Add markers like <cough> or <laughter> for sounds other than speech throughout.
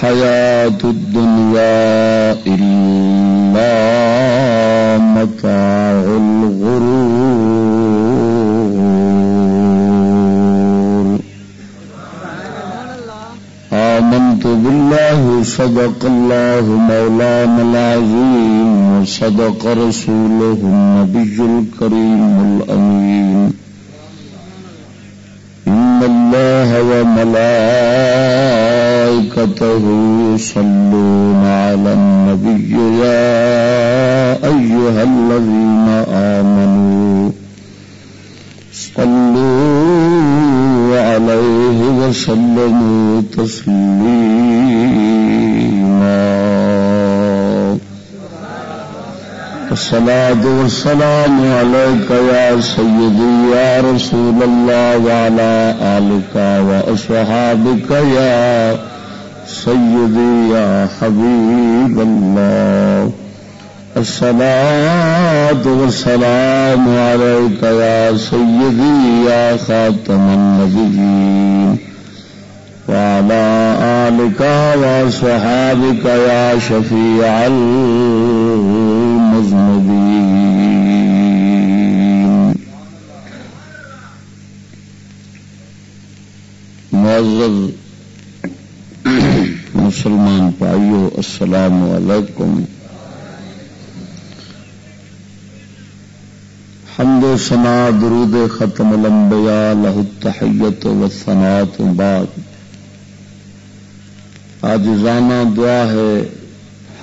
الحياة الدنيا إلا متاع الغرور. آمنت بالله، صدق الله مولانا العظيم، وصدق رسوله النبي الكريم الأمين. إن الله وملائكته وبركاته يصلون على النبي يا أيها الذين آمنوا صلوا عليه وسلموا تسليما الصلاة والسلام عليك يا سيدي يا رسول الله وعلى آلك وأصحابك يا سيدي يا حبيب الله. الصلاة والسلام عليك يا سيدي يا خاتم النبيين. وعلى آلك وصحابك يا شفيع المذنبين. معزز مسلمان پائیو السلام علیکم۔ حمد و سنا درود ختم الانبیاء، لہ التحیت و ثنات بعد۔ آج رانا دعا ہے،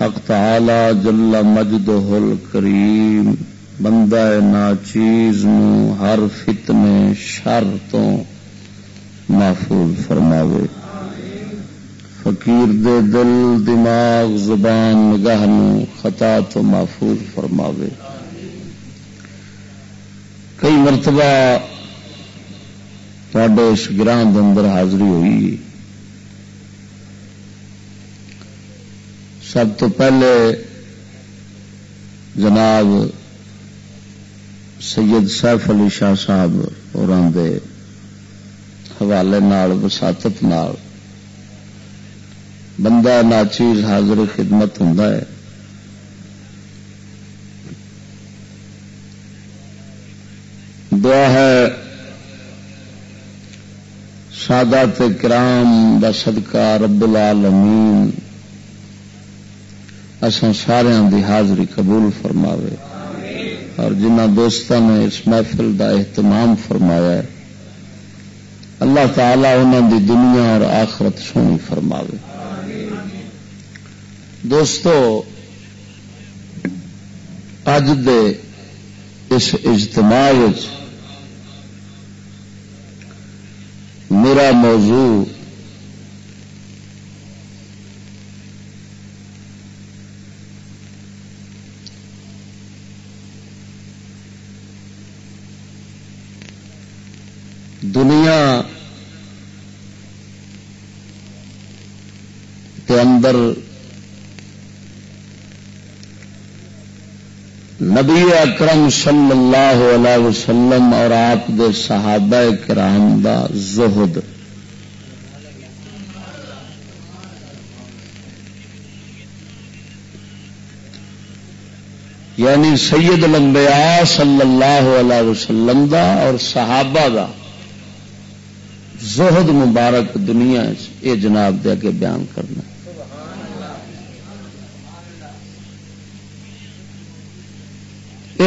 حق تعالی جل مجد ہل کریم بندہ ناچیز نو، ہر فتنے شر تو محفوظ فرماوے۔ فقیر دے دل، دماغ، زبان نگاہ خطا تو محفوظ فرماوے۔ کئی مرتبہ تھوڑے اس گران اندر حاضری ہوئی۔ سب تو پہلے جناب سید سیف علی شاہ صاحب اور حوالے نال، وساطت نال بندہ ناچیز حاضر خدمت ہوں دعا ہے سادات کرام دا صدقہ رب العالمین۔ اسان سارا دی حاضری قبول فرماوے۔ اور جنہ دوستوں نے اس محفل دا اہتمام فرمایا ہے، اللہ تعالی انہوں دی دنیا اور آخرت سونی فرماوے۔ دوستو اج دے اس اجتماع میرا موضوع دنیا کے اندر نبی اکرم صلی اللہ علیہ وسلم اور آپ دے صحابہ کرام دا زہد۔ یعنی سید الانبیاء صلی اللہ علیہ وسلم دا اور صحابہ دا۔ زہد مبارک دنیا یہ جناب دے کے بیان کرنا۔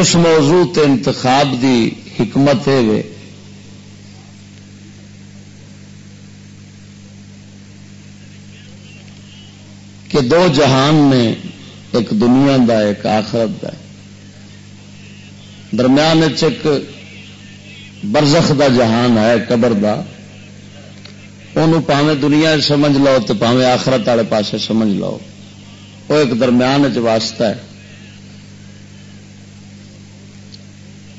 اس موضوع تے انتخاب دی حکمت ہے کہ دو جہان نے ایک دنیا دا، ایک آخرت دا۔ درمیان ایک برزخ دا جہان ہے، قبر دا۔ انہوں پاوے دنیا سمجھ لو تو پاوے آخرت والے پاسے سمجھ لو۔ وہ ایک درمیان واسطہ ہے۔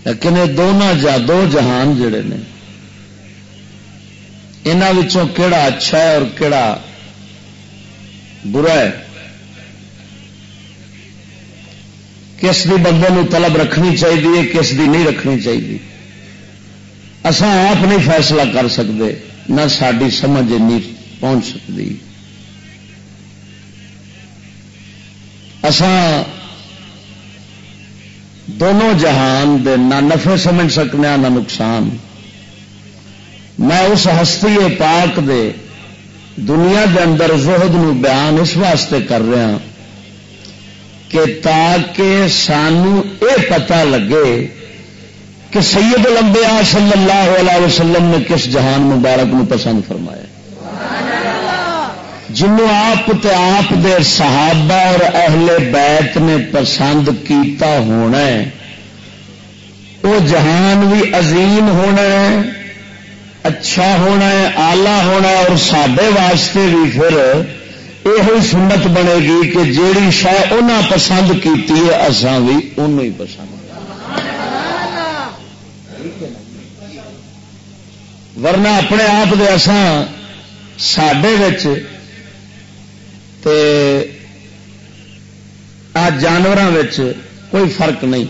لیکن یہ دونوں جا دو جہان جڑے نے۔ یہاں کہڑا اچھا ہے اور کہڑا برا ہے۔ کس دی بندے طلب رکھنی چاہیے کس دی نہیں رکھنی چاہیے اسان آپ نہیں فیصلہ کر سکتے نہ ساری سمجھ نہیں پہنچ سکتی اسان دونوں جہان دے نہ نفے سمجھ سکنے نہ نقصان۔ میں اس ہستی پاک دے دنیا دے اندر زہد نو بیان اس واسطے کر رہا کہ تاکہ سانو اے پتہ لگے کہ سید الانبیاء صلی اللہ علیہ وسلم نے کس جہان مبارک نو پسند فرمایا۔ جنوں آپ تے آپ دے صحابہ اور اہل بیت نے پسند کیتا ہونا ہے، وہ جہان بھی عظیم ہونا ہے اچھا ہونا ہے آلہ ہونا ہے اور سڈے واسطے بھی پھر یہ سنت بنے گی کہ جیڑی شہ انہیں پسند کی اسان بھی انہوں ہی پسند ورنہ اپنے آپ دے اسان سڈے آ جانوروں کوئی فرق نہیں۔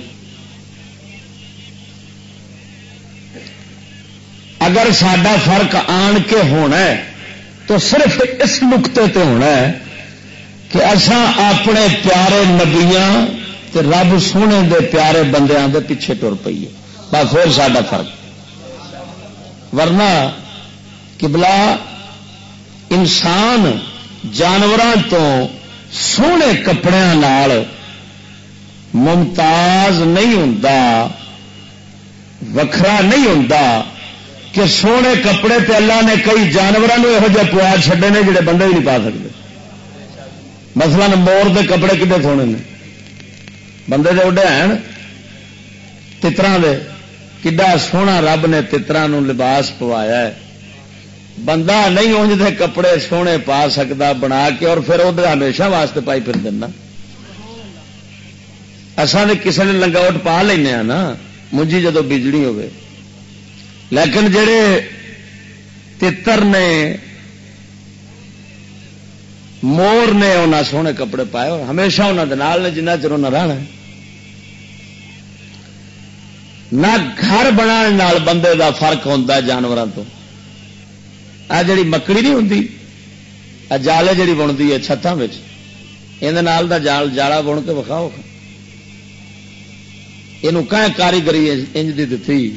اگر سڈا فرق آن کے ہونا ہے تو صرف اس نقطے تے ہونا ہے کہ اصا اپنے پیارے نبیاں تے رب سونے دے پیارے بندیاں دے پیچھے ٹر پیے بس پھر سڈا فرق۔ ورنہ کبلا انسان جانوروں تو سونے کپڑے ممتاز نہیں ہوں وکھرا نہیں ہوں کہ سونے کپڑے تے اللہ نے کئی جانوروں یہو جہ پوا چھڈے نے جڑے بندے بھی نہیں پا سکتے مثلا مور دے کپڑے کتنے سونے نے؟ بندے دے اڈے ہیں تترا دے، کڈا سونا رب نے تترا لباس پوایا ہے۔ بندہ نہیں انج دے کپڑے سونے پا سکتا بنا کے اور پھر وہ ہمیشہ واسطے پائی پھر دینا اصل نے کسی نے لنگاوٹ پا لینا ہاں نا، مجھے جدو بجلی ہوگی لیکن جڑے تر نے، مور نے انہیں سونے کپڑے پائے اور ہمیشہ انہوں نے جنہ چر رہنا نہ گھر بنا بندے دا فرق ہوتا جانوروں تو۔ آ جڑی مکڑی نہیں ہوں جالے جڑی بنتی ہے چھتان یہ جال جالا بن کے وکھاؤ۔ یہ کاریگری انج دی دتی۔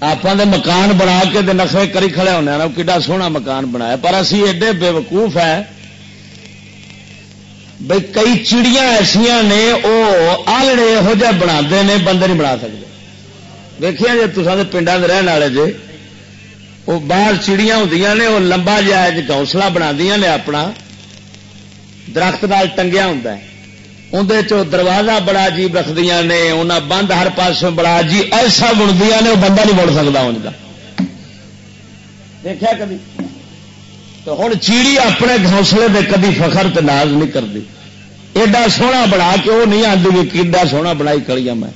آپ مکان بنا کے نخرے کری کھڑے ہونے کڈا سونا مکان بنایا۔ پر اسی ایڈے بے وقوف ہے بھائی کئی چڑیاں ایسا نے وہ آلڑے یہو جہ بنا نے، بندے نہیں بنا سکتے۔ دیکھیا جی تصا پنڈا کے رہن والے جی وہ باہر چڑیاں ہوں نے، وہ لمبا جہا گوسلہ بنا نے اپنا۔ درخت نال ٹنگیا ہوں اندر دروازہ بڑا عجیب رکھدیا نے انہیں بند ہر پاس بڑا جی ایسا بنتی نے، وہ بندہ نہیں بن سکتا ان کا دیکھا کبھی؟ تو ہوں چیڑی اپنے گوسلے دے کبھی فخر ناز نہیں کرتی ایڈا سونا بنا کے، وہ نہیں آتی بھی کڈا سونا بنائی کڑی ہاں میں۔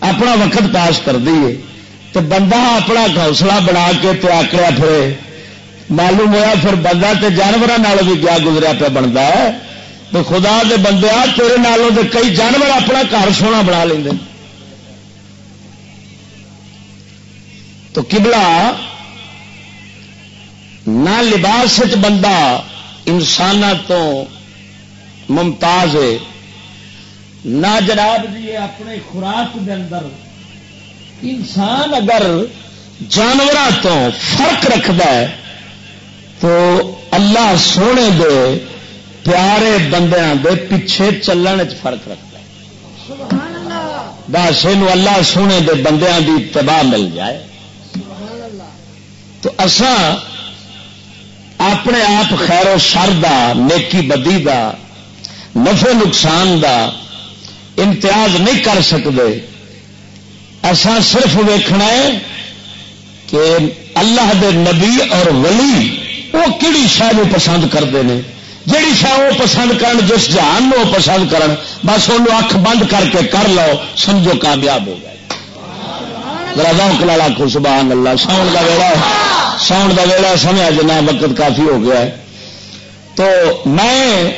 اپنا وقت پاس کر دی تو بندہ اپنا گوسلہ بنا کے تو آکڑیا پھر معلوم ہوا پھر بندہ تے جانوروں بھی کیا گزریا پہ بنتا ہے۔ تو خدا دے بندے آ، تیرے نالوں دے کئی جانور اپنا گھر سونا بنا لیں تو کبلا نہ لباس بندہ انسان تو ممتاز ہے، نہ جناب جی اپنے خوراک دے اندر انسان اگر جانوروں تو فرق رکھتا ہے تو اللہ سونے دے پیارے بندیاں دے پیچھے چلن فرق رکھتا ہے۔ بس یہ اللہ سونے دے بندیاں دی تباہ مل جائے۔ تو اسان اپنے آپ خیر و شر دا نیکی بدی دا نفع نقصان دا امتیاز نہیں کر سکتے اسان صرف ویکھنا ہے کہ اللہ دے نبی اور ولی وہ کہڑی شہ پسند کرتے ہیں؟ جہی شہ وہ پسند کرن، جس جہان وہ پسند کرن، بس وہ اکھ بند کر کے کر لو، سمجھو کامیاب ہو گئے۔ کلالا کو سبحان اللہ۔ ساؤن کا ویڑا ساؤن کا ویڑا سمجھا جی جنا وقت کافی ہو گیا ہے۔ تو میں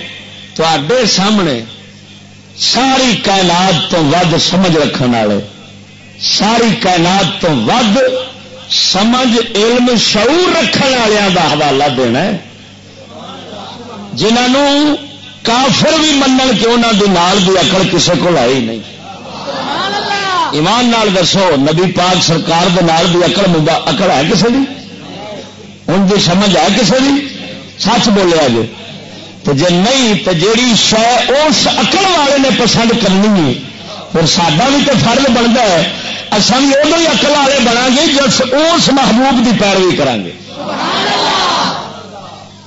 تے سامنے ساری کائنات تو ود سمجھ رکھنے والے ساری کائنات تو ود سمجھ، علم، شعور رکھنے والوں کا حوالہ دینا ہے۔ جنہوں کافر بھی منن کہ انہوں کی نال کی اکڑ کسی کو آئی نہیں۔ ایمان نال دسو، نبی پاک سرکار دے نال دی اکڑ اکڑ ہے کسی کی ان کی سمجھ ہے کسی کی سچ بولیا جی تو جی نہیں، تو جیڑی شہ اس اکڑ والے نے پسند کرنی ہے اور سڈا بھی تو فرض بنتا ہے اصل بھی ادو ہی اکل والے بنا گے جس اس محبوب کی پیروی کریں گے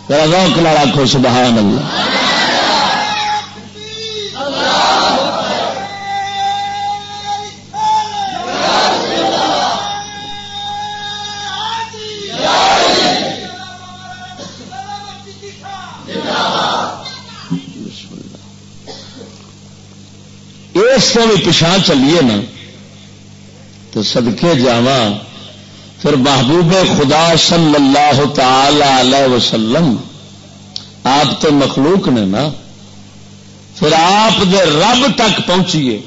روک لا رکھو سبحان اللہ۔ اس بھی پچھا چلیے نا، تو سدکے جا پھر محبوب خدا صلی اللہ تعالی علیہ وسلم آپ تو مخلوق نے نا، پھر آپ دے رب تک پہنچیے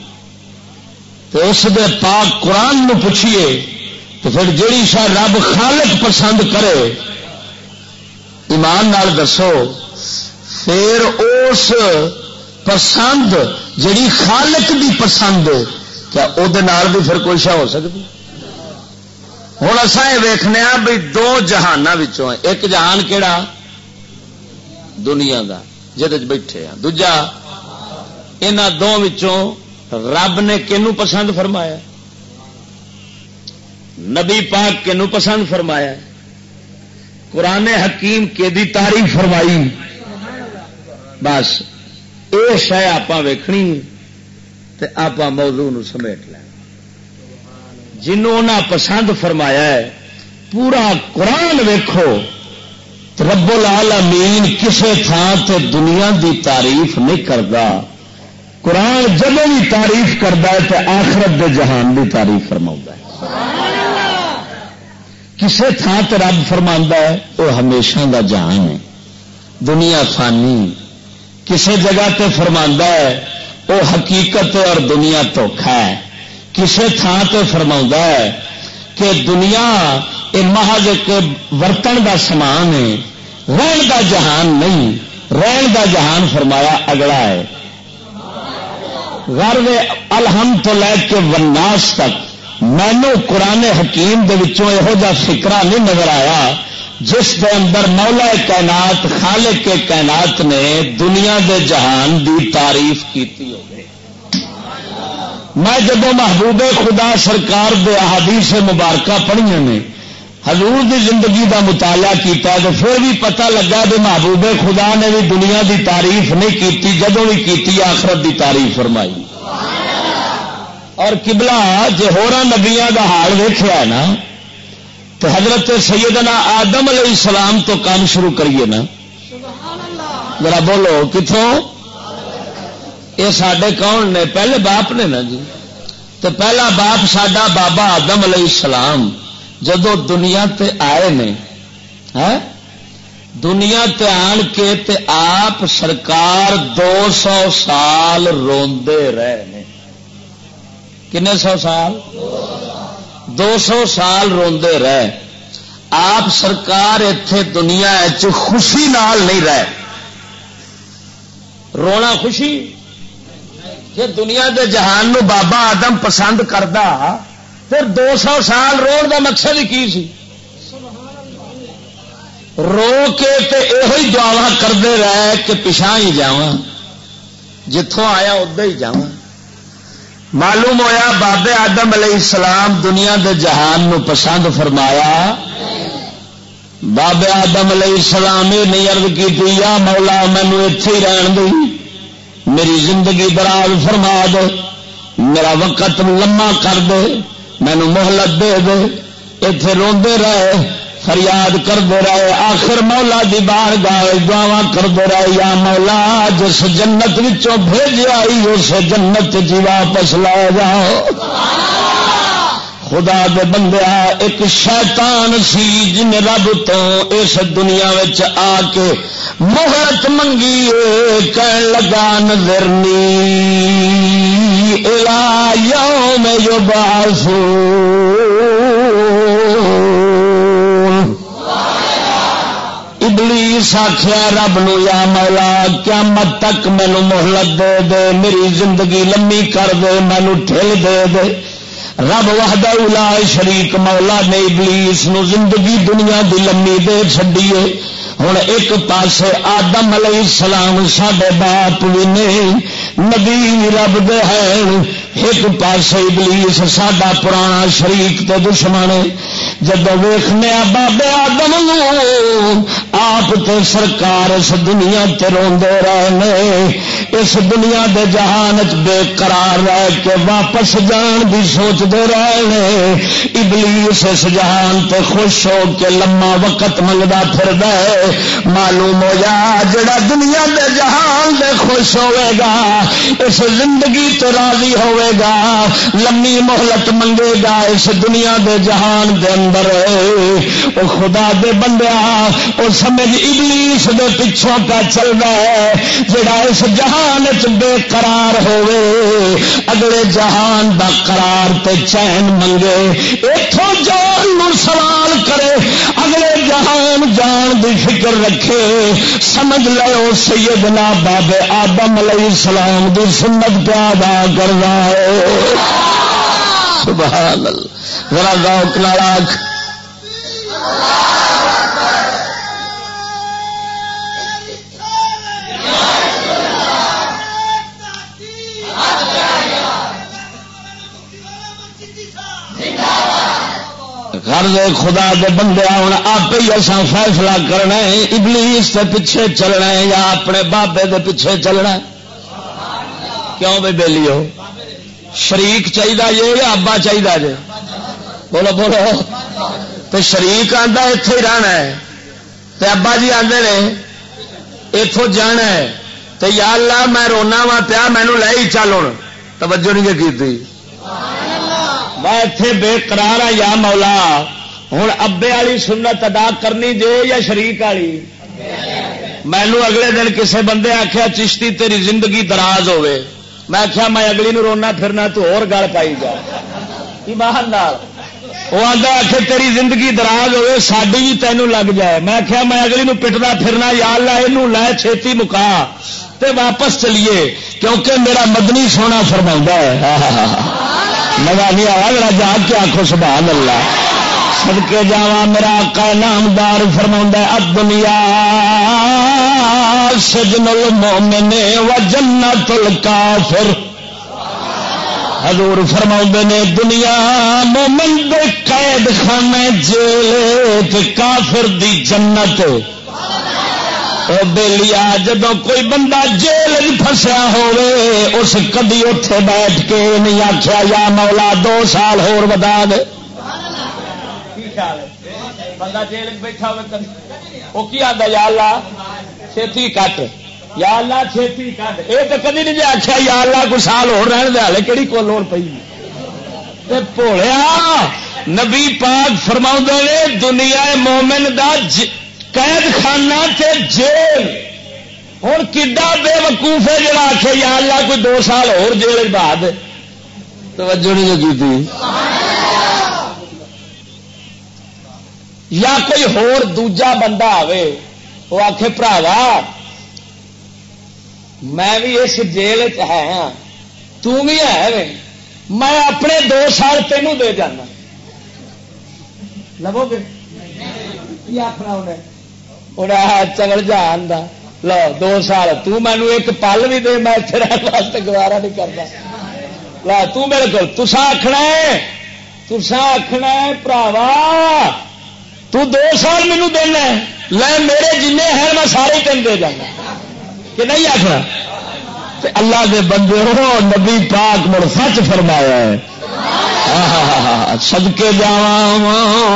تو اس دے پاک قرآن نو پوچھیے تو پھر جیڑی شاید رب خالق پسند کرے، ایمان نال دسو۔ پھر اس پسند جڑی خالق دی پسند کیا وہ بھی پھر کوئی شا ہو سکتی؟ ہوں اصا یہ ویخنے بھی دو جہان ایک جہان کہڑا دنیا کا جہد بیٹھے ہیں دوجا ان دونوں رب نے کنو پسند فرمایا؟ نبی پاک کنو پسند فرمایا؟ قرآن حکیم کے دی تعریف فرمائی؟ بس۔ یہ شہ آپ ویکنی آپ موضوع نو سمیٹ لیں جنوں پسند فرمایا ہے، پورا قرآن ویکھو رب العالمین کسے تھان تے دنیا دی تعریف نہیں کرتا قرآن جب بھی تعریف کرتا ہے تو آخرت دے جہان دی تعریف فرما کسے تھان تے رب فرما ہے وہ ہمیشہ دا جہان ہے۔ دنیا فانی کسے جگہ تے فرما ہے وہ حقیقت اور دنیا دھوکھا ہے۔ کسی تھان سے فرما ہے کہ دنیا یہ محض ایک ورتن کا سامان ہے، رہن کا جہان نہیں، رہن کا جہان فرمایا اگلا ہے۔ گھر الحم تو لے کے وناس تک مینو قرآن حکیم یہو جا فکرا نہیں نظر آیا جس دے اندر مولا کائنات، خالق کے کائنات نے دنیا دے جہان دی تعریف کی میں جب محبوب خدا سرکار دے احادیث مبارکہ پڑھیا نے، حضور دی زندگی دا مطالعہ کیتا تو پھر بھی پتہ لگا کہ محبوب خدا نے بھی دنیا دی تعریف نہیں کیتی جدو بھی کیتی آخرت دی تعریف فرمائی۔ اور کبلا جی ہورا نبیا کا حال ویخیا نا تو حضرت سیدنا آدم علیہ السلام تو کام شروع کریے نا۔ ذرا بولو کتوں یہ سڈے کون نے؟ پہلے باپ نے نا جی۔ تو پہلا باپ سڈا بابا آدم علیہ السلام۔ جدو دنیا تے آئے نے ہاں؟ دنیا تے آن کے تے آپ سرکار دو سو سال روندے رہے کنے سو سال؟ دو سو سال روندے رہے۔ آپ سرکار اتے دنیا خوشی نال نہیں رہے۔ رونا خوشی؟ جی دنیا دے جہان نو بابا آدم پسند کرتا پھر دو سو سال روڑ کا مقصد ہی کی سی؟ رو کے یہ دعوا کرتے رہے کہ پچھا ہی جا جتوں آیا ادھر ہی جا معلوم ہویا بابے آدم علیہ السلام دنیا دے جہان نو پسند فرمایا۔ بابے آدم علیہ السلام یہ نہیں ارد کی یا مولا مینو اتے ہی رہن دی میری زندگی دراز فرما دے، میرا وقت لما کر دے مینو دے دے۔ اتے روندے رہے۔ فریاد کرتے رہے، آخر مولا دی بار گائے دعوا کرتے رہے، یا مولا جس جنت بھیج آئی اس جنت جی واپس لا جاؤ۔ خدا دے بندیا ایک شیطان سی جن رب تو اس دنیا آ کے محلت منگی کہن لگا نظرنی الا یوم یبعثون۔ ابلیس آخیا رب نو یا مولا، قیامت تک مینو محلت دے دے، میری زندگی لمبی کر دے، مینو ٹھل دے دے۔ رب وحدہ الا شریک مولا نے ابلیس نو زندگی دنیا دی لمبی دے چڈیے ہوں ایک پاس آدم علیہ السلام سڈے باپ بھی نہیں نبی رب دے ہیں۔ ایک پاس ابلیس ساڈا پرانا شریک تے دشمن جب ویخنے بابے آدم آپ تے سرکار اس دنیا تے روندے رہے اس دنیا دے جہان بے قرار رہ کے واپس جان بھی سوچتے رہے ابلیس اس جہان تے خوش ہو کے لما وقت منگتا پھر دے معلوم ہو جا جڑا دنیا دے جہان دے خوش ہوئے گا، اس زندگی تو راضی ہوئے گا لمبی مہلت منگے گا، اس دنیا دے جہان دے اندر او خدا دے بندیا وہ سمجھ ابلیس دے پچھوں کا چل رہا ہے، جڑا اس جہان چ بے قرار ہوئے اگلے جہان دا قرار تے چین منگے اتوں جان نو سوال کرے، اگلے جہان جان دی فکر رکھے، سمجھ لو سیدنا بابے آدم علیہ السلام دی سنت پہ ادا کر رہا ہے۔ سبحان اللہ۔ ذرا ذوق ناراض گھر دے خدا دے بندے ہوں آپ ہی اصا فیصلہ کرنا ہے، ابلیس کے پیچھے چلنا ہے یا اپنے بابے دے پیچھے چلنا کیوں بھی بہلی ہو شریک چاہیے جی یا ابا چاہیے جی بولو بولو۔ تو شریک آتا اتے ہی رہنا ہے۔ تو ابا جی آتے نے اتوں جانا ہے۔ تو یا اللہ، میں رونا وا پیا مینو لے ہی چل ہوں توجہ نہیں کی میں اتے بے قرار ہاں یا مولا۔ ہوں ابے والی سنت ادا کرنی جے یا شریک والی؟ مینو اگلے دن کسے بندے آخیا چشتی تیری زندگی دراز ہوے میں آخیا میں اگلی نو رونا پھرنا تو اور گل پائی جا۔ ایمان وہ آتا آخ تیری زندگی دراز ہوے ساری بھی تینوں لگ جائے میں آخیا میں اگلی پٹنا پھرنا یا لا یہ لے چھتی مکا تے واپس چلیے کیونکہ میرا مدنی سونا فرما ہے مزہ نہیں آیا میرا جاگ کے آخو سبحان اللہ سدکے جا میرا آقا نامدار فرما اب دنیا سجن المومن و جنت الکافر حضور فرما نے، دنیا مومن دے قید خانے جیل کافر دی جنت۔ بےلیا جب کوئی بندہ جیل فسیا ہوئے اس کدی اتے بیٹھ کے نہیں آخیا یا مولا دو سال ہور بتا دے۔ بندہ جیل بیٹھا وہ کی آتا یا اللہ؟ چھتی کٹ۔ یا اللہ چھتی کٹ یہ تو کدی نہیں جی آخیا یا اللہ کو سال ہو رہن دے کہڑی کو لوڑ پی بھولیا، نبی پاک فرما نے، دنیا مومن دا قید خانہ تے جیل۔ ہوں کڈا بے وقوف ہے جڑا آخ یا اللہ کوئی دو سال اور جیل بعد توجہ نہیں لگی یا کوئی ہور دوجا بندہ آئے وہ آخ پراوا میں بھی اس جیل ہے ہاں۔ تھی ہے میں اپنے دو سال تینوں دے جانا۔ لو گے؟ آخنا انہیں؟ انہیں چگڑ جان دا۔ لو، دو سال۔ تینوں ایک پل بھی دے، میں اتنے رہن واسطے گوارا نہیں کرتا لا تو میرے کو تسا آخنا ہے۔ تسا آخنا ہے، پراوا، تو دو سال مینو دینا لے، میرے جن ہیں، میں سارے تین دے جانا۔ کہ نہیں آخنا اللہ دے بندے ہو، نبی پاک مڑ سچ فرمایا ہے۔ سدکے جا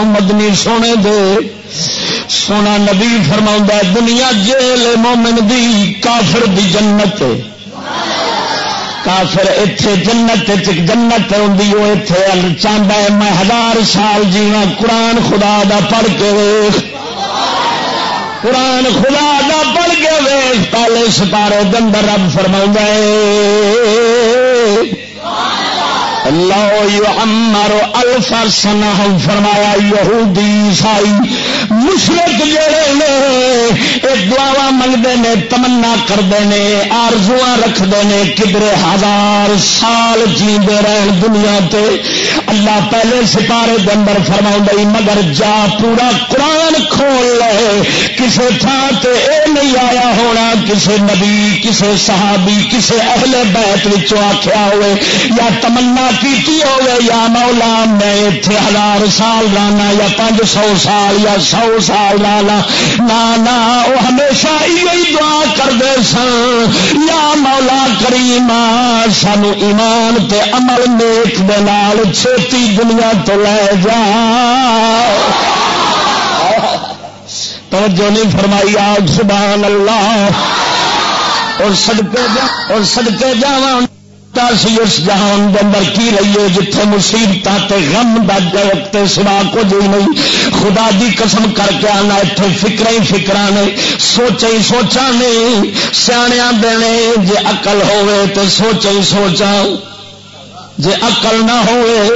مدنی سونے دے۔ سونا نبی فرما دنیا جیل مومن دی، کافر دی جنت۔ کافر اتے جنت جنت ہوں وہ اتے چاہتا ہے، میں ہزار سال جیوا قرآن خدا دا پڑھ کے قرآن خدا دا پڑھ کے ویخ پہلے ستارے دندر رب فرما اللہ امارو سنا فرمایا، یہودی عیسائی، مشرق جڑے نے یہ دعوا منگتے ہیں تمنا کرتے ہیں آرزو رکھتے ہیں کدھر ہزار سال جیندے رہن دنیا تے۔ اللہ پہلے سپارے دندر فرما مگر جا پورا قرآن کھول لے، کسے تھان تے اے نہیں آیا ہونا، کسے نبی، کسے صحابی، کسے اہل بیت آخیا ہوئے، یا تمنا کی ہوگی یا مولا، میں اتنے ہزار سال لانا یا پانچ سو سال یا سو سال لانا نہ وہ ہمیشہ یہ دعا کرتے سن۔ یا مولا کریم، سانو ایمان تے عمل نیک دے نال چھوٹی دنیا تو لے جا۔ توجہ نہیں فرمائی آگ سبحان اللہ۔ اور سڑکے جا، اور سڑکے جا سی اس جہان کے اندر کی رہیے جتنے مصیبت غم وقت سوا کچھ ہی نہیں۔ خدا دی قسم کر کے آنا اتنے فکر ہی فکر نے سوچا ہی سوچا نہیں سیاح دینے جی اقل ہوے تو سوچا ہی سوچا جی اقل نہ ہوئے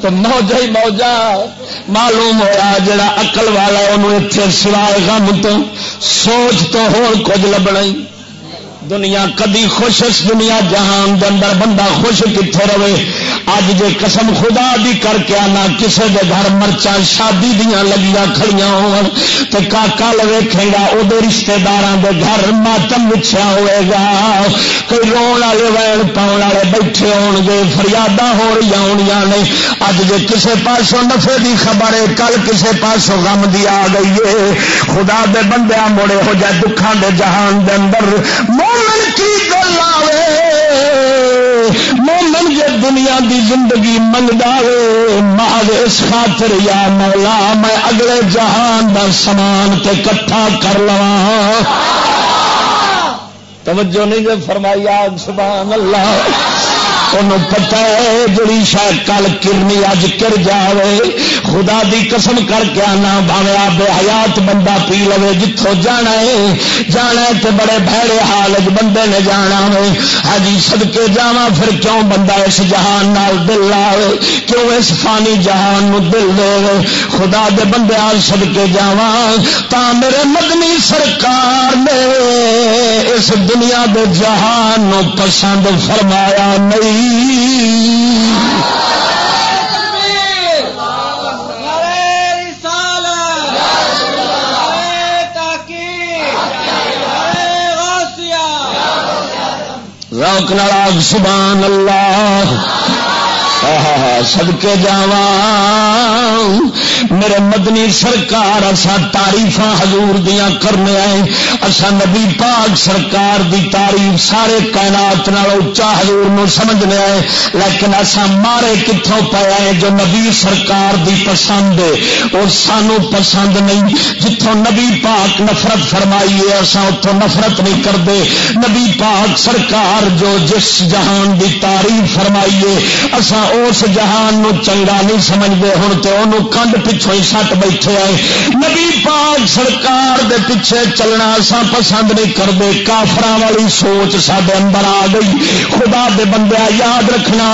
تو موجا ہی موجا معلوم ہوا جڑا اقل والا انہوں اتنے سوائے غم تو، سوچ تو ہو کچھ لبنا ہی۔ دنیا کدی خوش اس دنیا جہان دن اندر بندہ خوش کتوں رہے؟ اج جے قسم خدا دی کر کے آنا، کسے دے گھر مرچا شادی دیا لگیا کھڑیاں ہون تے کاکا لویکھے گا، او دے رشتہ داراں دے گھر ماتم وچھیا ہوئے گا۔ کوئی رون والے، وین پاؤن والے بیٹھے ہون گے، فریاداں ہو رہی ہونیاں نے۔ اج جے کسے پاسوں نفے دی خبر ہے، کل کسے پاسوں غم دی آ گئی ہے۔ خدا دے بندیاں موڑے ہو جائے دکھاں دے جہان دے اندر۔ مومن کی گل آوے مومن جے دنیا دی زندگی منگا ماہ اس خاطر یا مولا، میں اگلے جہان دا سامان تے کٹھا کر لوا توجہ نہیں جو فرمائی آگ سبحان اللہ۔ پتا ہے جڑی شاید کل کرنی اج کر جائے خدا دی قسم کر کے آنا بھاوے بے حیات بندہ پی لو جتوں جانا ہے جانا ہے تو بڑے بھڑے حال بندے نے جانا ہے ہاں سدکے جا پھر کیوں بندہ اس جہان نال دل لاوے؟ کیوں اس فانی جہان نو دل دے؟ خدا دے بندے آل سدکے جا تا میرے مدنی سرکار نے اس دنیا دے جہان نو پسند فرمایا نہیں۔ روک ناراگ سبحان اللہ۔ سدکے جاواں۔ میرے مدنی سرکار اصا تاریف ہزور دیا کرنے آئے۔ اصا نبی پاک سرکار دی تعریف سارے کائنات اچا ہزور نو سمجھنے آئے۔ لیکن اصا مارے کتوں پے جو نبی سرکار دی پسند ہے۔ اور سانو پسند نہیں۔ جتوں نبی پاک نفرت فرمائیے اصا اتوں نفرت نہیں کرتے نبی پاک سرکار جو جس جہان دی تعریف فرمائیے اصا اس جہان نو چنگا نہیں سمجھتے ہوں تو انہوں کنڈ پچھوں ہی سٹ بیٹھے آئے۔ نبی پاک سرکار دے پیچھے چلنا سا پسند نہیں کرتے۔ کافر والی سوچ سڈے اندر آ گئی۔ خدا دے بندہ یاد رکھنا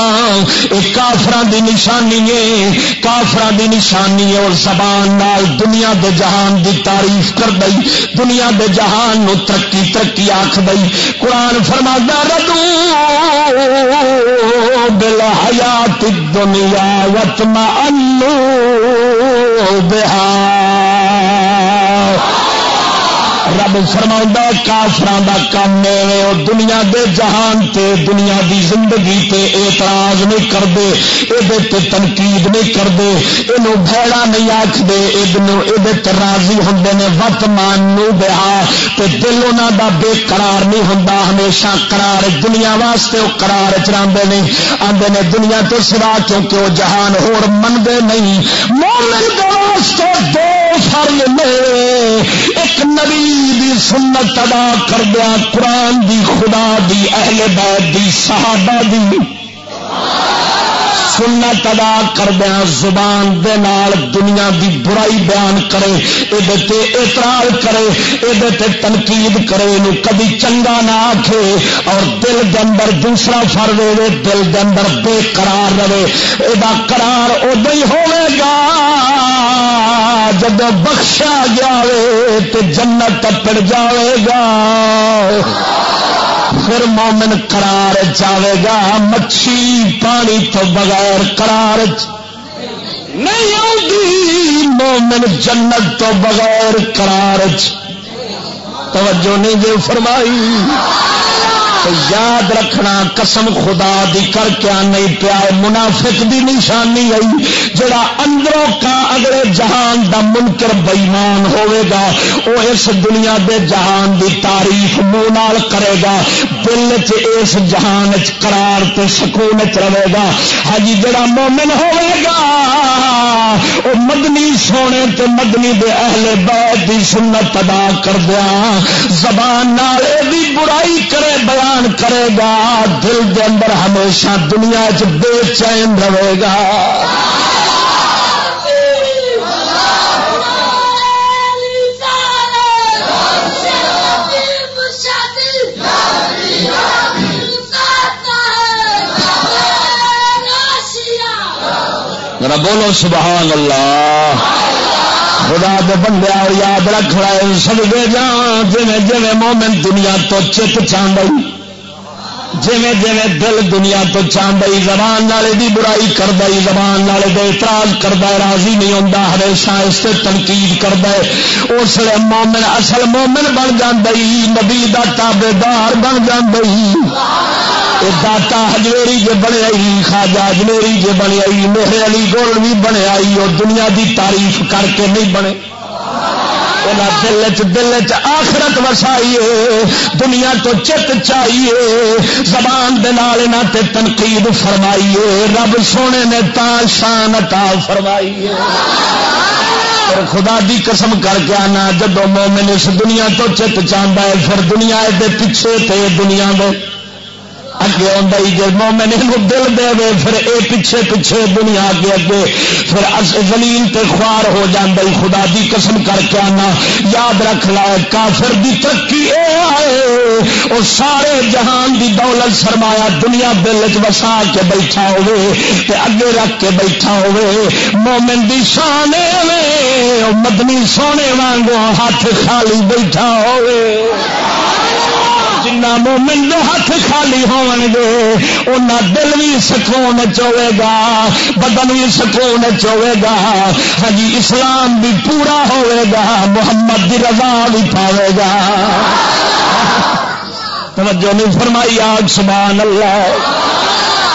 یہ کافران دی نشانی ہے۔ کافران دی نشانی ہے اور زبان نال دنیا دے جہان دی تعریف کر دئی۔ دنیا دے جہان نو ترقی ترقی آخ دئی۔ قرآن فرما ردو بل حیات دنیا وتما بہار۔ رب فرما کافران کا کام دنیا دے جہان تے، دنیا دی زندگی تے اعتراض نہیں کرتے یہ تنقید نہیں کرتے یہ بھڑا نہیں آختے یہ راضی ہوں نے وت مان بہا، تے دل انہوں دا بے قرار نہیں ہوں ہمیشہ قرار دنیا واسطے وہ قرار چاہتے ہیں آتے نے دنیا تو سوا کیونکہ وہ جہان ہور منگے نہیں، مومن دو فرض ایک نبی دی سنت ادا کردیا قرآن دی خدا دی اہل بیت دی صحابہ دی سنت ادا کردیا زبان دے نال دنیا دی برائی بیان کرے یہ اعتراض کرے یہ تنقید کرے نو کبھی چنگا نہ آکھے اور دل دے اندر دوسرا فر دے دل دے اندر بے قرار رہے۔ یہ قرار ادو ہی ہوئے گا جب بخشا گیا تو جنت پڑ جائے گا۔ کافر مومن قرار جاوے گا، مچھی پانی تو بغیر قرار نہیں آگی مومن جنت تو بغیر قرار توجہ نہیں جو فرمائی۔ یاد رکھنا قسم خدا دی کر کے نہیں پیا منافق دی نشانی آئی، جڑا اندروں کا اگلے جہان دا منکر بئیمان ہوئے گا وہ اس دنیا دے جہان دی تعریف منہ کرے گا، دل چ اس جہان قرار تے سکون چ رہے گا۔ ہاں جی، جڑا مومن ہوئے گا وہ مدنی سونے تے مدنی دے اہل بیت دی سنت ادا کر دیا۔ زبان نالے دی برائی کرے، بیان بیان کرے گا، دل دے اندر ہمیشہ دنیا چ بے چین رہے گا۔ بولو سبحان اللہ۔ خدا دے بندے اور یاد رکھ رہے سب دے جان جی جی مومن دنیا تو چت چاند جویں جویں دل دنیا تو چاہتا زبان والے دی برائی کرتا زبان والے دے اعتراض کرتا راضی نہیں ہوتا ہمیشہ اس سے تنقید کرتا ہے اس لیے مومن اصل مومن بن جاتا نبی کا تابے دار بن جاتا داتا ہجویری جی بنے خاجا ہجویری جی بنے میرے علی گول بھی بنے آئی، اور دنیا دی تعریف کر کے نہیں بنے۔ دل چ دل چ آخرت وسائیے، دنیا تو چت چاہیے زبان دال تے تنقید فرمائیے، رب سونے نے تا شان تا فرمائیے۔ خدا دی قسم کر کے آنا جدو مومن اس دنیا تو چت چاہتا ہے، پھر دنیا دے پیچھے تے دنیا دے اگے آئی جی مومن دل دے دے پھر اے پیچھے پیچھے دنیا اگے اگے، پھر زمین تے خوار ہو جاندی خدا دی قسم کر کے آنا۔ یاد رکھ لا کافر دی ترقی اے آئے۔ وہ سارے جہان دی دولت سرمایا دنیا دل چ وسا کے بیٹھا ہوئے، تے اگے رکھ کے بیٹھا ہوئے۔ مومن دی شان مدنی سونے وانگو ہاتھ خالی بیٹھا ہوئے۔ جنہ مومن دے ہاتھ خالی ہون گے اُنہ دل بھی سکون چوے گا، بدن بھی سکون چوے گا۔ ہاں جی، اسلام بھی پورا ہوئے گا، محمد دی رضا بھی پاوے گا۔ توجہ نہیں فرمائی آگ، سبحان اللہ۔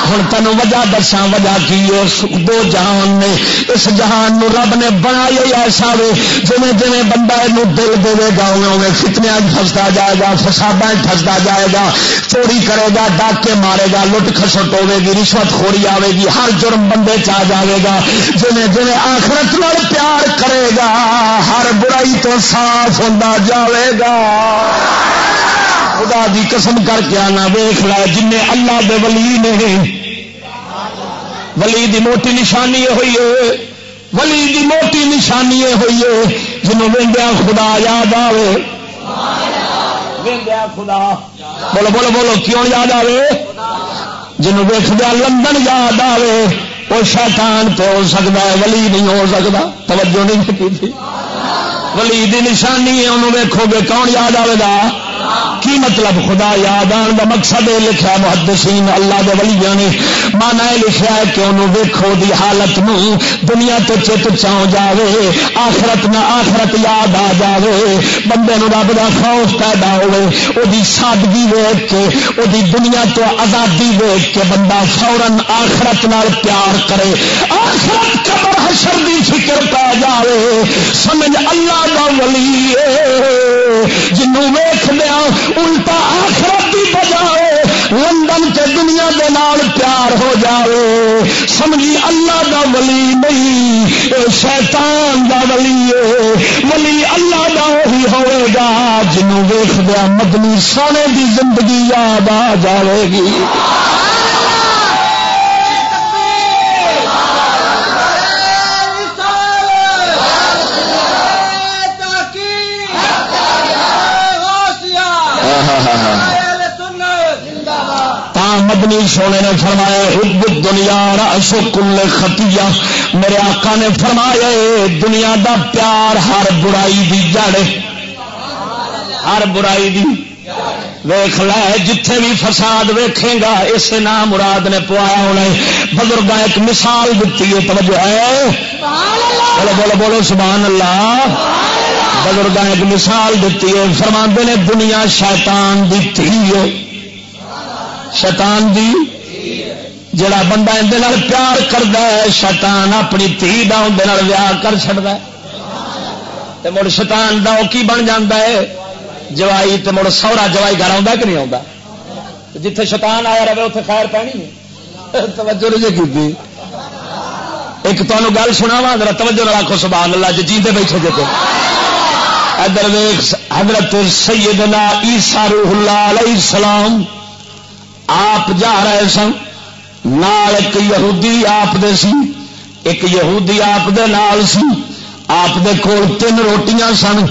ہوں تین وجہ دسا وجہ کی دو جہان نے، اس جہان نو رب نے بنایا ایسا وے جی جی بندہ یہ دل دے گا اوے فتنیا فستا جائے گا فسادہ فستا جائے گا، چوری کرے گا، ڈاکے مارے گا، لٹ خسٹ ہوے گی، رشوت خوری آئے گی، ہر جرم بندے چ جائے گا جی جی آخرت نال پیار کرے گا، ہر برائی تو صاف ہوتا جائے گا۔ خدا دی قسم کر کے آنا ویخ لا جن اللہ دے ولی نے۔ ولی دی موٹی نشانی یہ ہوئی ہے۔ ولی دی موٹی نشانی ہوئی ہے۔ جنوں ویندیا خدا یاد آئے ویندیا خدا۔ بولو بولو بولو، کیوں یاد آئے جنوں ویخدیا لندن یاد آئے وہ شیطان پہ ہو سکتا ہے، ولی نہیں ہو سکتا توجہ نہیں کی ولی دی نشانی ہے، انہوں ویکو گے کون یاد آئے گا؟ کی مطلب خدا یاد آن کا مقصد یہ لکھا محدثین اللہ دے ولی نے۔ مانا یہ لکھا ہے کہ انہوں ویکھو دی حالت نو دنیا تو چت چاؤ جاوے، آخرت نہ آخرت یاد آ جاوے۔ بندے نو رب دا خوف پیدا ہوئے، او سادگی ویک کے، او دی دنیا تو آزادی ویک کے بندہ فورن آخرت نال پیار کرے۔ آخرت قبر حشر دی فکر پا جاوے۔ سمجھ اللہ دا ولی جنوں ویخ لیا الٹا آخرت کی بجائے لندن کے دنیا دے نال پیار ہو جائے سمجھی اللہ دا ولی نہیں شیطان دا ولی ہے ولی اللہ دا وہی ہوئے گا، جنوں ویخ دیا مدنی سونے دی زندگی یاد آ جائے گی۔ مدنی سونے نے فرمایا حب دنیا اشو کل خطیہ. میرے آقا نے فرمایا دنیا دا پیار ہر برائی دی جڑ ہر برائی دی ویخ لے، جتھے بھی فساد ویکھے گا اس نام مراد نے پوایا ہونا بزرگ ایک مثال دیتی ہے، توجہ ہے۔ بولو بولو بولو، سبحان اللہ۔ بزرگ ایک مثال دیتی ہے فرما نے، دنیا شیطان دی تھی شیطان دی، جڑا بندہ اندر پیار کرتا ہے، شیطان اپنی تھی دا اندر ویاہ کر چڑتا ہے۔ مڑ شیطان دا کی بن جاتا ہے؟ جوائی تو مڑ سورا جوائی گھر آتا کہ نہیں آتا جتھے شیطان آیا رہے اتنے خیر پینی ہے۔ توجہ نہیں کی ایک تمہیں گل سنا وا ذرا توجہ نہ رکھو سبحان اللہ جی جیتے بیٹھے جی ادھر حضرت سیدنا عیسیٰ روح اللہ علیہ السلام آپ جا رہے سن، نال ایک یہودی آپ دے سی ایک یہودی آپ دے نال سی آپ دے کول تین روٹیاں سن۔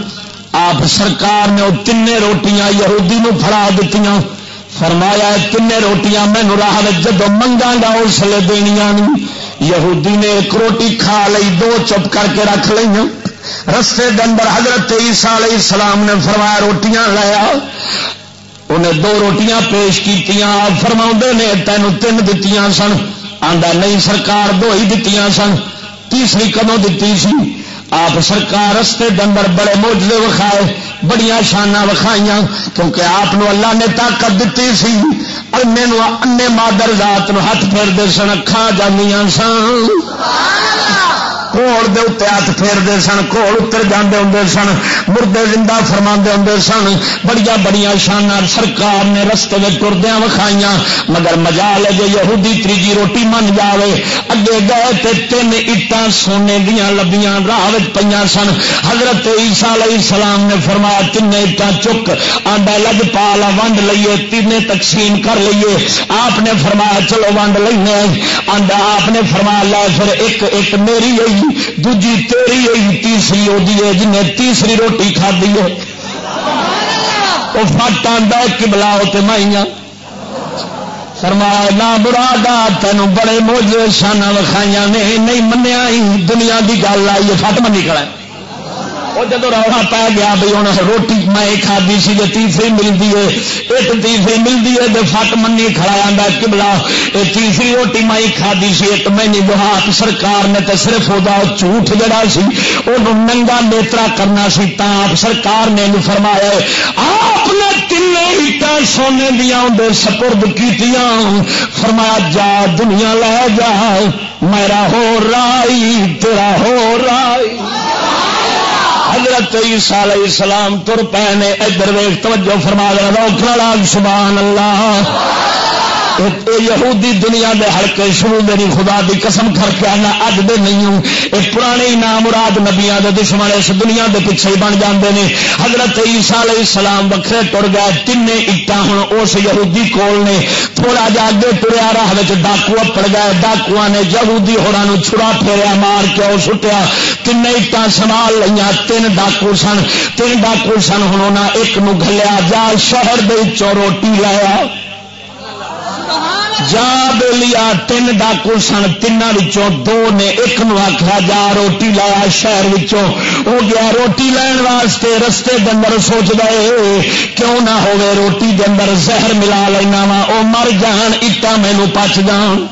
آپ سرکار نے وہ تین روٹیاں یہودی نو فرا دیتی فرمایا تین روٹیاں مینو راہ جدو منگا گا، اس لیے دنیا یہودی نے ایک روٹی کھا لی دو چپ کر کے رکھ لی رستے دن حضرت عیسیٰ علیہ السلام نے فرمایا، روٹیاں لایا انہیں دو روٹیاں پیش کی فرما نے تینوں تین دتی سن آدھا نہیں سرکار دو ہی دتی سن، تیسری کدو دیتی سی؟ آپ سرکار رستے دندر بڑے موجے وکھائے بڑی شانا وکھائیاں، کیونکہ آپ اللہ نے طاقت دیتی سی۔ انے مادر ذات ہاتھ پھیرتے سن اکھا جانیاں سن۔ کوڑ دے اتنے ہاتھ پھیرتے سن کوڑ اتر جاندے ہوں سن، مردے زندہ فرما ہوں سن۔ بڑی بڑی شانہ سرکار نے رستے میں تردیا وکھائیاں، مگر مزا لے جی یہودی تیجی روٹی من جائے اگے گئے تے تین اٹان سونے دیا لبیاں راہ پہ سن۔ حضرت عیسیٰ علیہ السلام نے فرمایا تین اٹان چک آڈا لگ پالا ونڈ لئیے تین تقسیم کر لیے آپ نے فرمایا، چلو ونڈ لینے۔ آڈا آپ نے فرمایا لا پھر ایک ایک میری ہوئی دجی تیری ہوئی تیسری وہ جنہیں تیسری روٹی کھدی ہے وہ فٹ آدھا کبلا ہوتے مائیاں فرمایا نہ برا تینوں بڑے موجے شانہ وکھائیاں نے نہیں منیا ہی دنیا کی گل آئی فٹ منی کرا وہ جب روڑا پی گیا بھائی ہوں روٹی میں کھادی سی جی تیسری ملتی ہے، ایک تیسری ملتی ہے تو فٹ منی کھڑا آتا کبلا یہ تیسری روٹی میں کھادی سی، ایک مہینے بہات سرکار نے تو صرف وہ جھوٹ جڑا سی وہ ننگا نیترا کرنا سی تا آپ سرکار نے فرمایا آپ نے تین اٹا سونے دیا اندر سپرد کی فرمایا، جا دنیا لے جا، میرا ہو رائی، تیرا ہو رائی۔ حضرت عیسیٰ علیہ السلام تر پے نے ادھر ویخ توجہ فرما دیا روک سبحان اللہ۔ یہودی دنیا دے ہلکے شروع میری خدا دی قسم کر کے آنا، اج دے نہیں ہوں۔ یہ پرانے نام مراد نبیا دے دشمن اس دنیا دے پیچھے بن جاندے نے۔ حضرت عیسیٰ علیہ السلام وکھرے ٹر گئے تین اٹا ہوں اس یہودی کول نے۔ تھوڑا جا اگے ٹریا راہ ڈاکو اپڑ گئے ڈاکو نے یہودی ہورا چھڑا پھیریا، مار کے وہ سٹیا۔ تین اٹا سنبھال لیا تین ڈاکو سن۔ تین ڈاکو سن ہوں ایک نو گلیا جا شہر دے روٹی لایا جا بولیا تین ڈاکو سن تین دو نے، ایک نو آخیا جا روٹی لایا شہر وہ گیا، روٹی لین واسطے رستے اندر سوچ گئے کیوں نہ ہوئے روٹی کے اندر زہر ملا لینا وا؟ وہ مر جان اٹا مینو پچ جان۔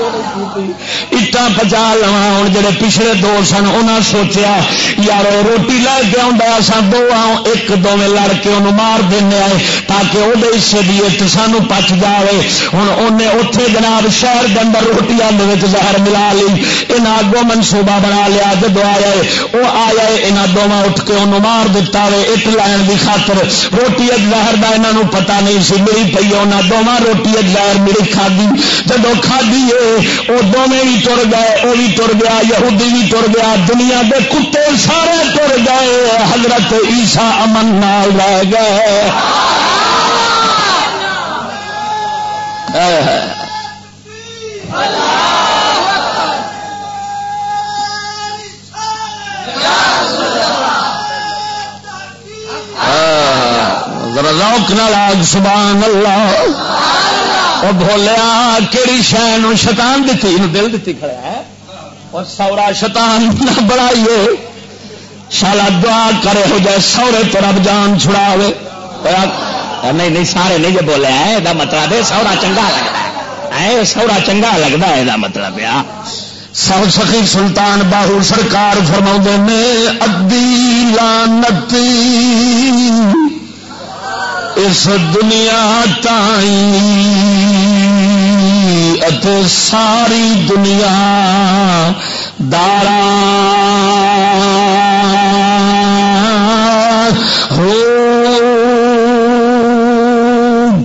اٹا پچا لوا ہوں جڑے پچھلے دو سن انہیں سوچیا یار روٹی لے کے آ دو آؤ ایک دو لڑ کے انہوں مار دینا ہے تاکہ وہ حصے کی ایک سان پچ جائے ہوں انہیں اتے جناب شہر کے اندر روٹی آدھے زہر ملا لی یہاں اگوں منصوبہ بنا لیا جب آیا وہ آیا یہاں دونوں اٹھ کے انہوں مار دتا وے اٹ لائن کی خاطر روٹی زہر کا یہاں پتا نہیں سی میری پی انہیں دونوں روٹی زہر میری کھادی جب کھادی ہے وہ دونوں بھی تر گئے وہ بھی تر گیا، یہودی بھی تر گیا، دنیا کے کتے سارے تر گئے، حضرت عیسا امن نال رہ گئے۔ روک نال سبحان اللہ۔ وہ بولیا کہڑی شہ شتان دیتی دل دیتی کھڑا ہے۔ اور سورا شتان نہ بڑھائیے شالا دعا کرے ہو جائے سورے تو رب جان چھڑا نہیں نہیں، سارے نہیں جو بولے یہ مطلب ہے سورا چنگا لگتا ہے۔ سورا چنگا لگتا ہے یہ مطلب ہے ہاں۔ سو سخی سلطان باہو سرکار فرما نے ادی لانتی اس دنیا تائی ساری دنیا دارا ہو۔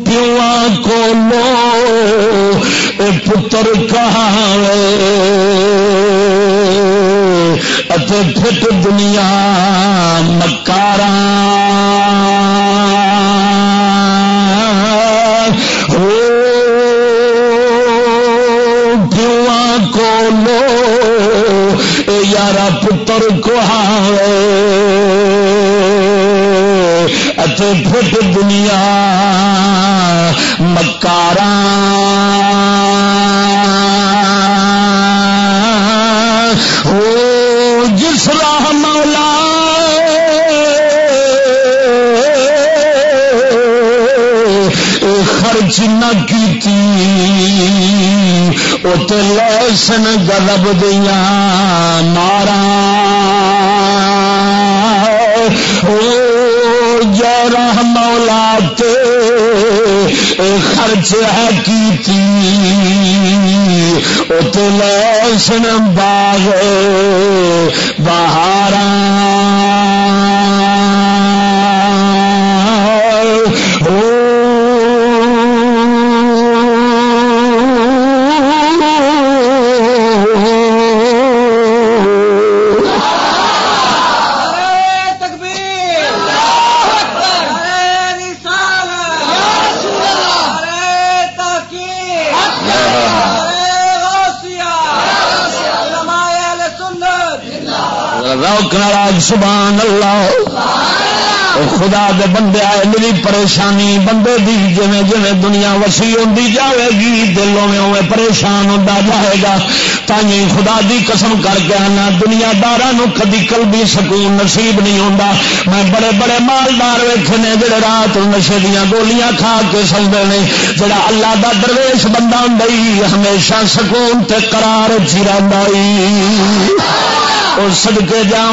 پیواں کو لو پتر کہاں پھٹ دنیا مکارا یارا پتر پھٹ دنیا مکارا۔ جس راہ مولا۔ خرچ نہ کی لسن گلب دیا مارا جرا مولا خرچ ہے کی لسن باغ بہارا سبحان اللہ۔ خدا دے بندے آئے، میری پریشانی بندے دی، جویں جویں دنیا وسیع ہوتی جائے گی، دلوں میں اوے پریشان ہوتا جائے گا۔ تھی خدا دی قسم کر کے آنا، دنیا دار کدی کلبی سکون نصیب نہیں ہوتا میں بڑے بڑے مالدار ویٹے نے، جڑے رات نشے دیا گولیاں کھا کے سوتے ہیں جڑا اللہ دا درویش بندہ ہوں ہمیشہ سکون تے قرار چی رہا اور سدکے جا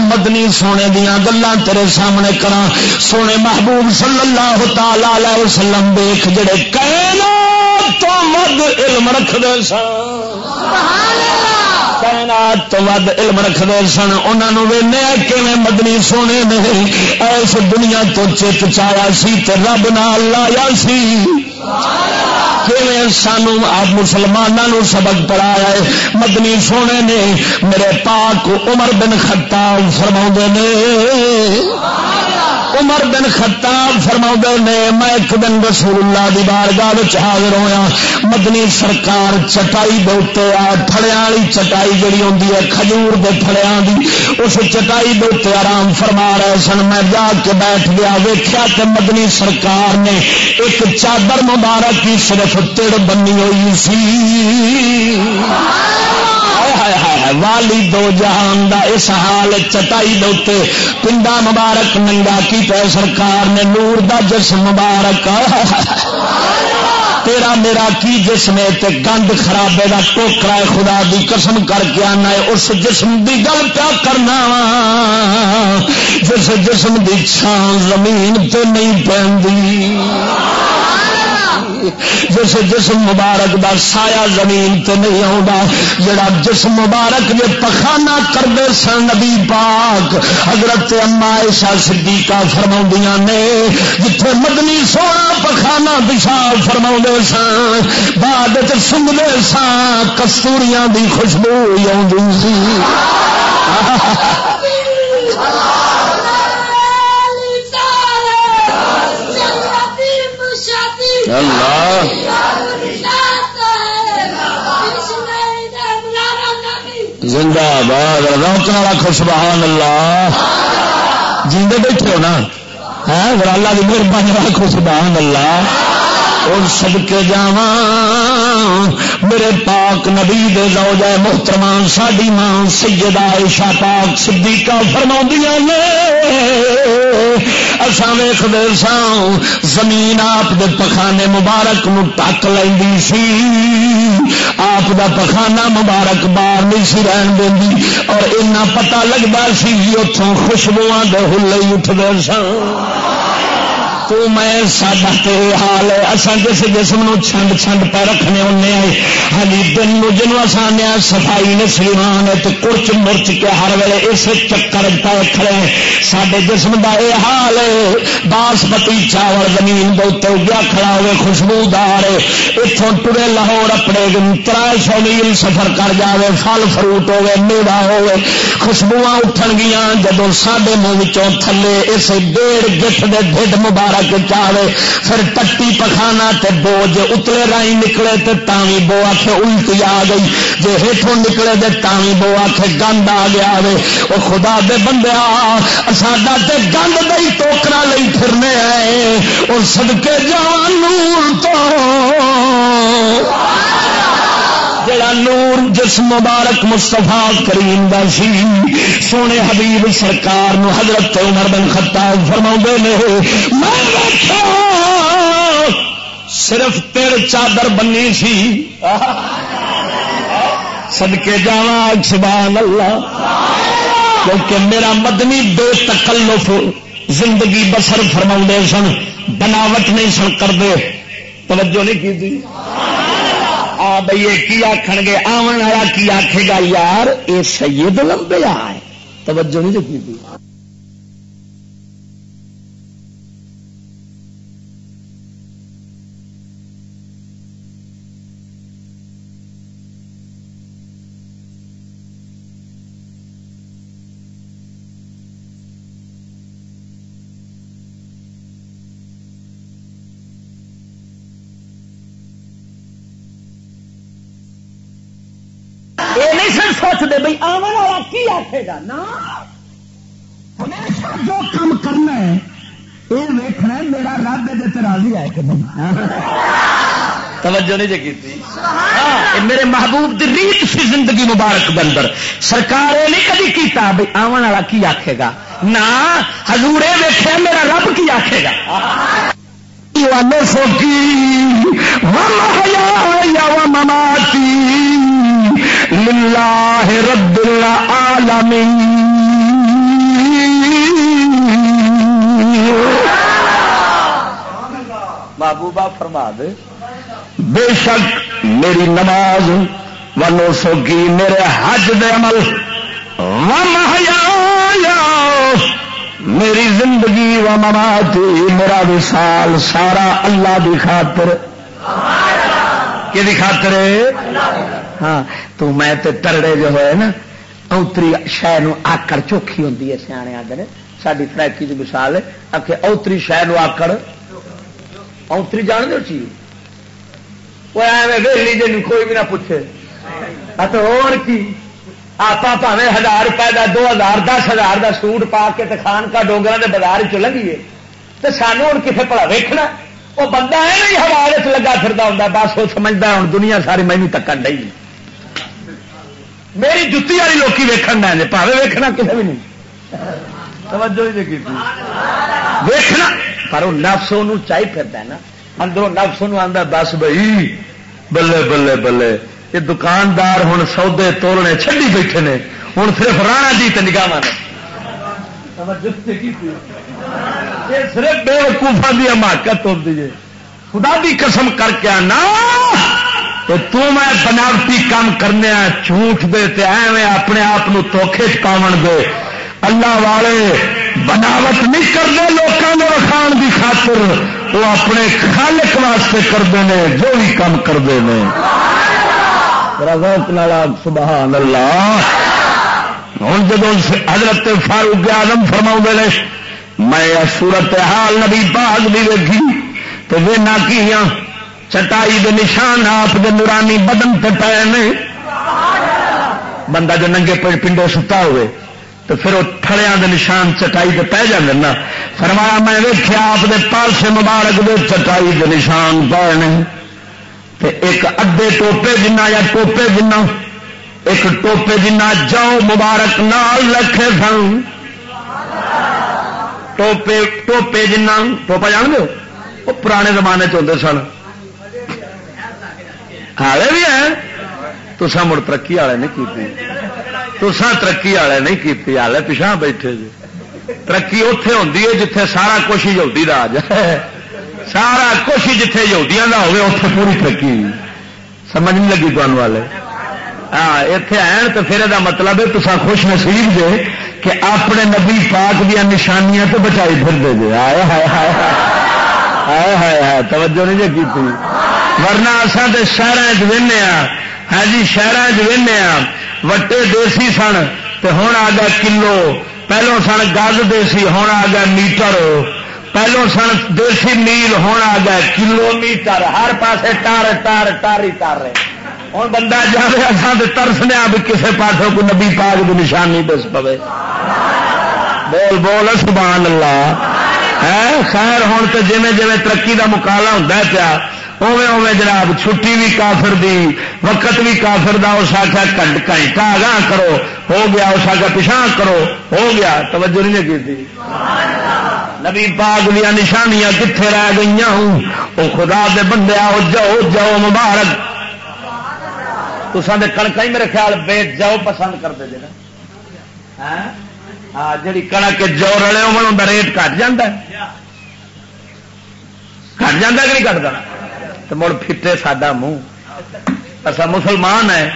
مدنی سونے دیا گلان تیرے سامنے کرا سونے محبوب صلی اللہ تعالی وسلم دیکھ جڑے کہنا تو مد علم رکھ دے سن کائنات تو ود علم رکھتے سن۔ انہوں مدنی سونے نے ایس دنیا تو چت چایا سی تے رب نال لایا سی۔ سانو آپ مسلمانوں سبق پڑھایا ہے۔ مدنی سونے نے میرے پاک عمر بن خطاب فرما نے۔ عمر بن خطاب فرما نے میں ایک دن رسول اللہ دی بارگاہ حاضر ہویا۔ مدنی سرکار چٹائی دے آ تھڑیا والی چٹائی جڑی ہوتی ہے کھجور دے تھڑیا دی۔ اس چٹائی دے آرام فرما رہے سن۔ میں جا کے بیٹھ گیا ویخیا کہ مدنی سرکار نے ایک چادر مبارک کی صرف تڑ بنی ہوئی سی۔ والی دو جہان دا اس حال چٹائی دے پنڈا مبارک ننگا کی پہ سرکار نے نور دا جسم مبارک۔ تیرا میرا کی جسم ہے تے گند خرابے کا ٹوکرا ہے خدا دی قسم کر کے آنا ہے، اس جسم دی گل کیا کرنا جس جسم دی چھان زمین تے نہیں پہ جس جسم مبارک دا سایہ زمین تے نہیں آتا جڑا جسم مبارک جے پخانا کرتے سن نبی پاک، حضرت اما ایشا صدیقہ فرما نے، جتھے مدنی سونا پخانا پیشاب فرما سن، بعد سنگتے سن کستوریاں دی خوشبو آ اللہ زندہ باد روکنے والا خوشبان اللہ جیندے بیٹھے ہو نا؟ ہاں، ہے اللہ کی مہربانی والا خوشبان اللہ اور سب کے جا میرے پاک نبی دے زوجہ محترمان ساڈی ماں سیدہ عائشہ پاک صدیقہ فرما نے۔ اساں ویکھدے ساں، زمین آپ دے پخانے مبارک نو ٹک لیندی سی۔ آپ دا پخانہ مبارک باہر نہیں سی رہن دیندی۔ اور اتنا پتہ لگتا سی اتوں خوشبو دے ہلے اٹھتے سن تو میں ساڈا تو حال ہے۔ اصل جس جسم نو چھنڈ چھنڈ پہ رکھنے ہونے آئے ہاں جی، دن جنوب آسان سفائی نے سلیمان ہے تو کچھ مرچ کے ہر ویلے اس چکر پہ کھڑے سڈے جسم کا یہ حال ہے، باسمتی چاول زمین دے اگیا کھڑا ہوئے، خوشبودار اتوں ٹرے لاہور اپنے تر سو میل سفر کر جائے پھل فروٹ ہوے میوا ہوے خوشبو اٹھن گیا جب سڈے منہ تھلے اس ڈیڑھ گٹھ دے ڈھڈ مبارک مبارک چاہے، پھر ٹٹی پخانا تے بوجھ اتلے رائی نکلے تے تاوی بو آخ الٹی آ گئی۔ جے ہیٹوں نکلے تے تاوی بو آخ گند آ گیا وے۔ وہ خدا دے بندے ساڈا تے گند دئی ٹوکرا لئی پھرنے آئے۔ اور سدکے جان نور تو۔ جڑا نور جس مبارک مستفا کریم دا سی۔ سونے حبیب سرکار نو حضرت عمر بن خطاب فرما نے، میں صرف تیر چادر بنی سی۔ سدکے جا سبحان اللہ۔ کیونکہ میرا مدنی دو تکلف زندگی بسر فرما سن، بناوٹ نہیں سن کرتے توجہ نہیں کی آ بھائی کی آخ گے؟ آن والا کی آخے گا؟ یار، یہ سید لمبے آئے توجہ نہیں دیکھی آخے گا نا؟ ہمیشہ جو کام کرنا ہے یہ ویخنا میرا رب یہ راضی ہے کہ نہیں۔ توجہ نہیں کی ہاں، میرے محبوب دی ریت سی زندگی مبارک بندر۔ سرکار یہ نہیں کدی کیتا بھائی آن والا کی آخے گا؟ نہ ہزورے ویخیا میرا رب کی آخے گا۔ سوکی یا مماتی للہ رب العالمین۔ محبوبہ فرما دے۔ بے شک میری نماز ونو سوگی میرے حج دے عمل میری زندگی و مماتی میرا وسال سارا اللہ دی خاطر۔ کہ خاطر ہاں تو میں تے ترڑے جو ہوئے نا، اوتری شہ آکڑ چوکھی ہوں سیانے آدھے ساری فریکی کی مثال ہے اوتری شہ آکڑ۔ اوتری جان دو چیز؟ وہ ویلی جی کوئی بھی نہ پوچھے۔ ہاں اور کی؟ آپ پاوے ہزار روپئے کا دو ہزار، دس ہزار کا سوٹ پا کے خان کا ڈوگر کے بازار چ لگیے تو سانو ہوں کتنے پڑا ویکنا وہ بندہ ہے نہیں چ لگا پھر ہوں بس وہ سمجھتا ہوں دنیا ساری مینو تکن ڈی میری جتی والی لوکی ویکن دیں پاوے ویکنا کسی بھی نہیں۔ توجہ ہی پر وہ نفس وہ چاہی پھرتا نا۔ اندروں نفس آتا بس بھائی بلے بلے بلے۔ یہ دکاندار ہوں سودے تولنے چڈی بیٹھے نے ہوں صرف رانا جی نگاہ صرف بے وقوفا کی حماقت ہوتی ہے۔ خدا بھی قسم کر کے آنا تو میں بناوٹی کام کرنے جھوٹ دے ایویں اپنے آپ توکھے چاون دے۔ اللہ والے بناوٹ نہیں کرتے لوگوں نے وکھان کی خاطر وہ اپنے خالق واسطے کرتے ہیں، جو بھی کام کرتے ہیں۔ سبحان اللہ۔ ہوں جب حضرت فاروق آدم فرما نے میں سورت حال نبی باغ بھی ویکھی، تو وہ نہ کی چٹائی دے نشان آپ دے نورانی بدن پہ پے نے۔ بندہ جو ننگے پنڈے ستا ہوئے، تو پھر وہ تھڑیا دے نشان چٹائی دے پہ جاندے نا۔ فرمایا، میں ویکیا آپ دے پالسے مبارک دے چٹائی دے نشان پے نے۔ ایک ادے ٹوپے جنا یا ٹوپے جنا ایک ٹوپے جنا جاؤ مبارک نال رکھے سن۔ ٹوپے ٹوپے جنا ٹوپا جان دو وہ پرانے زمانے چلتے سن ہالے بھی ہے تو مڑ ترقی والے نہیں کی تسا ترقی والے نہیں کی ہالے پچھا بیٹھے جی ترقی اتے ہوتی ہے جتھے سارا کچھ ہی راج ہے سارا کچھ جتھے یہودیاں کا ہوگا اتنے پوری ترقی سمجھ نہیں لگی تمہوں والے ہاں اتے آن تو پھر یہ مطلب ہے تصا خوش نصیب جے کہ اپنے نبی پاک دیا نشانیاں تو بچائی پھر دے جے آئے ہائے ہائے ہائے۔ ہائے ہائے۔ توجہ نہیں جی کی ورنہ اصا تو شہر ہاں ہاں جی شہر ہاں وٹے دیسی سن تو ہوں آ گیا کلو۔ پہلو سن گز دیسی ہوں آ گیا میٹر۔ پہلو سن دیسی میل ہونا گیا کلو میٹر۔ ہر پاسے ٹار ٹار ٹار ہی ٹار رہے ہوں بندہ جائے اصل ترسنے بھی کسی پاس کو نبی پاک کی نشانی دس پے بول بول، سبحان اللہ۔ ہے، خیر ہوں تو جی جی ترقی کا مقابلہ ہوتا پیا۔ اوے اوے جناب، چھٹی بھی کافر دی، وقت بھی کافر دا، اس آخیا گھنٹا گاہ کرو۔ ہو گیا، اس آخیا پچھا کرو۔ ہو گیا، توجہ نہیں کی نبی پاک دیا نشانیاں کتنے رہ گئی ہوں؟ وہ خدا دے بندے، آؤ جاؤ جاؤ مبارک۔ تو سارے کڑک ہی میرے خیال بے جاؤ پسند کرتے جی ہاں؟ جی کڑک جو رلے ہو ریٹ کٹ جا کٹ جا کہ نہیں کٹتا تو مڑ پھٹے ساڈا منہ۔ اصا مسلمان ہے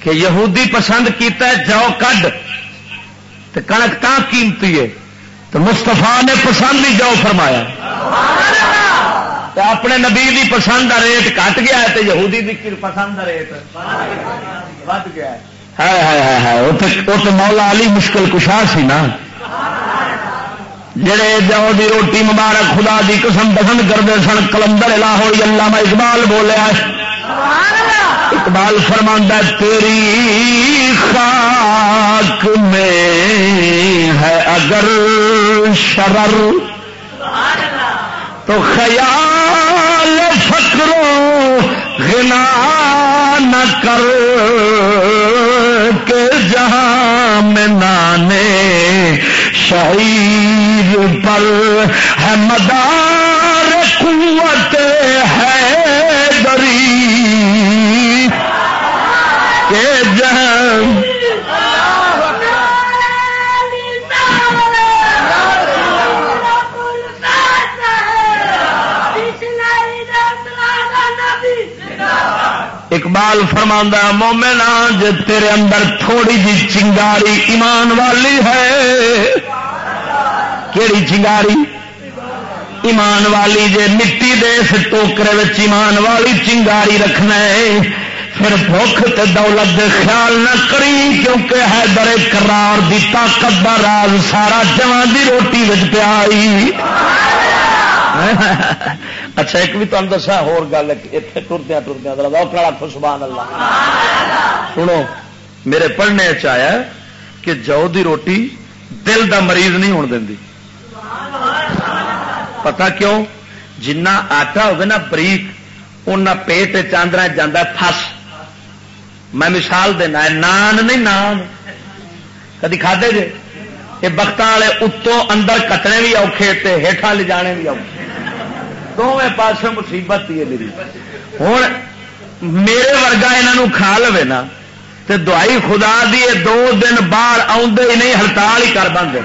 کہ یہودی پسند کیتا ہے جو کڈ۔ تو کنک تا قیمتی ہے۔ تو مستفا نے پسند ہی جاؤ فرمایا۔ اپنے نبی دی پسند کا ریٹ کٹ گیا ہے تو یہودی دی پسند کا ریٹ؟ ود گیا ہے۔ مولا علی مشکل کشا سی نا۔ جڑے جو دی روٹی مبارک خدا دی قسم پسند کرتے سن، کلندر لاہور اللہ میں اقبال بولیا اقبال فرماندہ تیری خاک میں ہے اگر شرر، تو خیال غنا نہ کر کے جہاں میں نانے شہید پر ہے مدار قوت اقبال فرما مومنا جے تیرے اندر تھوڑی جی چنگاری ایمان والی ہے، کیڑی چنگاری؟ ایمان والی جے مٹی دے اس ٹوکرے ایمان والی چنگاری رکھنا ہے، پھر بھوک تے دولت دے خیال نہ کری، کیونکہ ہے در کرار دی طاقت دا راز سارا جوان دی روٹی بچ پیائی اچھا ایک بھی تمہیں دسا ہو گل اتنے ٹردیا ٹردیا ذرا سبحان اللہ۔ سنو، میرے پڑھنے چیا کہ جو دی روٹی دل دا مریض نہیں ہون دیں پتا کیوں؟ جنا آٹا ہوگا نا بریک ان پیٹ چاندرا جانا فس میں مثال دینا ہے، نان نہیں نان۔ کدی کھدے جے؟ یہ بخت والے اتوں اندر کٹنے بھی اوکھے ہیٹھا لے جانے بھی اوکھے۔ دونوں پاس مصیبت ہی ہے میری ہوں میرے ورگا یہاں کھا لو نا تو دوائی خدا دی دو دن باہر آدھے ہی نہیں ہڑتال ہی کر بند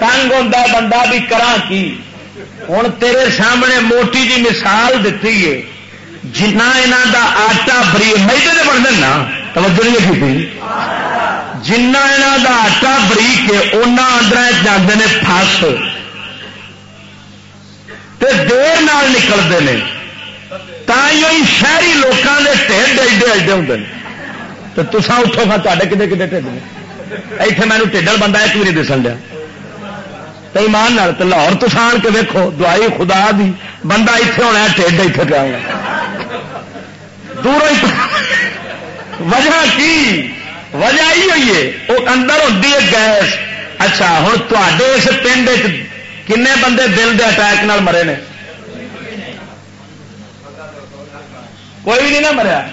تنگ ہوتا بندہ بھی کرا کی ہوں تیرے سامنے موٹی جی مثال دیتی ہے جنا یہاں دا آٹا بری میڈے سے بن دینا توجہ نہیں کی جنا یہاں دا آٹا بریک ہے انہیں اندر جانے فس تے دیر نال نکلتے ہیں شہری لوگوں کے ٹھڈ ایڈے ایڈے ہوں تو تسا اٹھو گا تے کدے کدے ٹھڈ نے۔ اتنے مینو ٹھڈل بندہ ایک بھی نہیں دسن دیا۔ تو ایمان تو لاہور تسان کے دیکھو دعائی خدا دی، بندہ اتنے ہونا ٹھڈ اتنے پیا ہونا دور وجہ کی؟ وجہ ہی ہوئی ہے وہ اندر ہوتی ہے گیس۔ اچھا ہوں تے اس پنڈ کنے بندے دل دے اٹیک نال مرے نے؟ کوئی بھی نہیں نہ مریا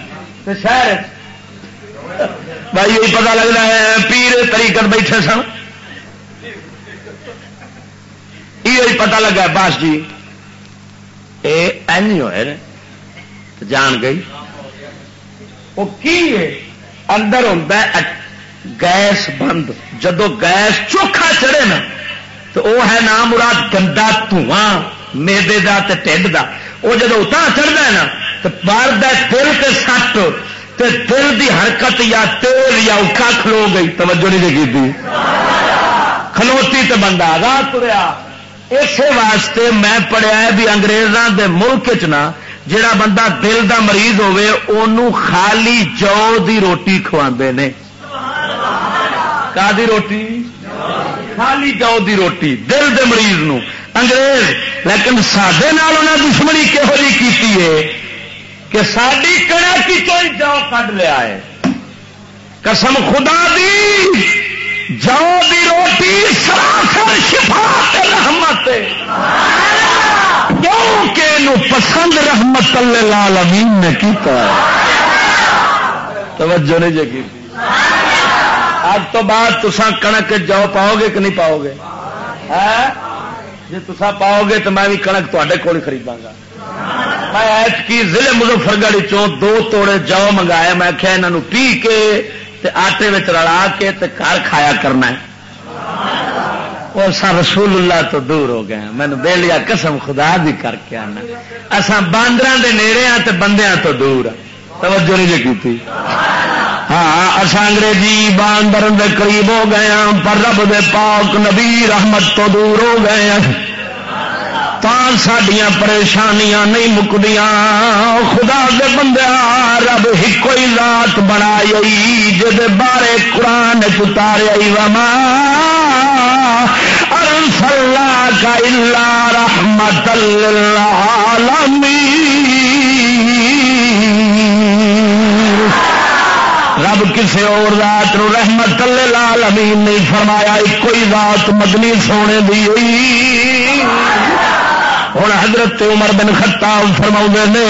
شہر بھائی یہ پتا لگتا ہے، پیر تریقت بیٹھے سن۔ یہ پتا لگا باس جی۔ یہ ہوئے جان گئی۔ وہ کی ہے؟ اندر ہوتا ہے گیس بند۔ جدو گیس چوکھا چڑھے نا تو وہ ہے نام مراد گندا دھواں، میدے دا تے ٹھڈ دا۔ وہ جب اتنا چڑھتا ہے نا، تو بار دل کے سٹ، تے دل دی حرکت یا تیل یا اٹھا کھلو گئی۔ توجہ نہیں کی کھلوتی تے بندہ آگاہ تریا۔ اسی واسطے میں پڑھیا ہے بھی انگریزوں دے ملک چ جڑا بندہ دل دا مریض ہوے انہوں خالی جو دی روٹی کھوا نے۔ کا دی روٹی؟ خالی جاؤ دی روٹی، دل دے مریض نو۔ انگریز، لیکن سڈے دشمنی کہہو جی کی کہ ساری کڑا کی کوئی جاؤ کھ لیا ہے۔ قسم خدا دی، جاؤ دی روٹی سراسر شفا رحمت کیونکہ پسند رحمت اللہ لال امین نے کیتا ہے۔ توجہ نہیں جگی اب تو بعد تسا کنک جاؤ پاؤ گے کہ نہیں پاؤ گے؟ ہاں؟ جی تسا پاؤ گے تو میں بھی کنک تے کول خریدا گا۔ میں ایت کی ضلع مظفر گڑھ چوں دو توڑے جاؤ منگایا، میں آخیا یہاں پی کے تے آٹے میں رلا کے تے گھر کھایا کرنا ہے۔ اور سا رسول اللہ تو دور ہو گئے میں نے بے لیا قسم خدا بھی کر کے آنا۔ اصا باندر دے نیڑے ہاں تے بندیاں تو دور ہاں۔ توجہ نہیں جی کی ہاں اصا انگریزی باندر دے قریب ہو گئے ہیں پر رب دے پاک نبی رحمت تو دور ہو گئے ہیں سڈیا پریشانیاں نہیں مکدیاں، خدا دے بندے، رب ہی کوئی رات بنائی جد بارے قرآن چتارے وما ارسلہ کا اللہ رحمت اللہ رب کسی اور رات نو رحمت لال امین نہیں فرمایا کوئی رات مدنی سونے دی ہوں حضرت عمر بن خطاب فرما نے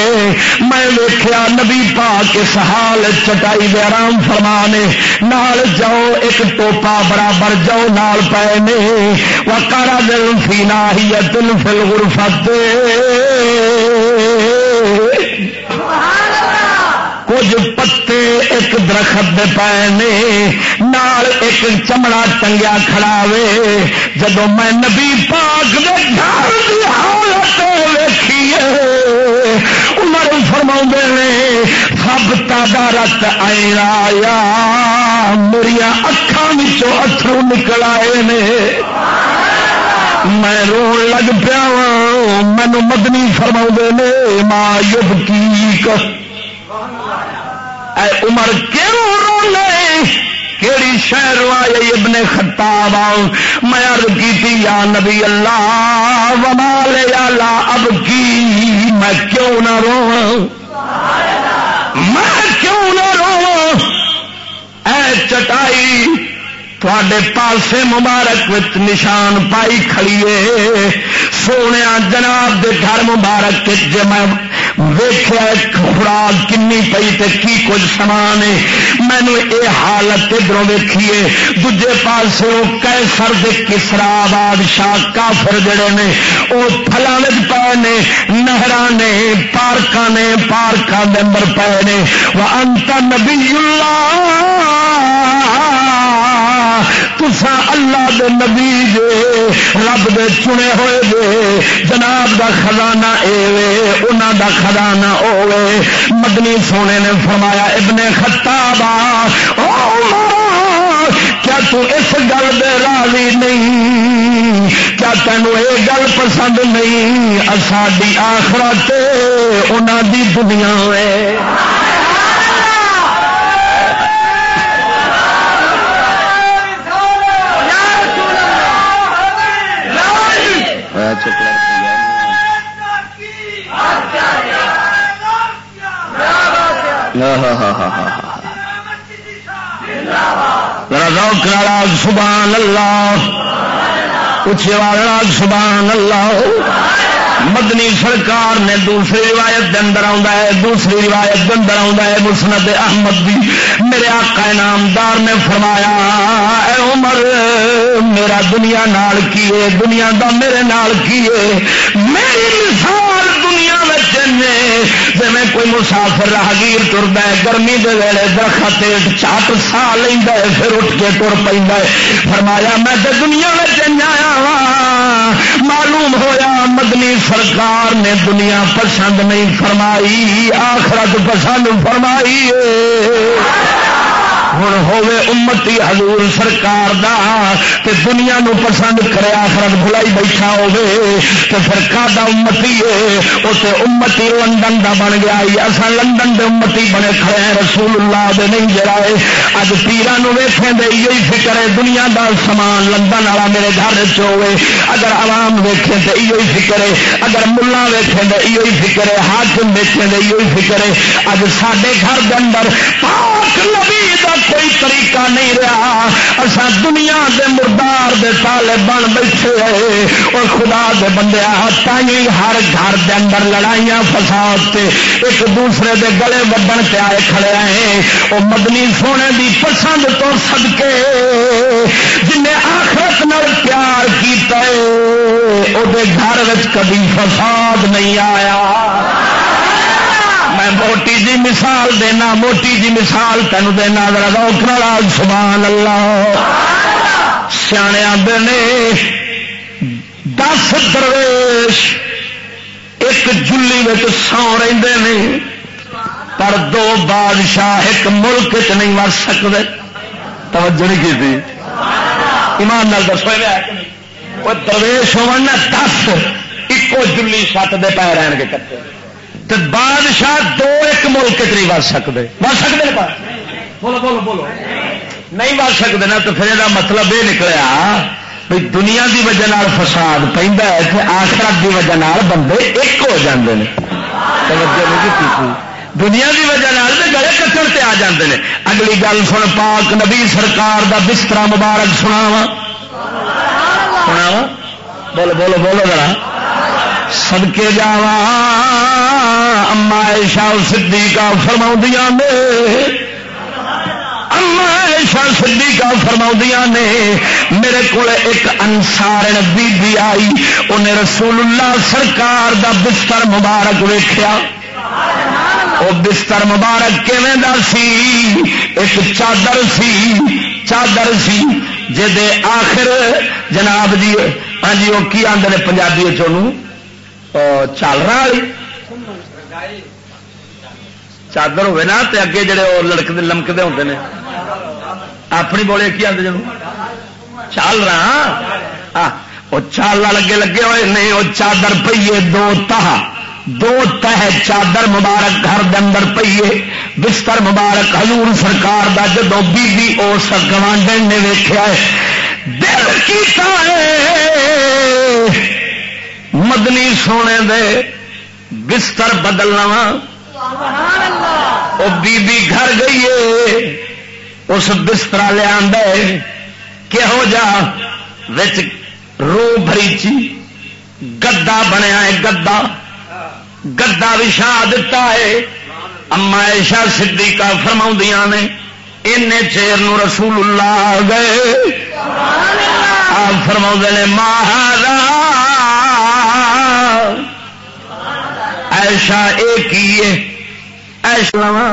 میں ویخیا نبی پا کے سہال چٹائی دے آرام فرما نے نال جاؤ ایک ٹوپا برابر جاؤ نال پائے نے۔ وکارا دل فی نہ ہی دل فل گرفت کچھ ایک درخت دے پائے نے، نال ایک چمڑا ٹنگیا کھڑا وے۔ جب میں نبی پاک دے گھر دی حالت ویکھیے، عمر فرما نے سب آفتہ رت آیا میری اکھان اترو نکل آئے نے۔ میں رو لگ پیا مینو مدنی فرما نے ماں یب کی عمر کیوں رو لے؟ کیڑی شہر آئی ابن خطاب میں عرض کی یا نبی اللہ، وما لے لا اب کی میں کیوں نہ رو میں کیوں نہ رو اے چٹائی تھوڑے پاسے مبارک نشان پائی کھڑیے سونے جناب دے گھر مبارک جی میں ویخیا خوراک کنی پی تے کی کچھ سامان ہے؟ مینو یہ حالت ادھر ویکھیے دجے پاس کیسر دے کسرا بادشاہ کافر جڑے نے وہ فلاں پے نے نہر نے پارک نے، پارکاں دے اندر پے نے۔ وہ انت نبی اللہ تسا اللہ دے نبی جے، رب دے چنے ہوئے جے۔ جناب دا خزانہ اے انہاں دا خزانہ اوے مدنی سونے نے فرمایا، ابن خطابا کیا تو اس گل دے راضی نہیں؟ کیا تینوں یہ گل پسند نہیں؟ ساری آخرت انہوں دی دنیا ہے سبحان اللہ۔ اچھے والا سبحان اللہ۔ مدنی سرکار نے دوسری روایت اندر ہے، دوسری روایت اندر ہے، مسند احمد بھی میرے آقا انعامدار نے فرمایا، اے عمر، میرا دنیا نال کی ہے دنیا دا میرے نال کی ہے میری کوئی مسافر راہگیر ترد ہے، گرمی دے ویلے درخت چاٹ سا لینا ہے، پھر اٹھ کے تر پہ فرمایا، میں تو دنیا میں آیا معلوم ہویا، مدنی سرکار نے دنیا پسند نہیں فرمائی، آخرت پسند فرمائی۔ ہوں ہوے امتی حضور سرکار دا تے دنیا نو پسند کرے آخرت بلائی بیٹھا ہوے تے پھر کا امتی ہے وہ تے امتی لندن دا بن گیا اصا لندن دے امتی بنے کھڑے ہیں رسول اللہ دے نہیں جرائے اج پیران ویخیں دے یہی فکر ہے دنیا دا سامان لندن والا میرے گھر چوے اگر عوام ویکھے تو یہ فکر ہے اگر ملا ویکھے تو یہ فکر ہے حاکم ویکھے تو یہ فکر ہے اج سڈے گھر کے اندر پاک نبی دا کوئی طریقہ نہیں رہا۔ اصا دنیا دے مردار دے تالے بن بیٹھے اور خدا دے بندے تھی ہر گھر دے اندر لڑائیاں فساد تے ایک دوسرے دے گلے وڈن پہ آئے کھڑے ہیں۔ وہ مدنی سونے دی پسند تو سد کے جن آخرت نال پیار کیا وہ گھر کبھی فساد نہیں آیا۔ میں موٹی جی مثال دینا، موٹی جی مثال تین دینا، ذرا سبحان اللہ سیانے آدھے نے، دس درویش ایک جلی سو رے پر دو بادشاہ ایک ملک چ نہیں مر سکتے توجہ نہیں کی ایمان نال دسو وہ درویش ہو دس ایک جلی چھت دے پی رہن کے تو بادشاہ دو ایک ملک چ نہیں بچ سکتے بچ سکتے بولو بولو بولو۔ نہیں بچ سکتے نا تو پھر یہ مطلب یہ نکلیا بھائی دنیا دی وجہ فساد پہ آخرت دی وجہ بندے ایک ہو جاندے ہیں دنیا دی وجہ گلے کچر سے آ جاندے ہیں اگلی گل سن، پاک نبی سرکار دا بستر مبارک سنا وا سنا بولو بولو بولو ذرا۔ سدکے جا اما ایشا سدھی کا فرما نے۔ اما ایشا کا فرما نے۔ میرے کو ایک انسار بی بی آئی، انہیں رسول اللہ سرکار دا بستر مبارک ویخیا وہ بستر مبارک کیون سی؟ ایک چادر سی چادر سی جی آخر جناب جی ہاں جی وہ کی آدھے پنجابی چ چالر والی۔ چادر ہوئے نا تے اگے جڑے وہ لڑکتے لمکتے ہوتے ہیں اپنی بولے کی آتے جب چال رہا۔ وہ چال لگے لگے ہوئے نہیں وہ چادر پیے دو تہ دو تہ چادر مبارک گھر دے اندر پیے بستر مبارک حضور سرکار دا جدو بی بی اس گوانڈن نے ویخیا دل کیتا ہے۔ مدنی سونے دے بستر بدلنا وہ بی بی گھر گئی ہے۔ اس بستر لیا کہو جا۔ رو بھری چی۔ گدا بنیا ہے، گدا۔ گدا وشا دتا ہے۔ اما ایشا سی کا فرما نے ان چیر نو رسول اللہ گئے آپ فرما نے مہارا ایشا ایک ایشا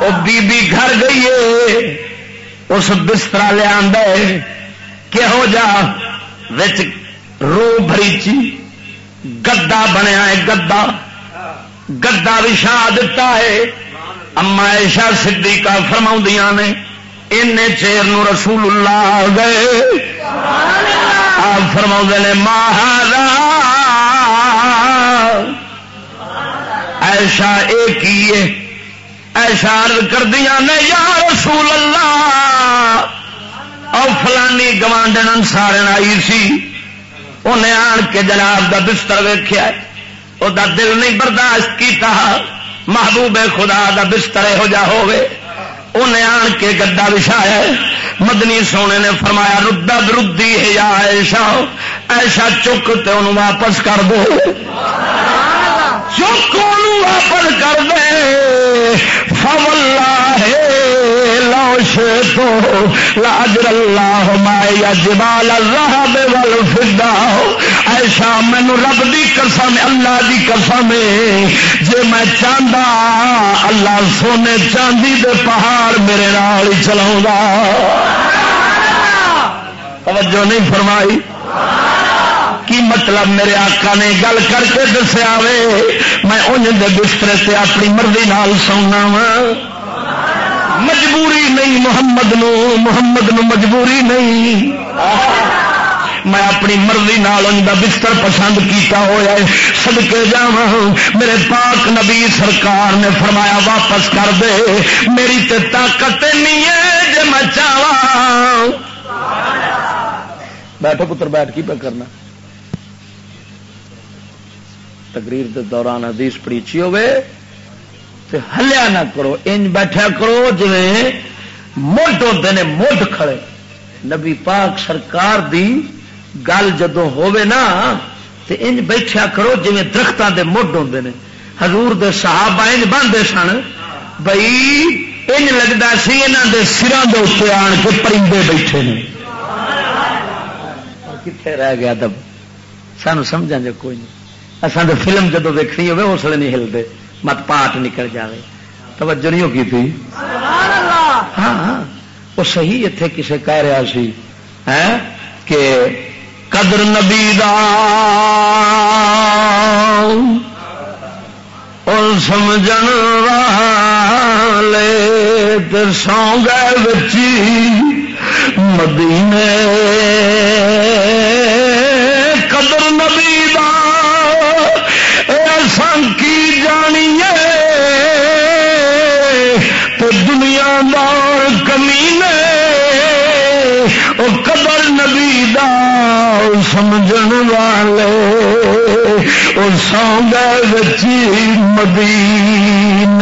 وہ بی بی گھر گئی ہے۔ اس بستر لیا کہو جا رو بھری چی۔ گدا بنیا ہے، گدا۔ گدا وشا دتا ہے۔ اما ایشا سی کا فرما نے ان چیر نو رسول اللہ گئے۔ آپ فرما نے مہارا ایشا ایک ایشا کردیا نے، یا رسول اللہ! اور فلانی گوانڈن سارے آئی سی۔ انہیں آن کے جناب دا بستر ویخیا وہ دل نہیں برداشت کیتا۔ محبوب خدا دا بستر یہو جا ہوئے انہیں آن کے گدا بچھایا مدنی سونے نے فرمایا ردا ردی ہے یا ایشا ایشا چک تے انہوں واپس کر دو۔ چک واپس کر دے فواللہ لوش تو لاجر اللہ مایا جبال الرحب والفدا ایسا مینو رب دی قسم اللہ دی قسم جے میں چاہتا اللہ سونے چاندی دے پہاڑ میرے نال چلاؤں توجہ نہیں فرمائی کی مطلب میرے آقا نے گل کر کے دسیا وے؟ میں انج دے بستر سے اپنی مرضی نال سونا وا مجبوری نہیں، محمد نو محمد نو مجبوری نہیں۔ میں اپنی مرضی نال ان کا بستر پسند کیتا ہوا ہے سدکے جا میرے پاک نبی سرکار نے فرمایا، واپس کر دے۔ میری تے طاقت نہیں ہے جی میں چاہ بیٹھو پتر، بیٹھ کی پہ کرنا۔ تقریر دے دوران حدیث پڑیچی ہوے تے ہلیا نہ کرو، انج بیٹھا کرو جی مڈ ہوتے ہیں مڈ کھڑے۔ نبی پاک سرکار دی گل جدو ہوے نا، تے انج بیٹھا کرو جی درختوں دے مڈ ہوتے ہیں حضور دے صحابہ انج باندھے سن بئی انج لگتا سی یہاں دے سروں دے اتنے آن کے پرندے بیٹھے نے۔ کتنے رہ گیا دب سانو سمجھا جائے کوئی نہیں۔ اصل تو فلم جدو دیکھنی ہوے اس لیے نہیں ہلتے مت پاٹ نکل جائے توجہ نہیں ہوگی تھی؟ ہاں ہاں۔ وہ صحیح اتنے کسے کہہ رہا سی کہ قدر نبی دا اور سمجھن والے سو گئے بچی مدینے قدر نبی دار کمی نے قبر نبی دا سمجھ والے۔ وہ سونگ بچی مدین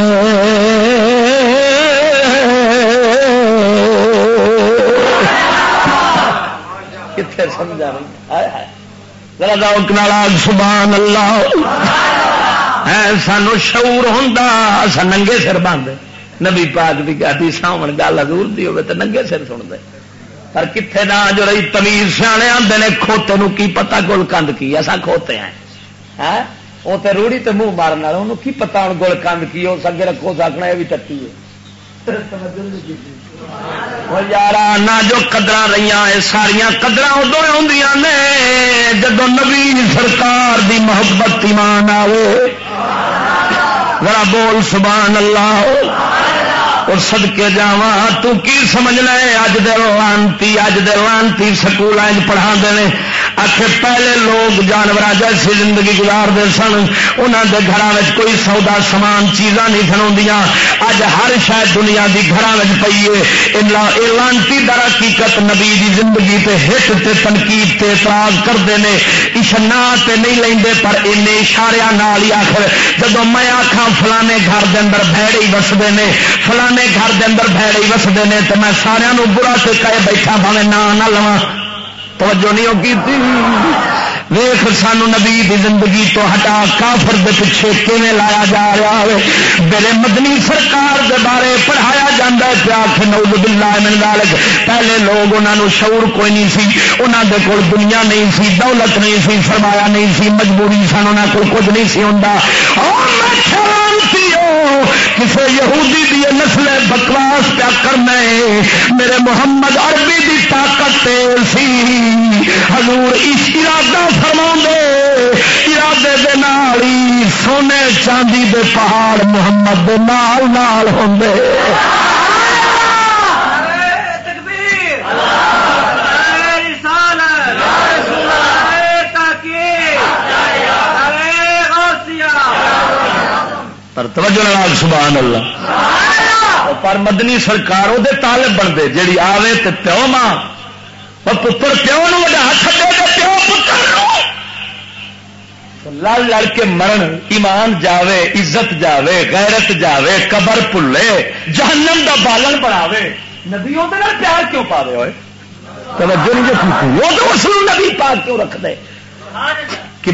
کتنے سمجھا رہی؟ سبحان اللہ۔ سانو شعور ہوں اصا ننگے سر بند نبی پاک کی گاڑی ساون گل ادور دی ہوے تو ننگے سر سن دے پر کتنے نہ جو رہی تمیز سیانے آتے نے کھوتے نو کی پتا گل کند کی؟ اصا کھوتے ہیں۔ ہاں؟ وہ تو روڑی تو منہ مارن والا انہوں کی پتا ہوں گل کند کی؟ اس اگے رکھو سکنا یہ بھی ٹٹی ہے۔ یار نہ جو قدر رہی ساریا قدر ادو آدی جب نبی سرکار دی محبت ایمان آئے ذرا بول سبحان اللہ۔ اور سدکے جا تو کی سمجھ لے؟ اج دے لانتی، اج دے لانتی سکول جی پڑھا دے آخر پہلے لوگ جانور جیسی زندگی گزارتے سن۔ انہوں دے گھر کوئی سودا سامان چیزاں نہیں سنا اج ہر شاید دنیا کی گھر پیے لانتی در حقیقت نبی دی زندگی تے ہٹ تے تنقید تے اعتراض کرتے ہیں اشنا تے نہیں لیں پر ان اشاریا ہی آخر جب میں آخا فلانے گھر دے اندر بھڑے ہی وستے ہیں فلانے فلانے گھر دے اندر بھڑے ہی وستے ہیں تو میں سارا برا سے بیٹھا بھاوے نہ نہ لوا توجہ نہیں ہوگی ویخ سانو نبی دی زندگی تو ہٹا، کافر دے پیچھے کیون لایا جا رہا ہے میرے مدنی سرکار دے بارے پڑھایا جا پیا کہ باللہ من ذالک۔ پہلے لوگ انہوں نے شعور کوئی نہیں سی انہوں دے کول دنیا نہیں سی، دولت نہیں سی، فرمایا نہیں سی، مجبوری سن انہوں کو کچھ نہیں سی ہوں کسی یہودی دی نسل بکواس پیا کرنا میرے محمد عربی دی طاقت سی۔ حضور اس ارادہ فرما ارادے دے نال ہی سونے چاندی دے پہاڑ محمد دے نال نال ہوندے۔ پر توجہ لال سبحان اللہ۔ پر مدنی سرکار وہ طالب بنتے جیڑی آوے تو پیو ماں پتر پیو نو ہاتھ دے تو پیو پتر لڑ لڑ کے مرن ایمان جاوے عزت جاوے غیرت جاوے قبر پلے جہنم دا بالن بناوے۔ نبی وہ پیار کیوں پا رہے ہوئے؟ توجہ نہیں وہ تو اس نبی پاک کیوں رکھ دے کہ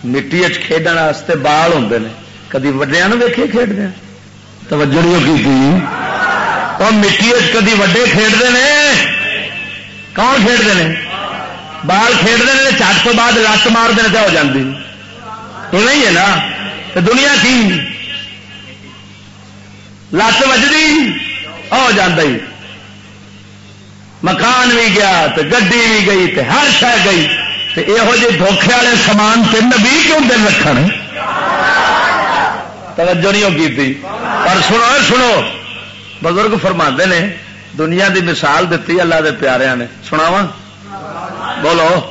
بلا مٹی کھیڈنے بال ہوں نے کدی وڈیا ویکے کھیڈتے ہیں توجہ نہیں کی اور مٹی کدی وڈے کھیڈتے ہیں کون کھیڈتے ہیں بال کھیڈتے ہیں چٹ تو بعد لت مارتے ہیں تو ہو جاتی نہیں ہے نا تو دنیا کی لت وجدی ہو جی مکان بھی گیا تو گی بھی گئی تو ہر شہ گئی یہو جہ دھوکھے والے سامان سے نبی کیوں دن رکھ توجہ نہیں ہوگی تھی۔ پر سنو سنو، بزرگ فرما نے، دنیا دی مثال دیتی اللہ دے پیارے نے۔ سناوا بولو۔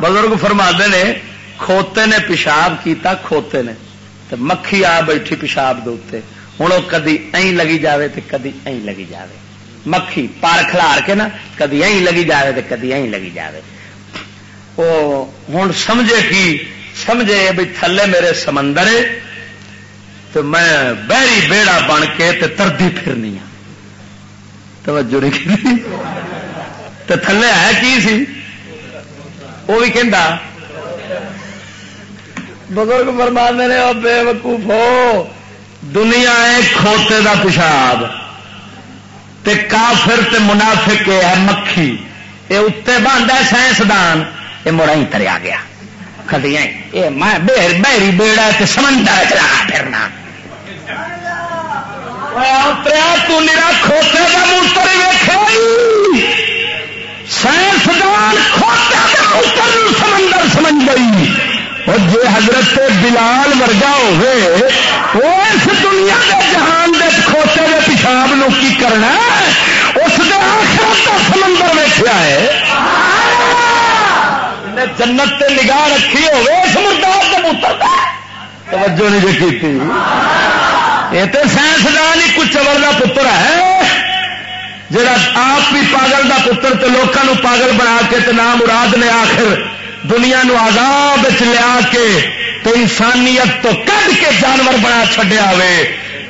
بزرگ فرما نے، کھوتے نے پیشاب کیتا، کھوتے نے۔ تو مکھی آ بیٹھی پیشاب دے ہوں وہ کدی این لگی جاوے تو کدی این لگی جاوے۔ مکھی پار کھلار کے نا، کدی این لگی جاوے تو کدی این لگی جاوے۔ وہ ہوں سمجھے کی؟ سمجھے بھی تھلے میرے سمندر تو میں بہری بیڑا بن کے تے تردی پھرنی ہوں توجہ نہیں تو تھلے ہے کی سی؟ وہ بھی کہ بزرگ فرما نے بے وقوف ہو۔ دنیا ہے کھوتے دا پیشاب۔ تے کافر تے منافق ہے، مکھی۔ یہ اتنے بنتا ہے سائنسدان۔ یہ مڑا ہی تریا گیا۔ کدی بہری بیڑا سمندر چلا پھرنا۔ تو میرا کھوتے کا موتر سائنسدان کھوتے کا موتر سمندر سمجھ گئی اور جی حضرت بلال ورگا ہوئے وہ اس دنیا کے جہان کے کھوتے کے پیشاب نو کی کرنا اس کے آخر کا سمندر ویٹیا ہے۔ جنت تے نگاہ رکھی ہوگی سمجھدار توجہ نہیں جی کی یہ تو سائنسدان ہی کچھ چور کا پتر ہے۔ جڑا آپ بھی پاگل کا پتر تو لوگوں پاگل بنا کے تو نام مراد نے آخر دنیا نو آزاد لیا کے تو انسانیت تو کد کے جانور بنا چڈیا ہوئے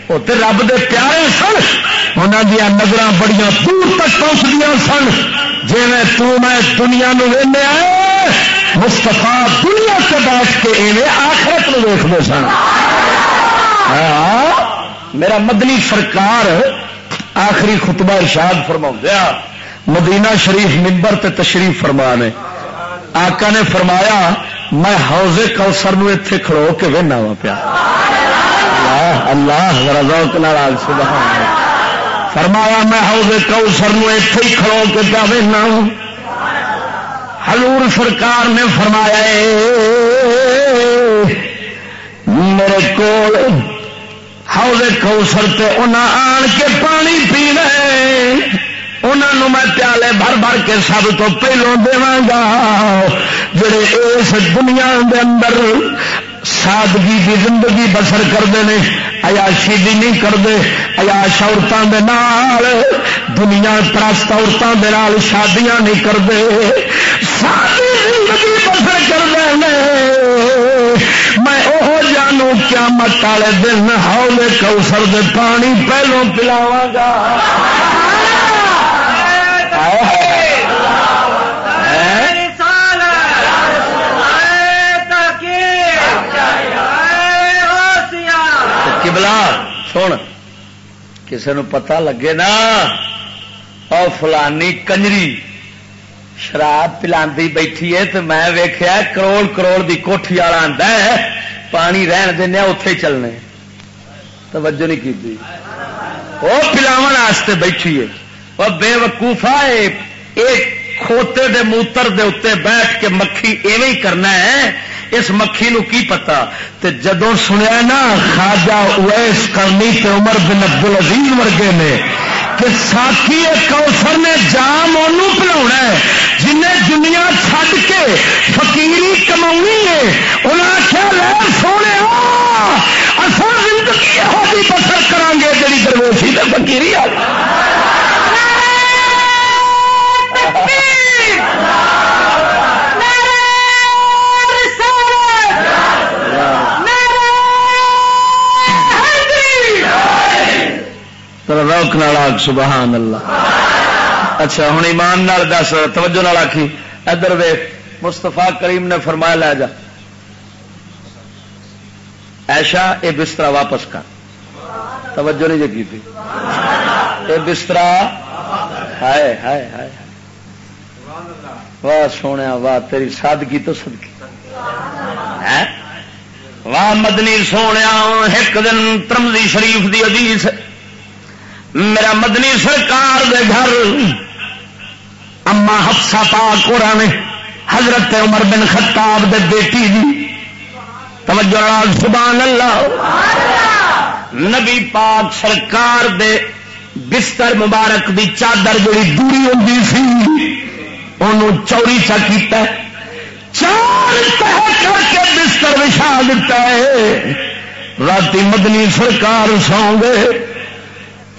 وہ رب دے پیارے سن انہوں دیا نظر بڑی دور تک پہنچ سن۔ جی میں تو میں دنیا نو آئے مستفا دنیا سے بیٹھ کے ایویں آخرت نو ویختے سن۔ ہاں، میرا مدنی سرکار آخری خطبہ ارشاد فرما مدینہ شریف ممبر تے تشریف فرما نے آقا نے فرمایا، میں حوضے کوسر اتے کھڑو کے وہنا وا پیا۔ اللہ ذوق نال سبحان فرمایا، میں حوض کوسر اتے ہی کھڑو کے پیا وہنا حضور سرکار نے فرمایا میرے کول ہاؤ کوسر تے انہاں آن کے پانی پینا انہوں میں پیالے بھر بھر کے سب تو پہلو دا جڑے اس دنیا دے اندر سادگی کی زندگی بسر کرتے ہیں ایاشی بھی نہیں کرتے ایاش عورتوں کے نال، دنیا پرست عورتوں کے نال شادیاں نہیں کرتے۔ سادی زندگی بسر کرتے ہیں۔ میں وہ جانوں کیا مت والے دن ہاؤ کوسر دے پانی پہلو پلاوا گا۔ سن کسی پتا لگے نا اور فلانی کنجری شراب پلا بیٹھی ہے تو میں ویخیا کروڑ کروڑ دی کوٹھی والا آتا ہے، پانی رہن دینا اتے چلنے۔ توجہ نہیں کی وہ پلاو بیٹھی ہے۔ وہ بے وقوفا کھوتے دے موتر دے اتنے بیٹھ کے مکھی ایویں کرنا ہے اس مکھی نو کی پتا؟ تے جدو سنیا نا خاجا اویس، کرنی تے عمر بن عبد العزیز ورگے نے کہ ساکی کوسر نے جام ان پلا جنہیں دنیا چھڈ کے فقیری کما ہے۔ انہیں آخیا لے سونے اصل زندگی یہ بسر کران گے جی درویشی فکیری آ روک نال سبحان اللہ۔ اچھا ہوں ایمان نال دس، توجہ نال آخی ادھر ویخ مستفا کریم نے فرمایا، لے جا۔ ایشا یہ بستر واپس کر۔ توجہ نہیں جی کی یہ بستر ہائے ہائے ہائے۔ واہ سونے واہ، تیری سادگی تو سدگی۔ واہ، مدنی سونے ایک دن ترمزی شریف دی عزیز میرا مدنی سرکار دے گھر۔ اما ہفسا پاک ہو نے، حضرت عمر بن خطاب دے بیٹی دی۔ توجہ سبحان اللہ۔ نبی پاک سرکار دے بستر مبارک دی چادر جڑی دوری ہوتی سی انہوں چوری چا کیتا ہے۔ چار تہ کر کے بستر وچھا دیتا ہے۔ رات مدنی سرکار سو گئے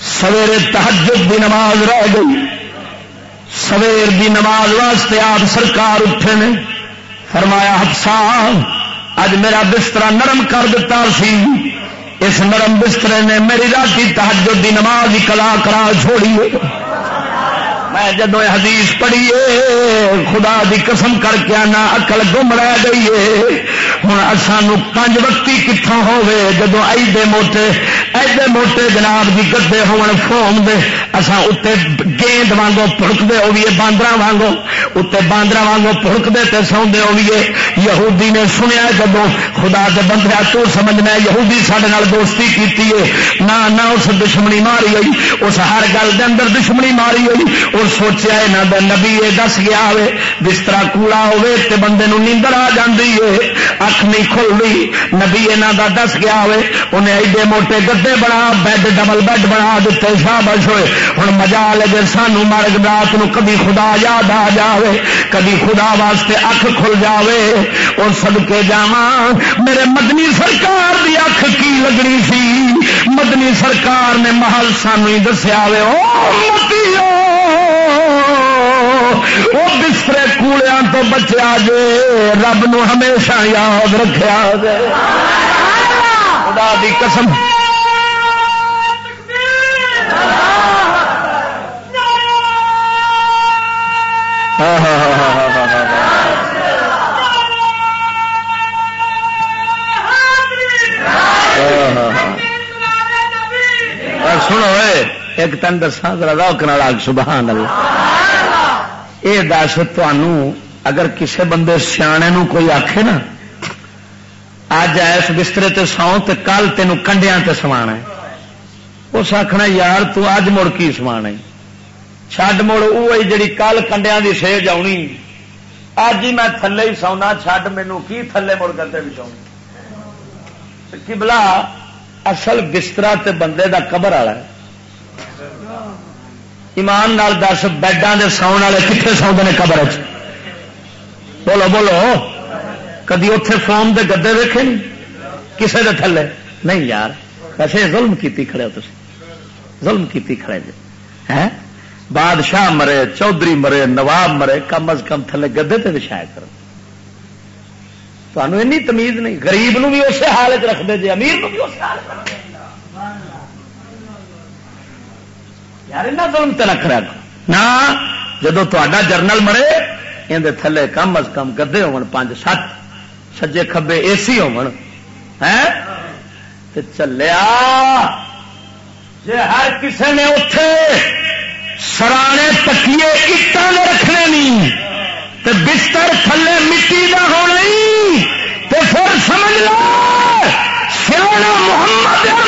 سویرے تحجد دی نماز رہ گئی۔ سویر دی نماز واسطے آپ سرکار اٹھے نے۔ فرمایا ہفسا اج میرا بستر نرم کر دیتا سی۔ اس نرم بسترے نے میری راتی تحجد دی نماز ہی کلا کرا چھوڑی میں جدو حدیث پڑھیے، خدا دی قسم کر کے آنا اکل گم رہ گئی ہے ہوں سانو کنج وقتی کتوں ہوے جدو ایڈے موٹے ایڈے موٹے جناب جی کی گدے ہون فوم دے اسان اتنے گیند وانگو پڑکتے ہوئیے باندر وانگو۔ اتنے باندر وانگو پڑکتے تے سوندے ہوئیے یہودی نے سنیا جدو خدا دے بندہ تو سمجھنا یہودی سارے دوستی کی نہ نہ اس دشمنی ماری ہوئی، اس ہر گل دے اندر دشمنی ماری ہوئی، اس سوچیا یہاں کا نبی یہ دس گیا ہو بستر کوڑا ہوے تے بندے نو نیندر آ جاتی ہے۔ اکھ نہیں کھل رہی نبی یہاں کا دس گیا ہوے انہیں ایڈے موٹے گدے بنا بیڈ ڈبل بیڈ بنا دیتے شابش ہوئے۔ ہوں مزا لگے سانو مرگ رات نو کبھی خدا یاد آ جاوے، کبھی خدا واسطے اکھ کھل جاوے۔ اور سد کے جا میرے مدنی سرکار دی اکھ کی لگنی سی؟ مدنی سرکار نے محل سانو ہی دسیا وے او متیو وہ بسترے کوڑیا تو بچیا جے رب نو ہمیشہ یاد رکھا جے خدا دی قسم ہاں ہاں ہاں ہاں ہاں سنو ایک تن دسا ذرا روک نال سبحان اللہ یہ دس اگر کسے بندے سیانے نو کوئی آخے نا اج ایس بسترے تے سو تے کل تین کنڈیا تے سوا اس آخنا یار تو اج مڑ کی سوا چھڈ مڑ وہ جی کل کنڈیا کی سیج آنی اج ہی میں تھلے ہی سونا چھڈ مینو کی تھلے مڑ کرتے بھی کبلا اصل بستر تے بندے دا قبر والا ایمان نال دس بیڈان دے ساؤن والے کتنے سوندے نے قبر چ بولو بولو۔ کدی اتے فون دے گدے دیکھے نہیں؟ کسے دے تھلے؟ نہیں یار۔ ویسے ظلم کیتی کھڑے ہو تھی ظلم کیتی کھڑے جی۔ ہے بادشاہ مرے، چودھری مرے، نواب مرے، کم از کم تھلے گدے تے بچھایا کرو۔ تمہیں این تمیز نہیں گریب نو بھی اسی حالت رکھتے جی امیر نو بھی اسی حالت یار ظلم تے رکھ رہا نہ جدو تا جرنل مرے اندر تھلے کم از کم گدے ہو پانچ سات سجے کبے اے سی ہو چلیا جی ہر کسی نے اتے سرانے تکیے اٹان رکھنے نہیں تو بستر تھلے مٹی کا ہونا تو پھر سمجھ لو سیاح محمد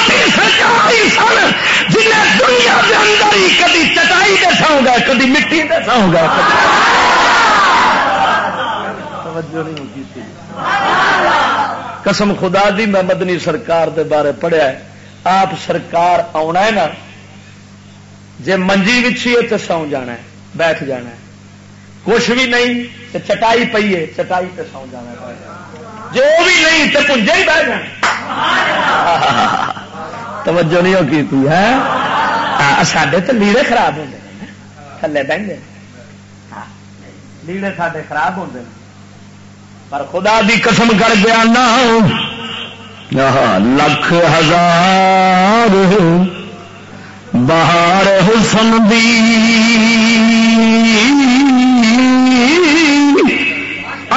دنیا کے اندر ہی کدی چٹائی دے سو گا، کدی مٹی دے سو گا۔ قسم خدا دی، میں مدنی سرکار دے بارے پڑھیا ہے۔ آپ سرکار آنا ہے نا جی منجی بچھی ہے تو سو جانا ہے، بیٹھ جانا ہے۔ کچھ بھی نہیں تو چٹائی پی ہے، چٹائی تے سو جانا ہے۔ جو بھی نہیں تو پنجے ہی بہ جانا توجہ نہیں ہوگی تھی ہاں؟ ہاں، ہے سڈے تو لیڑے خراب ہوتے ہیں تھلے بہن ہاں، لیڑے سارے خراب ہوتے ہیں پر خدا دی قسم کر گیا نا لکھ ہزار بہار حسن دی۔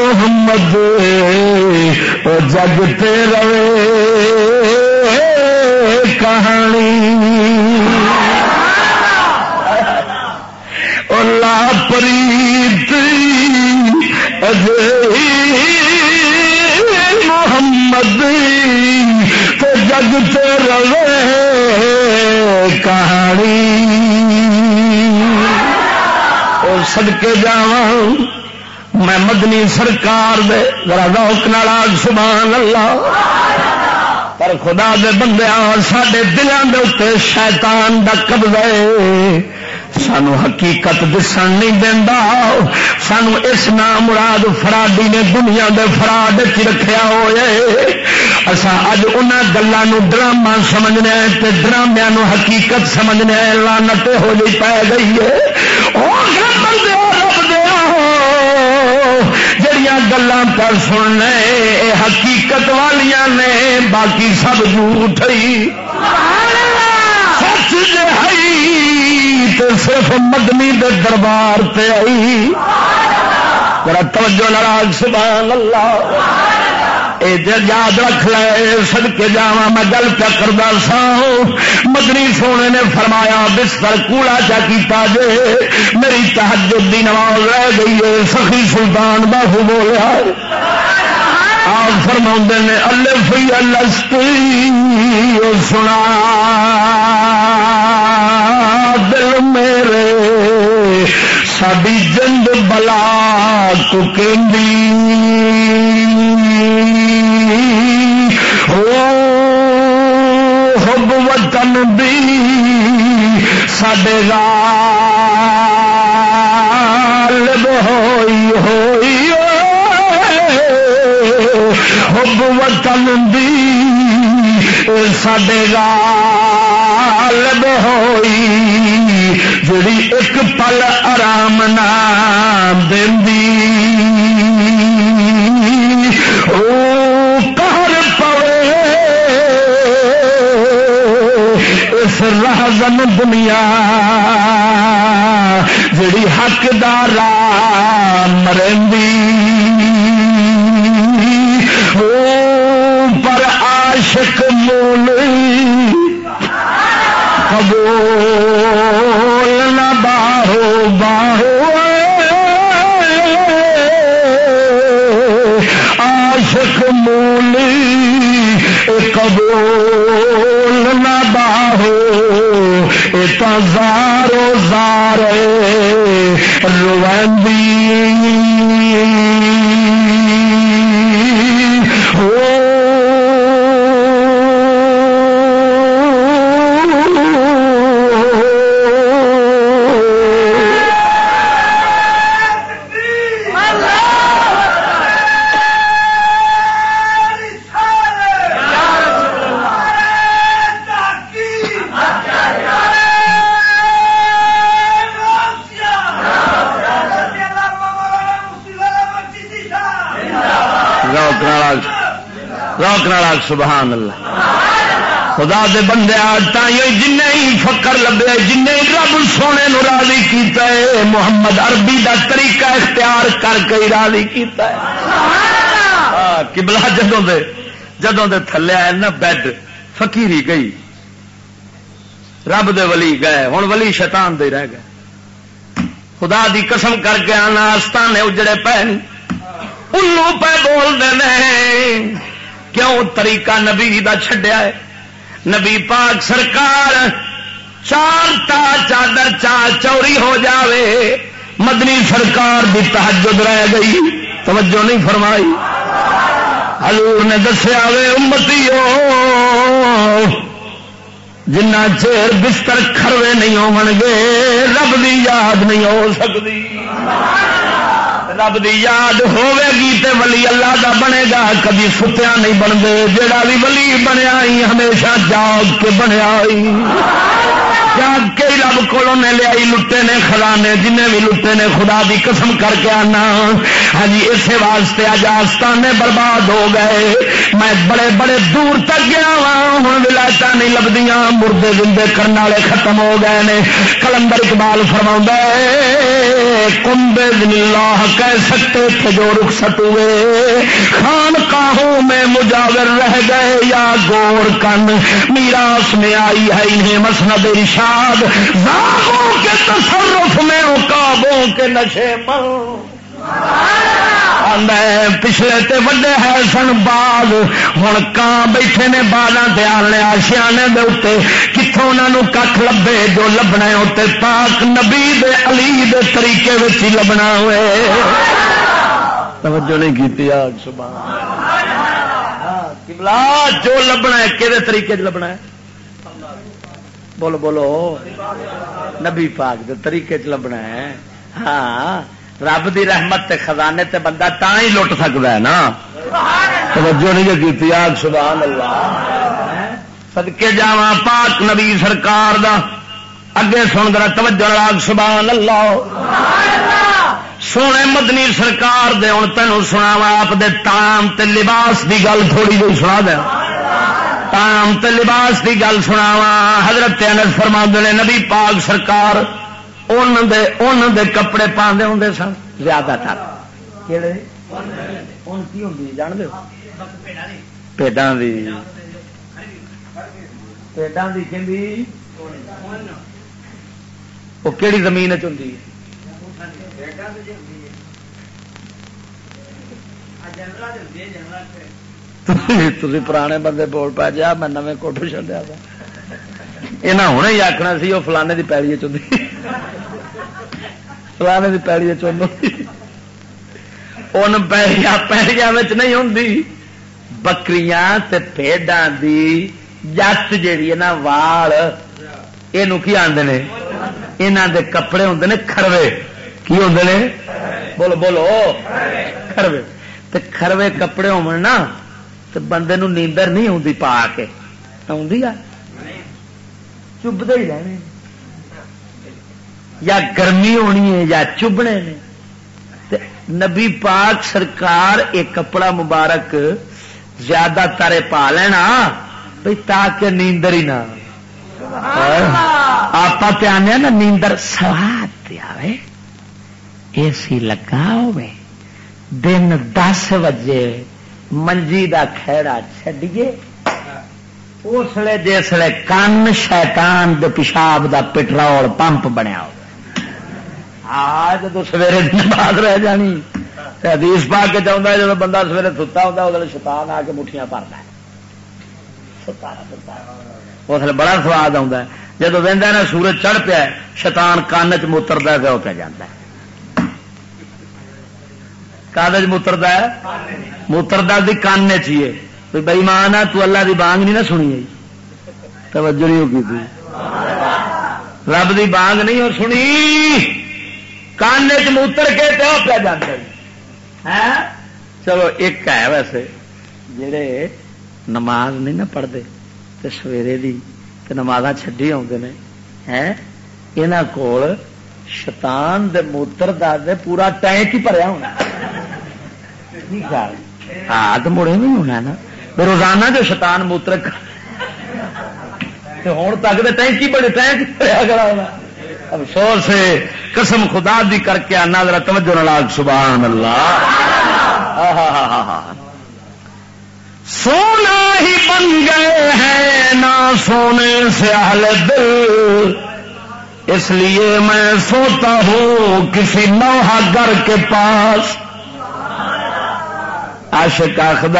محمد جگتے رہے کہانی۔ لا پریت اجے محمد تو جگتے رہے کہانی۔ اور سدکے جا میں مدنی سرکار دے، ذرا روک ناراض سبحان اللہ۔ پر خدا دے بندے سڈے دلوں کے اتنے شیتان کا قبضہ سانو حقیقت دسن نہیں دینا سانو اس نام مراد فراڈی نے دنیا دے فراڈ چ رکھا ہوئے۔ اصا اج ان گلوں ڈرامہ سمجھنے تے ڈرامیا حقیقت سمجھنے لانت ہو جی پی گئی ہے۔ جڑیاں گلان پر سننے حقیقت والیاں نے باقی سب جھوٹ سچ تو صرف مدنی دے دربار تے آئی میرا توجہ ناراض سبحان اللہ! اے یاد رکھ لے سد کے جا میں گل پیا کرتا سا مدنی سونے نے فرمایا، بستر کوڑا چا کیتا جے، میری تحجد دی نماز رہ گئی ہے سخی سلطان باہو بولیا۔ آپ فرما نے الفی الستی سنا۔ دل میرے ساری جنگ بلا تو حب سڈے غالب ہوئی ہوئی حب وطن دی سڈے غالب ہوئی جڑی ایک پل آرام نام دی پھر رہزن دنیا، جڑی حقدار مرندی۔ او پر عاشق مول قبول نہ باہو باہو عاشق مولی قبول۔ باہو زارو زار روندی سبحان اللہ۔ خدا دے بندے آج جن فکر لبے جن رب سونے نو راضی کیتا ہے محمد عربی دا طریقہ اختیار کر کے راضی کیتا ہے۔ ہاں، کبلا جدوں دے جدوں دے تھلے آئے نا بیڈ، فقیری گئی۔ رب دے ولی گئے ہوں ولی شیطان دے رہ گئے۔ خدا دی قسم کر کے آنا، آستانے اجڑے پے انہوں پہ بول دے کیوں طریقہ نبی دا چھڈیا ہے؟ نبی پاک سرکار چار تا چادر چار چوری ہو جاوے، مدنی سرکار بھی تحجد رہ گئی۔ توجہ نہیں فرمائی۔ حضور نے دسیا وے امتی جنا چیر بستر کھروے نہیں ہو گے رب دی یاد نہیں ہو سکتی۔ رب دی یاد ہوے گی تے ولی اللہ دا بنے گا، کبھی ستیا نہیں بنتے۔ جڑا بھی ولی بنیا ہمیشہ جاگ کے بنیا جاگ کے رب کو لیا لٹے نے خزانے، جنہیں بھی لٹے نے، خدا دی قسم کر کے آنا۔ ہاں جی، اسی واسطے اج آستانے برباد ہو گئے۔ میں بڑے بڑے دور تک گیا وا ہوں ولایت نہیں لبدیاں مردے زندے کرنے والے ختم ہو گئے نے۔ کلندر اقبال فرما کمبے دن اللہ کہہ سکتے تھے جو رخصت ہوئے۔ خان کاہوں میں مجاور رہ گئے یا گور کن۔ میراث میں آئی ہے انہیں مسند ارشاد۔ زاغوں کے تصرف میں اکابوں کے نشے من پچھلے تے وڈے ہے سن باغ ہوں کان بیٹھے نے باغاں تیار نے آشیانے دے اتنے کتوں انہوں کھ لبے جو لبنا اتنے پاک نبی دے علی دے طریقے ہی لبنا ہوئے۔ توجہ نہیں کی آج صبح جو لبنا ہے کہ طریقے لبنا ہے؟ بولو بولو، نبی پاک دے طریقے چ لبنا ہے۔ ہاں رب دی رحمت تے خزانے تے بندہ تا ہی لٹ سکتا ہے نا۔ توجہ نہیں کی آگ سبحان اللہ سدکے جا پاک نبی سرکار دا۔ اگے سن کر توجہ راگ سبحان اللہ سونے مدنی سرکار دے ہوں تینوں سنا آپ دے تام تے لباس دی گل تھوڑی جی سنا دیا تام تے لباس دی گل سنا حضرت انس فرما نے، نبی پاک سرکار ان دے ان دے کپڑے پاندے ہوں سن۔ زیادہ تر۔ کہڑے کی جان دی؟ دی۔ وہ زمین چی تھی پرانے بندے بول پا جا میں نویں کوٹو چڈیا یہاں ہونے ہی آخنا سی وہ فلانے کی پیڑی چی فلانے کی پیڑی چون ان پیڑیا پیڑیا نہیں ہوں بکریاں دی جت جیڑی ہے نا وال یہ کی آدھے یہاں دے کپڑے ہوں نے کھروے کی ہوں نے بولو بولو کھروے کھروے کپڑے ہو تو بندے نو نیندر نہیں آتی پا کے آدھی آ؟ چبتے ہی رہنے یا گرمی ہونی ہے یا چبنے نے۔ نبی پاک سرکار ایک کپڑا مبارک زیادہ تر پا لینا بھائی تاکہ نیندر ہی نہ آپ آنے نا نیندر سواد آئے اے سی لگا ہوئے دن دس بجے منجی دا کھیڑا چڈیے اسلے جسے کن شیطان دے پیشاب دا پٹرول پمپ بنیا ہو آج تو سویرے بعد رہ جانی حدیث پا کے چاہتا جب بندہ سویرے ستا ہوتا وہ شیطان آ کے مٹھیاں پڑتا ہے۔ اس لیے بڑا سواد آتا ہے۔ جب وہدا نا، سورج چڑھ پیا شیطان کان چ موترتا پیا پہ جانا کاغذ موترتا ہے۔ موترتا دی کان چیے بئی مان آ تو اللہ دی بانگ نہیں نہ سنی آئی توجہ نہیں ہوگی تھی۔ رب دی بانگ نہیں اور سنی۔ کان چوتر کے تو پہ جانا چلو، ایک ہے ویسے۔ جڑے نماز نہیں نہ پڑھتے تو سویرے دی نماز چڈی آتے ہیں؟ یہاں کول شتان موتر دا دے پورا ٹینک ہی بھریا ہونا۔ ہاں تو مڑے نہیں ہونا نا۔ روزانہ جو شتان موتر ہوں تک تو ٹینک ہی بڑے ٹینک بھریا کرا ہونا۔ افسوس ہے۔ قسم خدا دی کر کے آنا، ذرا توجہ نال سبحان اللہ۔ سونا ہی بن گئے ہیں نہ سونے سے اہل دل۔ اس لیے میں سوتا ہوں کسی نوحا گھر کے پاس۔ عاشق آخد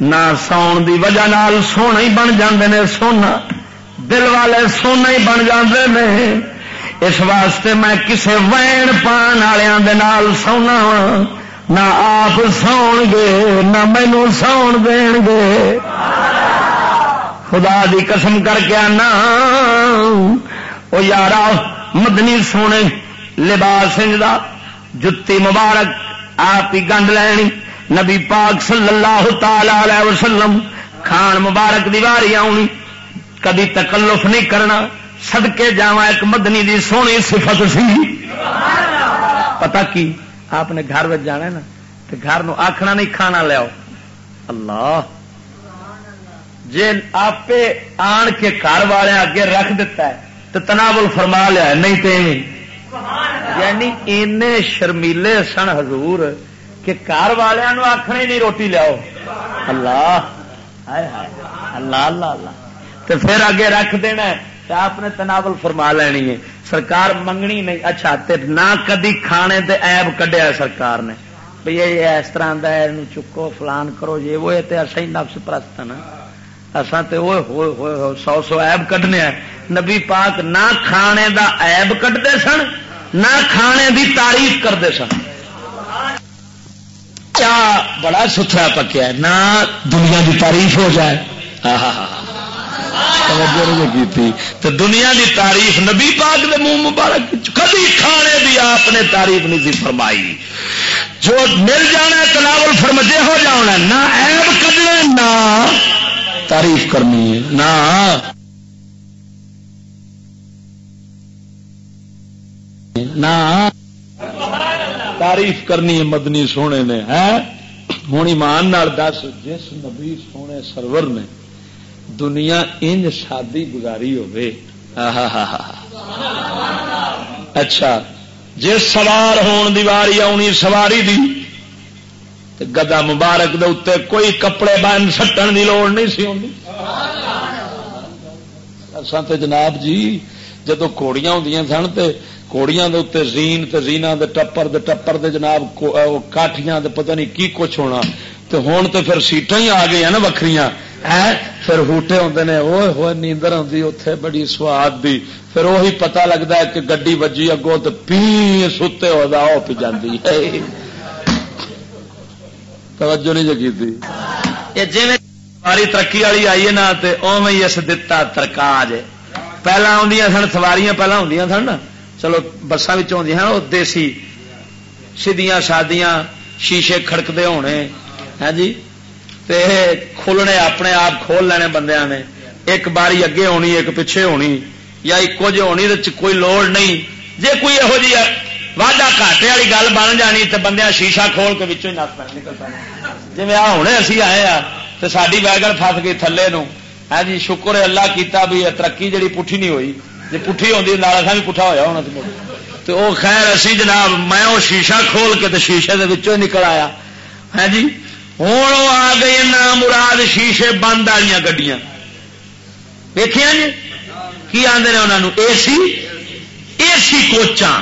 نہ سون دی وجہ نال سونا ہی بن جاندے نے سونا۔ دل والے سونا ہی بن جاندے نے۔ اس واسطے میں کسے وین پان والوں سونا ہاں۔ نہ آپ سو گے، نہ مینو سو دین گے۔ خدا دی قسم کر کے آنا۔ وہ یار مدنی سونے لباس دا، جتی مبارک، آپ ہی گنڈ لینی۔ نبی پاک صلی اللہ تعالی وسلم کھان مبارک دیواری آنی۔ کدی تکلف نہیں کرنا۔ سدکے جا ایک مدنی دی سونی صفت سی۔ پتہ کی؟ آپ نے گھر میں جانا نا تو گھر نو آخنا نہیں، کھانا لیاؤ اللہ۔ جی آپ آن کے گھر والے اگے رکھ دیتا ہے تو تناول فرما لیا نہیں تو یعنی این شرمیلے سن حضور کہ گھر والوں آخنا نہیں روٹی لیاؤ۔ اللہ۔ اللہ۔ اللہ اللہ تو پھر اگے رکھ دینا آپ نے تناول فرما لینی ہے۔ سرکار منگنی نہیں۔ اچھا تے نہ کدی کھانے تے ایب کڈیا سرکار نے۔ بھئی یہ اس طرح دا ہے چکو فلان کرو یہ وہ تے نفس پرست نا۔ تے ہوئے ہوئے ہوئے سو سو ایب کڈنے نبی پاک نہ کھانے دا ایب کڈتے سن، نہ کھانے دی تعریف کرتے سن۔ کیا بڑا ستھرا پکیا ہے، نہ دنیا دی تعریف ہو جائے۔ جی تو دنیا دی تعریف نبی پاک دے منہ مبارک کبھی کھانے دی آپ نے تعریف نہیں سی فرمائی۔ جو مل جانا تلاول فرمجے ہو جانا نہ ایب کدنے نہ تعریف کرنی ہے، نہ نہ تعریف کرنی مدنی سونے نے ہے؟ ہوں ایمان دس جس نبی سونے سرور نے دنیا انج شادی گزاری ہوے <laughs> اچھا جی سوار ہون دیواری آنی سواری دی گدا مبارک دے اتنے کوئی کپڑے بن سٹن دی لوڑ نہیں سی اصل تو جناب جی جدو کوڑیاں ہوں سن تو کوڑیاں دے اتنے زین تے زینا دے ٹپر دے ٹپر دے جناب کاٹیاں دے پتہ نہیں کی کچھ ہونا۔ تو ہوں تو پھر سیٹاں ہی آ گئی نا وکری پھر ہوٹے ہوتے ہیں وہ ہوئے نیندر آتی اتے بڑی سواد دی۔ پھر وہی پتا لگتا ہے کہ گڈی وجی اگوں تو پی ستے ہوتا وہ پی جاتی ہے توجہ نہیں جگی تھی جی سواری ترقی والی آئی ہے نا تو اوے ہی اس دتا ترکاج۔ پہلا آدی سن، سواریاں پہلا ہوں سن چلو بسان وہ دیسی سیدیاں شادیاں شیشے کھڑکتے ہونے ہاں جی تے کھولنے اپنے آپ کھول لینے بندیا نے ایک باری اگے ہونی ایک پیچھے ہونی یا ایک جی ہونی تو کوئی لوڑ نہیں جے کوئی یہو جی واڈا گاٹے والی گل بن جانی تو بندے شیشہ کھول کے بچوں نس پہ نکل پہ جی آ ہونے اسی آئے ہاں تو ساری ویگن فس گئی تھلے نو ہے جی شکر اللہ کیتا بھی ترقی جڑی پٹھی نہیں ہوئی جی پٹھی ہوتی لال بھی پٹھا ہوا ہونا تو وہ خیر اسی جناب، میں وہ شیشہ کھول کے تو شیشے نکل آیا۔ ہے جی؟ ہوں وہ آ گئی نا مراد شیشے بند والی گڈیاں۔ ویخیا جی؟ کی آدھے انہوں اے سی؟ اے سی کوچاں۔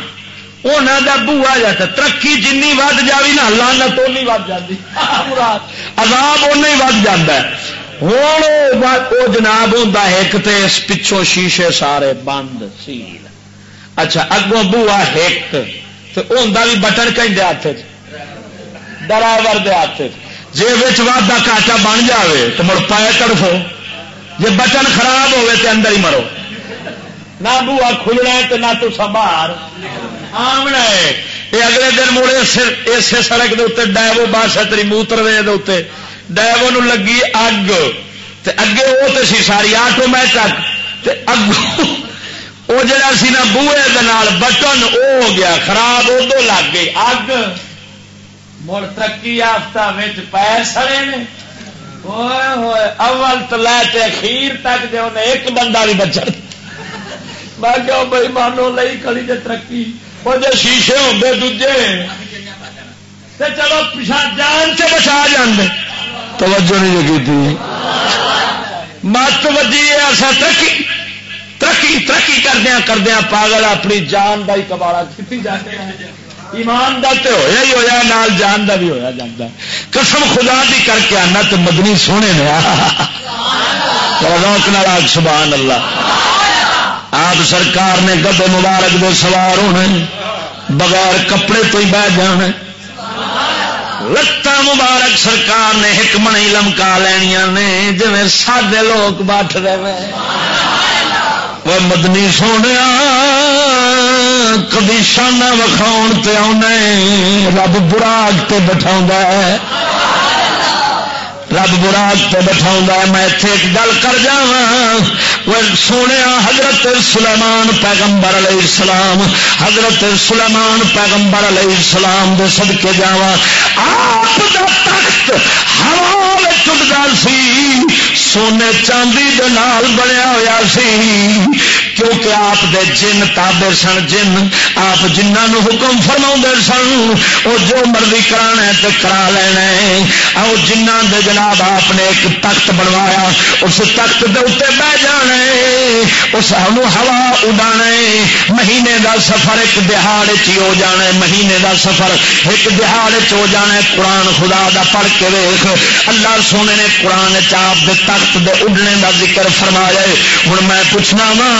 انہوں کا بوا جاتا ترقی جن ود جائے نا لانا تو ود جاتی <laughs> مراد، عذاب اُن ہی ود جا ہوں وہ جناب ہوں ایک تے پچھوں شیشے سارے بند سیل۔ اچھا اگوں بوا ایک تو انہیں بھی بٹن کہیں ہاتھ ڈرائیور دے ہاتھ جی واٹا کاٹا بن جائے تو مڑ پائے تڑفو جی بٹن خراب ہوئے تو اندر ہی مرو۔ نہ بوا کھلنا تو نہ تو سنبھال آمنا ہے۔ یہ اگلے دن مڑے اسے سڑک کے اتنے ڈائبو بس ہے تری موتر دے ڈائبو لگی اگ۔ اگے وہ تو سی ساری آٹومیٹک اگوں وہ جڑا سی نا بوئے بٹن، وہ ہو گیا خراب ادو لگ گئی۔ اگ۔ مڑ ترقی یافتہ پیر سڑے نے۔ اول تو لے اخیر تک جو ایک بندہ بھی بچا میں کہو بھائی، مانو لئی کھڑی جی ترقی۔ وہ جو شیشے ہوتے دوجے۔ چلو پچھا جان سے بچا جانے توجہ نہیں کی مت وجی ایسا ترقی ترقی ترقی کردیا کردیا پاگل اپنی جان کا ہی کباڑا کی جاتے ہیں۔ ایمان دا تے ہویا ہی ہویا، نال جان دا بھی ہویا جاتا قسم خدا دی کر کے آنا تو مدنی سونے نے۔ روک نال آگ، سبحان اللہ۔ آپ سرکار نے گدے مبارک دے سوار ہونے، بغیر کپڑے تو ہی بہ جانے۔ لتاں مبارک سرکار نے ایک منی لمکا لینیا نے جی سادے لوگ بٹ رہے وہ مدنی سونے کدی شانہ وکھاؤ تے آنے رب براگ تے بٹھا ہے۔ رب براگ تے بٹھا میں اتنے ایک گل کر جا سونے حضرت سلیمان پیغمبر علیہ السلام، حضرت سلیمان پیغمبر علیہ السلام دے صدقے جا آپ دا تخت ہوا چٹتا سی، سونے چاندی دے نال بنیا ہوا سی۔ کیونکہ آپ دے جن تابے سن، جن آپ جنہوں حکم فرما سن وہ جو مرضی کرا تو کرا لینا آؤ جنہ دے جناب آپ نے ایک تخت بنوایا، اس تخت دے اتنے بہ جانے اس ہوا اڈا مہینے دا سفر ایک دہاڑ چی ہو جانا مہینے دا سفر ایک دہاڑ ہو جانا قرآن خدا دا پڑھ کے ویخ اللہ سونے نے قرآن چاپ دے تخت دے اڈنے دا ذکر فرمایا ہوں میں پوچھنا وا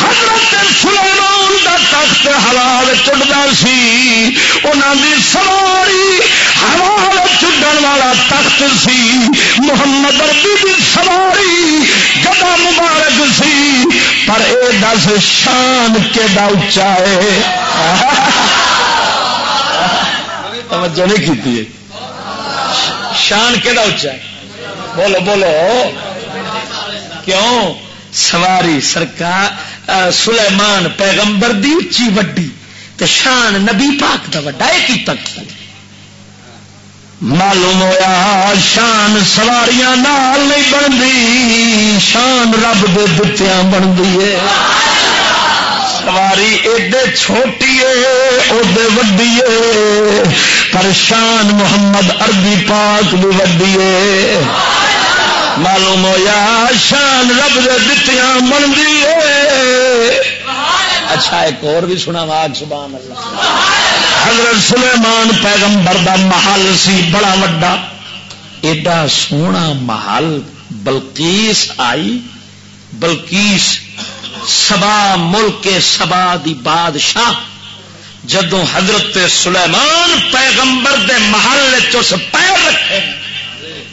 حضرت سلیمان دا تخت ہلا چڑھتا سی انہوں دی سواری ہوا چڈن والا تخت سی۔ محمد اربی دی سواری گدا مبارک سی۔ پر اے دس شان کے دا اچا ہے؟ توجہ نہیں کی شان کے دا اچا ہے؟ بولو بولو۔ کیوں؟ سواری سرکار سلیمان پیغمبر دی اچھی وڈی تے شان نبی پاک دا وڈا، ایک ہی تک۔ معلوم ہوا شان سواریاں نال نہیں بنتی، شان رب دے دتیاں بنتی ہے۔ سواری ایڈے چھوٹی ہے ادے وڈی ہے، پر شان محمد اربی پاک بھی وڈی ہے۔ معلوم ہوا شان رب دتیاں بنتی اچھا ایک اور بھی سنا واگ سبحان اللہ۔ حضرت سلیمان پیغمبر دا محل سی، بڑا وڈا۔ ایڈا سونا محل بلکیس آئی۔ بلکیس سبا ملک سبا دی بادشاہ۔ جدو حضرت سلیمان پیغمبر دے محل چس پیر رکھے۔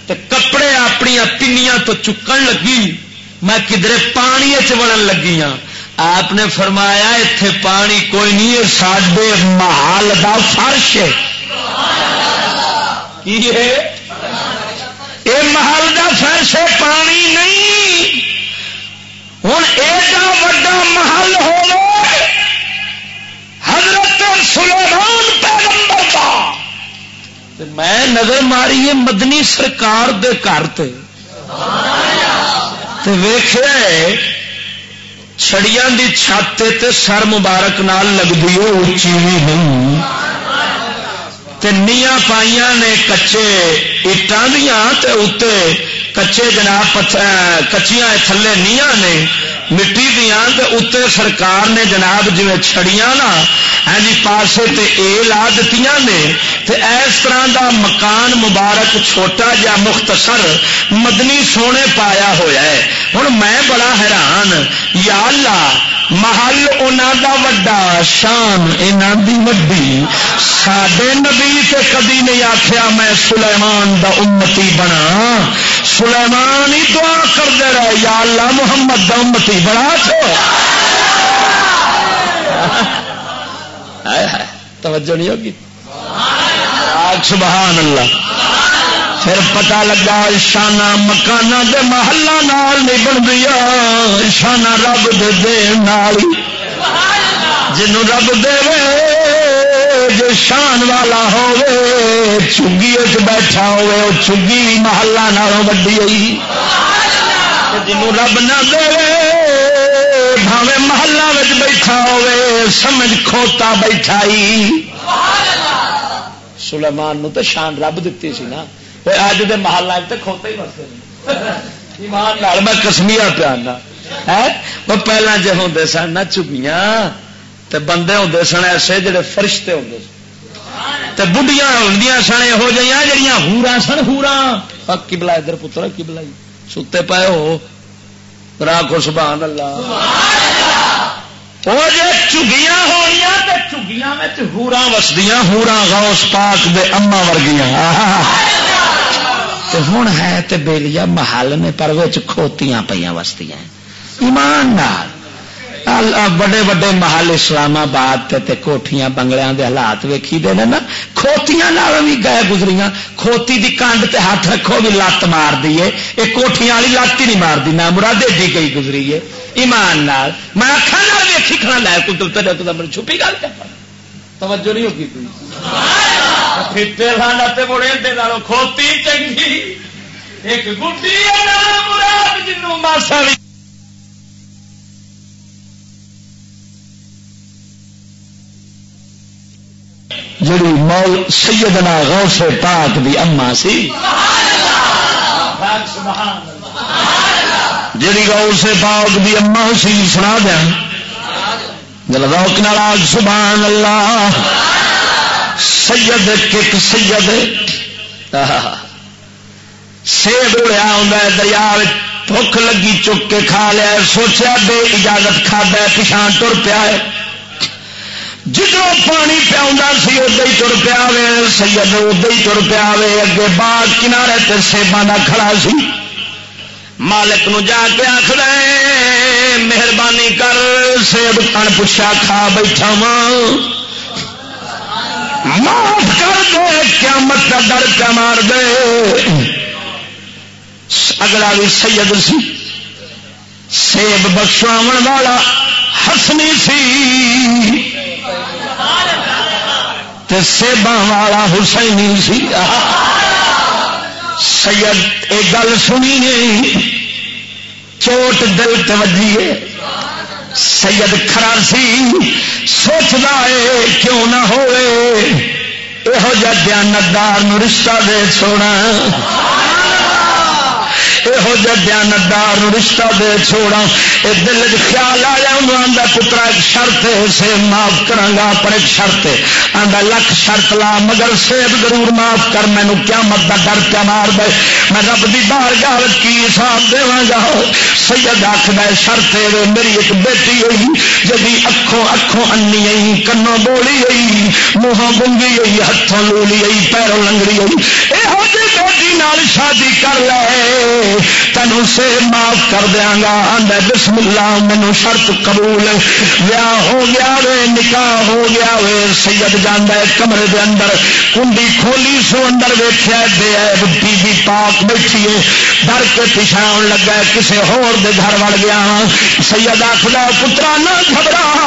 کپڑے اپنی پنیاں تو چکن لگی، میں کدھر پانی چڑن لگی ہاں آپ نے فرمایا اتے پانی کوئی نہیں ہے سڈے محل کا فرش یہ محل کا فرش ہے، پانی نہیں۔ ہوں ایڈا وا محل ہو حضرت سلیمان پیغمبر کا میں نظر ماری ہے مدنی سرکار دے گھر ویخ چھڑیاں دی چھت تے سر مبارک نال لگتی ہے اچھی بھی نہیں۔ نیا پائیاں نے کچے اٹان دیا اتنے کچے جناب کچیاں تھلے نیا نے۔ مٹی دیا اتنے سرکار نے جناب جی چھڑیاں نا ہاں جی پاسے تے اے لا دیتی نے، تے اس طرح دا مکان مبارک چھوٹا جا مختصر مدنی سونے پایا ہوا ہے۔ ہوں میں بڑا حیران، یا اللہ محل انہوں دا وڈا شان انہوں دی وڈی۔ سڈے نبی سے کدی نہیں آخیا میں سلیمان دا امتی بنا۔ سلیمان ہی دعا کر دے رہے یا اللہ محمد دا امتی بنا چو توجہ نہیں ہوگی؟ سبحان اللہ۔ پھر پتا لگا شانہ مکانہ دے محلہ نال نہیں بن گیا شانہ رب دے دے نال۔ جنوں رب دے جو شان والا ہوے چگی بیٹھا ہوے وہ چگی محلہ نالوں وڈی ہوئی۔ جنوں رب نہ دے بھاوے محلہ بیٹھا ہوے سمجھ کھوتا بیٹھا سلیمان نو تو شان رب دیتی سی نا۔ اج دے محلہ تو کھوتے ہی مرتے ایمان لال میں کسمیا پیانا وہ پہلے جی ہوں سن نہ چگیاں تے بندے ہوں سن ایسے جڑے فرشتے ہوں تے بڑھیاں ہوں سن یہو جہاں جہاں ہورا سن ہورا کی بلا ادھر پتر کی بلائی ستے پائے ہو راکو سبحان اللہ وہ جی چگیاں ہونیا تو چگیاں ہورا وسدیاں ہورا غوث پاک دے اما ورگیاں ہوں ہے تے بیلیا محل نے پر کھوتیاں پہ وسدیاں ایمان نال۔ بڑے بڑے محل اسلام آباد تے کوٹیاں بنگلیاں دے حالات ویکھی دے نا۔ کھوتیاں نال بھی گئے گزریاں۔ کھوتی دی کانڈ تے ہاتھ رکھو بھی لت مار دیے یہ کوٹیاں والی لت ہی نہیں مار دی، نہ مرادے دی گئی گزری ہے۔ ایمان نال۔ میں اکھا نال ویکھی کھڑا لے کو تے تے میں چھپی گل تے توجہ نہیں ہوگی کوئی۔ پھٹے ساڈا تے مڑے دے نالوں کھوتی چنگی۔ ایک گڈی مراد جنوں ماسا بھی جڑی مول سیدنا غوث پاک دی اما سی۔ جڑی غوث پاک دی اما سی سنا دیا۔ جل روک ناراج سبحان اللہ۔ سید کک سید سیب اڑیا ہوں دریا بھوک لگی چک کے کھا لیا سوچا بے اجازت کھا پچھان ٹر پیا ہے۔ جدو پانی پیا سی ادو ہی تر پیا سید ادو ہی تر پیا اگے باغ کنارے تے سیبا کا کھڑا سی۔ مالک نو جا کے آخر مہربانی کر، سیب کھان پوچھا، کھا بیٹھا معاف کر دے، قیامت کا ڈر کیا مار دے۔ اگلا بھی سید سی۔ سیب بخشواو والا ہسنی سی۔ سیبا والا حسین سی۔ سید ایک گل سنی نہیں۔ چوٹ دل توجیے سید کھڑا سی سوچتا ہے کیوں نہ ہوئے؟ یہو جہ دیانتدار رشتہ دے چھوڑا یہو جہ جانتدار رشتہ دے چھوڑا یہ دل خیال آیا انہوں کا پترا، ایک شرط سے معاف کرا پر ایک شرط آدھا لکھ شرط لا، مگر سیب ضرور معاف کر مینو کیا مت کا ڈر کیا مار دے۔ میں رب کی بار گال کی حساب دوا گا سید آخر شرط میری ایک بیٹی ہوئی جی اکھوں اکھوں انی آئی کنوں بولی آئی منہوں گنگی آئی ہاتھوں لولی آئی پیروں لنگڑی آئی یہو جی بیٹی نال شادی کر لے۔ تینوں سے معاف کر دیا گا۔ آدھا بسم اللہ مینو شرط قبول۔ ویا ہو گیا وے، نکاح ہو گیا وے۔ سید جانا کمرے دے اندر کنڈی کھولی، سو اندر ویخیا دے بی بی پاک بیٹھی ہے۔ ڈر کے پیچھا لگا کسی ہور دے گھر وڑ گیا۔ سید آخر پترا نہ گھبرا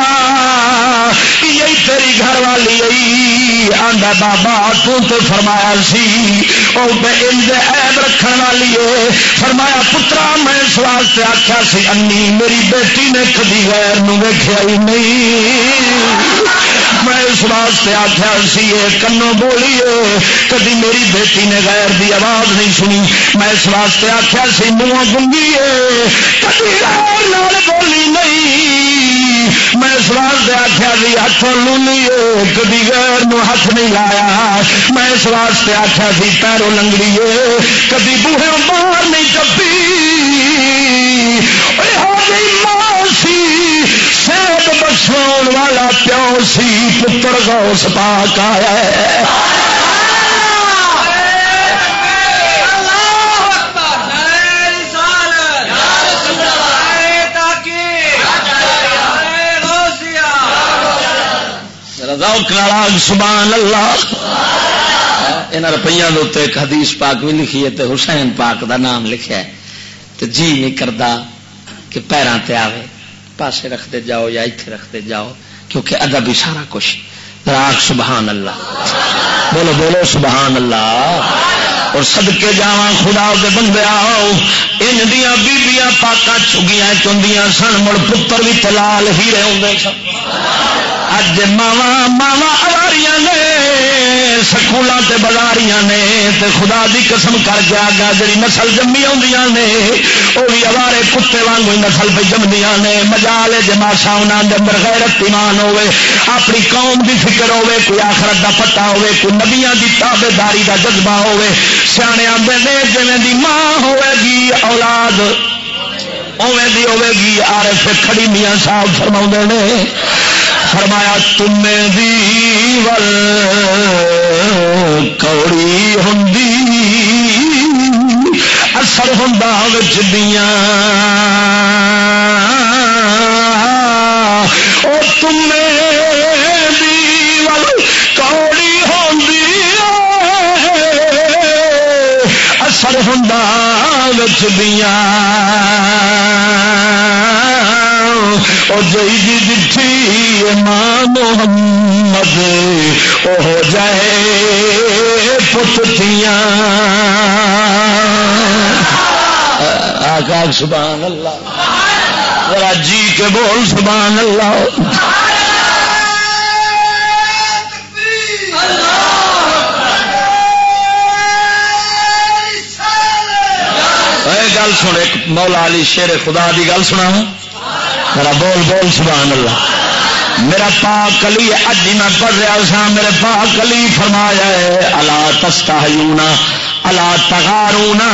یہی تیری گھر والی آئی۔ آدھا بابا، تو فرمایا سی وہ ایب رکھنے والی ہے۔ فرمایا، پترا، میں اس واسطے آخیا سی انی میری بیٹی نے کدی غیر ویخیا ہی نہیں۔ میں اس واسطے آخیا سی کنوں بولی کدی میری بیٹی نے غیر دی آواز نہیں سنی۔ میں اس واسطے آخیا سی منہ گنگی کدی غیر بولی نہیں۔ میں اس واسطے آخیا جی ہاتھوں لونی کبھی غیر نو ہاتھ نہیں لایا میں اس واسطے آخیا سی پیروں لنگڑی کبھی بوہے باہر نہیں چپی۔ ماں سی صحت بخشاؤ والا پیو سی، پتر گوس پاک آیا سبحان اللہ۔ یہاں روپیہ ایک حدیث پاک بھی لکھی ہے حسین پاک دا نام لکھا ہے۔ تو جی نہیں کرتا کہ پیروں تے آوے، پاسے رکھتے جاؤ یا اتنے رکھتے جاؤ، کیونکہ ادب ہی سارا کچھ۔ راک سبحان اللہ۔ بولو بولو، سبحان اللہ۔ اور سدکے جا خدا دے بندے آؤ۔ ان دیا بیبیاں پاکا چگیاں چندیاں سن، مڑ پتر بھی تلال ہی رہے ہوں سن اج ماوا ماوا اواریاں نے سکول بازاریاں نے، تے خدا دی قسم کر کے آگا جی نسل جمی آدی نے وہ بھی اوارے کتے وانگو نسل پہ جمدیا نے۔ مجال جماشا انہوں کے اندر غیرت ایمان ہوے اپنی قوم دی فکر ہوے کوئی آخرت دا پتا ہوے کوئی نبیاں دی تابے داری دا جذبہ ہوے سیانے آدھے نے جی دی ماں ہوے گی، اولاد اوے دی ہوے گی۔ آر کھڑی میاں صاحب فرما نے فرمایا تمہیں دیول کوڑی ہوں اثر ہوں دیا۔ وہ تمہیں دیول کوڑی اثر ہوں دیا۔ جی دھی ماں محمد ہو جائے پتیاں آکاش سبحان اللہ۔ ذرا جی کے بول سبحان اللہ۔ گل سن، ایک مولا علی شیر خدا دی گل سنا میرا بول بول سبحان اللہ۔ میرا پاک کلی اج جی میں پڑھ رہا سا میرے پاک کلی فرمایا ہے، الا تستا الا تغارونا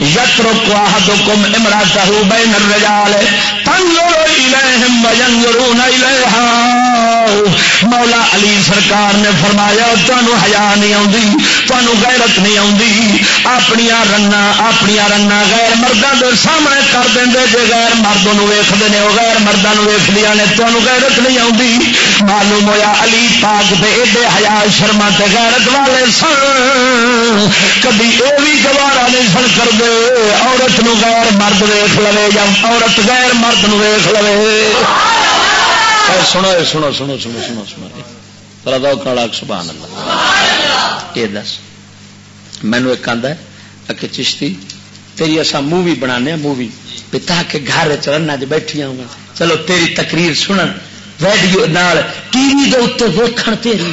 یترک احدکم امراتہ بین الرجال تنظر الیہم وینظرون الیہا مولا علی سرکار نے فرمایا تانوں حیا نہیں آتی تانوں غیرت نہیں آتی اپنی رنگا اپنی رنگا غیر مردوں کے سامنے کر دیں جے غیر مردوں ویختے ہیں وہ غیر مردوں ویخ ویکھدیاں نے تانوں غیرت نہیں آتی معلوم ہویا علی پاک دے ایڈے حیا شرما تے غیرت والے سن۔ کبھی یہ بھی گوارا نہیں سن کر دے عورت نو غیر مرد ویخ لو یا عورت غیر مرد نو ویخ لو سنو سنو سنو سنو سنو سنو۔ دو کالا سبحان اللہ۔ یہ دس۔ مینو ایک آدھا ہے کہ چشتی، تیری اصا مووی بنا ہاں، مووی۔ پتا کہ گھر چرنا چ بیٹھی ہوں چلو تیری تقریر سنن۔ ریڈیو نال ٹی وی کے اتنے ویکھن تیری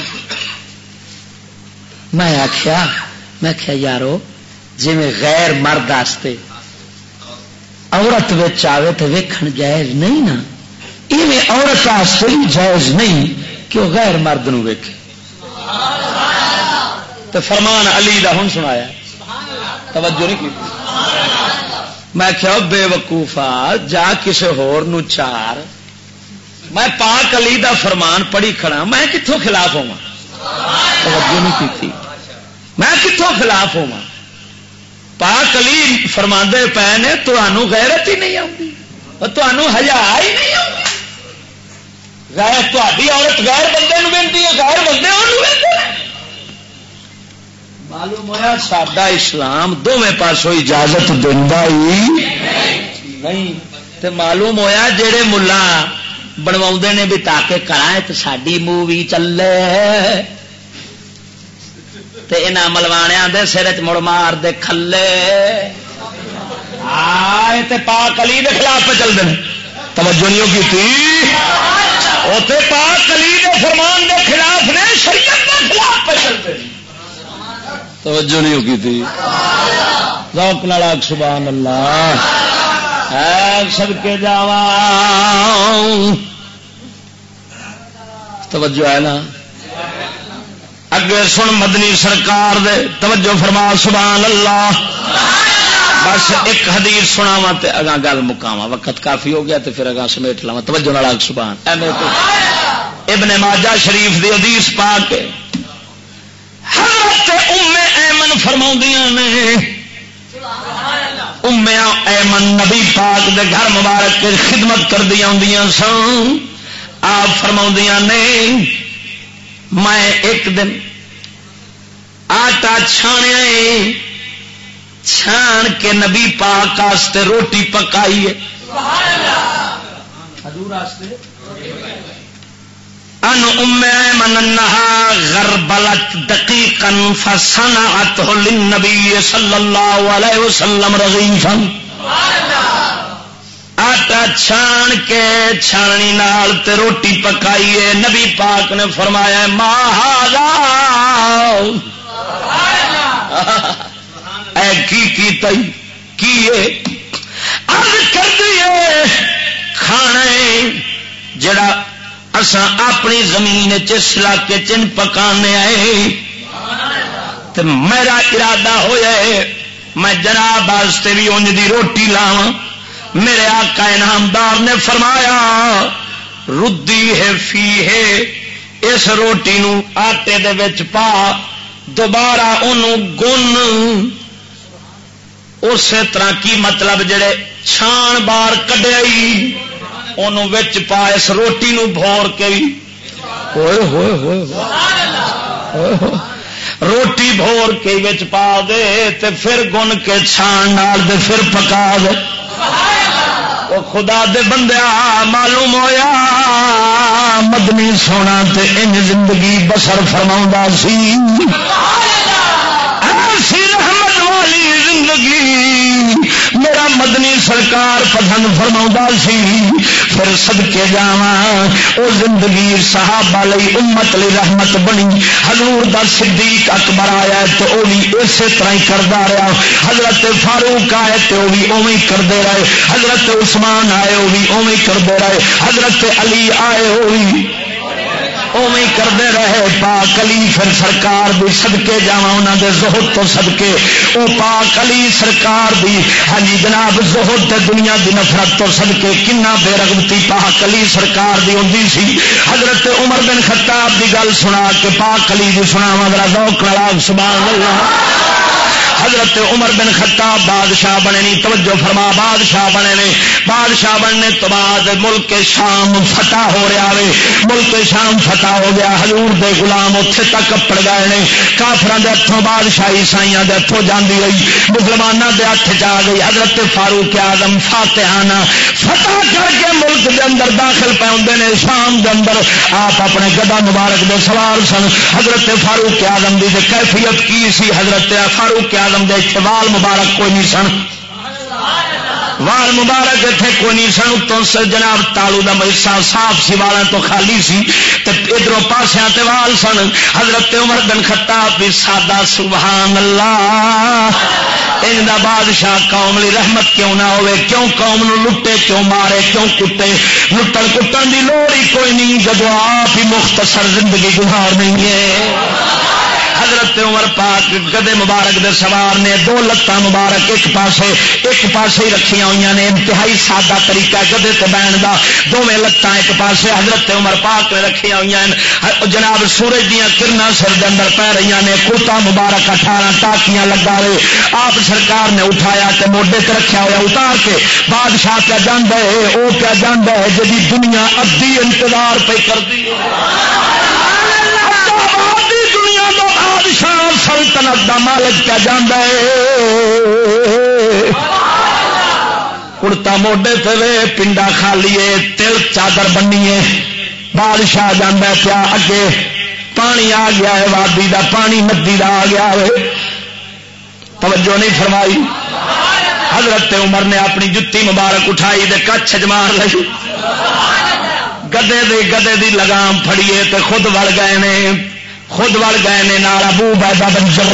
میں آخیا میں کیا یارو جی غیر مرد آستے عورت آئے تو ویکھن جائز نہیں نا یہ عورت آستے جائز نہیں کہ وہ غیر مرد نو ویکھے تو فرمان علی دا ہوں سنایا توجہ نہیں کی میں کیا بے وقوفا جا کسی ہور نو چار میں پاک علی دا فرمان پڑھی کھڑا، میں کتوں خلاف ہوا توجہ نہیں کی میں کتوں خلاف ہوا پاک علی فرما پے نے تمہوں غیرت ہی نہیں آتی ہزار ہی نہیں آتی غیر تاری عورت غیر بندے بنتی ہے، غیر بندے معلوم ہوا سڈا اسلام دونوں پاسوں اجازت دینا ہی نہیں۔ تے معلوم ہوا جہے ملا بنوا نے بھی تاکہ کرائیں تو ساری مووی چلے۔ یہاں ملوایا دے سر چ مڑ مار دے کھلے۔ آئے تے پاک علی دے خلاف پہ چل دیں توجہ نہیں کی پاک علی دے فرمان دے خلاف نے شریعت دے خلاف پہ چل دیں توجہ نہیں ہوگی تھی سبحان اللہ۔ سب کے جاوا توجہ ہے نا؟ اگے سن مدنی سرکار دے، توجہ فرما، سبحان اللہ۔ بس ایک حدیث سنا وا اگاں گل مکاوا وقت کافی ہو گیا تو پھر اگاں سمیٹ لوا توجہ نال سبحان۔ ابن ماجہ شریف دی حدیث پا کے حضرت ام ایمن فرما نے امیا ایمن نبی پاک دے گھر مبارک کے خدمت کر دیا ہوں سن، آپ فرما نے، میں ایک دن آٹا چھانے چھان کے نبی پاک آستے روٹی پکائی ہے۔ ان ام منہا غربلت دقیقا فصنعته للنبی صلی اللہ علیہ وسلم رغیفا. آٹا چھان کے چھانی نال تے روٹی پکائیے، نبی پاک نے فرمایا ماہادا اے کی کی تئی؟ کیے عرض کر دیے کھانے جڑا اسا اپنی زمین چس علاقے چن پکانے آئے۔ تو میرا ارادہ ہوا ہے، میں جناب واسطے بھی انج دی روٹی لاوا میرے آقا انعامدار نے فرمایا، ردی ہے، فی ہے، اس روٹی نو آٹے دے وچ پا، دوبارہ ان گن۔ اسی طرح کی مطلب جڑے چھان بار کڈیائی کڈیا پا اس روٹی نو بور کے ہوئے ہوئے ہوئے روٹی بور کے پا دے تے پھر گن کے چھان دے پھر پکا دے۔ وہ خدا دے بندیا معلوم ہویا مدنی سونا تے ان زندگی بسر فرما سی۔ رحمت والی زندگی میرا مدنی سرکار پسند فرما سی۔ پھر سدکے جا وہ زندگی صحابہ لئی امت لئی رحمت بنی۔ حضور دا صدیق اکبر آیا تو وہ بھی اسی طرح ہی کرتا رہا۔ حضرت فاروق آئے تو وہ بھی اوی کرتے رہے۔ حضرت عثمان آئے وہ بھی اوی کرتے رہے۔ حضرت علی آئے وہ بھی اوی کرتے رہے۔ پا کلی پھر سرکار بھی سدکے جا دے زہد تو سدکے وہ پا کلی سرکار بھی ہاں جی جناب، زہد تے دنیا دی نفرت تو سدکے کنا بے رغبتی پا کلی سرکار دی ہوں سی۔ حضرت عمر بن خطاب دی گل سنا کے پا کلی دی سنا مگر ذوق لڑا سبحان اللہ۔ حضرت عمر بن خطاب بادشاہ بنے نہیں، توجہ فرما، بادشاہ بنے نے بادشاہ بننے تو بعد ملک شام فتح ہو رہا ہے۔ ملک شام فتح ہو گیا۔ حضور دے غلام اتنے تک پڑ گئے نے۔ کافران دے ہاتھوں بادشاہ عیسائیاں دے ہاتھوں جاندی رہی مسلمانوں دے ہاتھ جا گئی۔ حضرت فاروق آدم فاتحانہ فتح کر کے ملک دے اندر داخل پہ ہوں نے۔ شام دے اندر آپ اپنے گدا مبارک دے سوال سن۔ حضرت فاروق آدم دی کیفیت کی سی، حضرت فاروق آدم آدم دے وال مبارک کوئی نہیں سن۔ وال مبارک اتنے کوئی نہیں سن، اتوں سے جناب تالو کا مجسا صاف سی والا تو خالی سی۔ ادھر پاسیا وال سن۔ حضرت عمر بن خطاب بھی سادہ، سبحان اللہ۔ ان دا بادشاہ قوم لی رحمت کیوں نہ ہوئے؟ کیوں قوم نو لٹے، کیوں مارے، کیوں کٹے؟ لٹن کٹن دی لوڑ ہی کوئی نہیں، جدو آپ ہی مختصر زندگی گزار نہیں ہے حضرت عمر پاک گدے مبارک دے سوار نے، دو لتان مبارک ایک پاسے ایک پاسے ہی رکھیا ہوئی نے، انتہائی سادہ طریقہ گدے تے بہن کا دونیں لتان ایک پاسے حضرت عمر پاک نے رکھیا ہوئی ہیں۔ جناب سورج دیا کرنا سر دے اندر پہ رہی نے کوتا مبارک اٹھارہ ٹاکیاں لگا رہے آپ سرکار نے اٹھایا تے موڈے تے رکھا ہوا اتار کے۔ بادشاہ پہ جانا ہے وہ پہ جانا ہے جی دنیا ادی انتظار پہ کر دی سلطنت کا مالک کیا جانا ہے؟ کڑتا موڈے تلے پنڈا کھالیے تل چادر بنیے بادشاہ جانا پیا اگے۔ پانی آ گیا ہے، وادی دا پانی، ندی دا آ گیا ہے۔ توجہ نہیں فرمائی؟ حضرت عمر نے اپنی جتی مبارک اٹھائی دے کچھ جمار لگی گدے دی گدے دی لگام پھڑیے تے خود وڑ گئے نے۔ خود وڑ گئے نے، نال ابو بیدا بن جب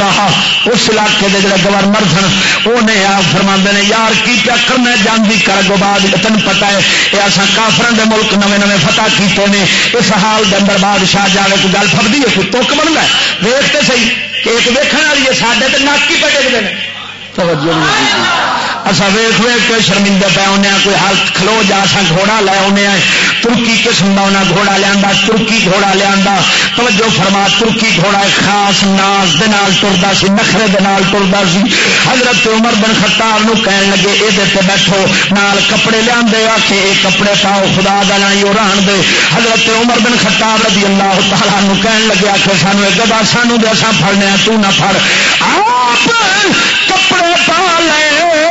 اس علاقے کے جڑے گورنر سن انہیں آ فرما نے، یار کی کیا کرنا جانتی کر گو بعد تین پتا ہے یہ اصا کافران دے ملک نویں نویں فتح کیتے ہیں اس حال کے اندر بادشاہ جائے کوئی گل فردی ہے، کوئی تک بنتا ہے؟ ویختے سی کہ ایک ویکن والی ہے سارے تو ناکی پہ ڈگتے ہیں توجہ نہیں اصا ویخ ویخ کے شرمندے پہ آنے کوئی ہاتھ کھلو جا سا گھوڑا لے آنے ترکی قسم کا انہیں گھوڑا لیا ترکی گھوڑا لیا توجہ فرما، ترکی گھوڑا خاص ناز ٹرتا سی، نخرے ٹرتا سی۔ حضرت عمر بن خطاب نو کہن لگے یہ بیٹھو، نال کپڑے لیا آ کے یہ کپڑے پاؤ، خدا کا ران دے۔ حضرت عمر بن خطاب رضی اللہ تعالیٰ نو کہن لگے آ کے سانو ایک گدا سانو دے فرنے تو نہ فر آپ کپڑے پا لے۔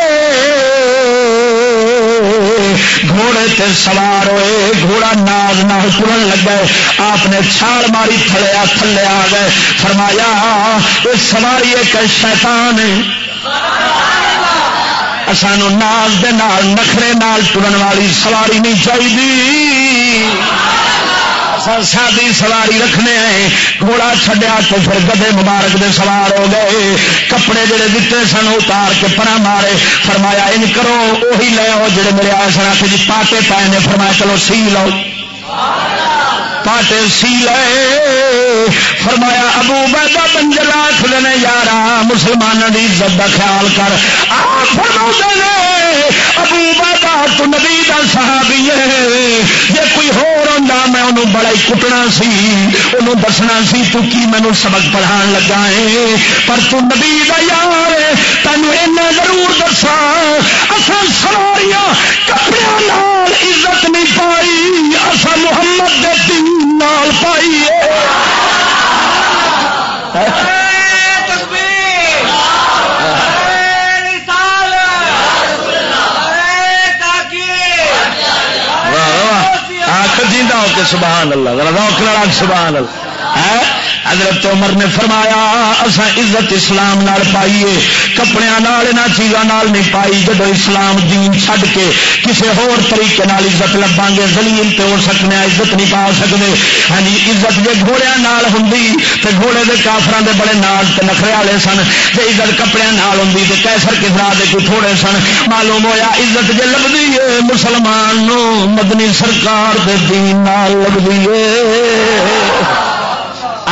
گھوڑے تے سوار ہوئے، گھوڑا ناز نہ کرن لگا آپ نے چھال ماری تھلیا تھلے آ گئے۔ فرمایا یہ سواری ایک شیطان سانو ناز دے نال، نخرے نال ٹرن والی سواری نہیں چاہیے سادی سواری رکھنے آئے، گھوڑا چڈیا تو پھر گدے مبارک دے سوار ہو گئے۔ کپڑے جڑے دیتے سن اتار کے پرا مارے۔ فرمایا، ان کرو وہی لے آؤ جڑے میرے آئے سن آپ جی پاٹے پائے نے۔ فرمایا، چلو سی لو۔ پاٹے سی لے۔ فرمایا، ابو بیدا بنجر آخ نے یار مسلمانوں کی عزت کا خیال کر۔ آپ ابو بیدا تو نبی کا صحابی ہے۔ جی کوئی ہوا میں انہوں بڑا ہی کٹنا سی، انہوں دسنا سی، تو کی مینو سبق پڑھان لگا ہے؟ پر تو نبی کا یار تینوں ایسا ضرور دسا اصل سواریاں کپڑے نال عزت نہیں پائی اصل محمد دے دین نال پائی ہے۔ جیندہ ہو کے سبحان اللہ روک سبحان اللہ۔ ہاں؟ حضرت عمر نے فرمایا اصا عزت اسلام نال پائیے کپڑے یہاں چیزوں نہیں پائی جب اسلام دین چھڈ کے کسی ہور طریقے نال عزت لبا گے زلیل تے ہو سکنے عزت نہیں پا سکتے ہاں جی عزت جی گھوڑیا نال ہوں تو گھوڑے کے کافران دے بڑے نال تے نخرے والے سن جی عزت کپڑے نال ہوں تو کیسر کسرا دے کوئی تھوڑے سن۔ معلوم ہویا، عزت جی لگتی ہے مسلمان مدنی سرکار دے دین نال لگتی ہے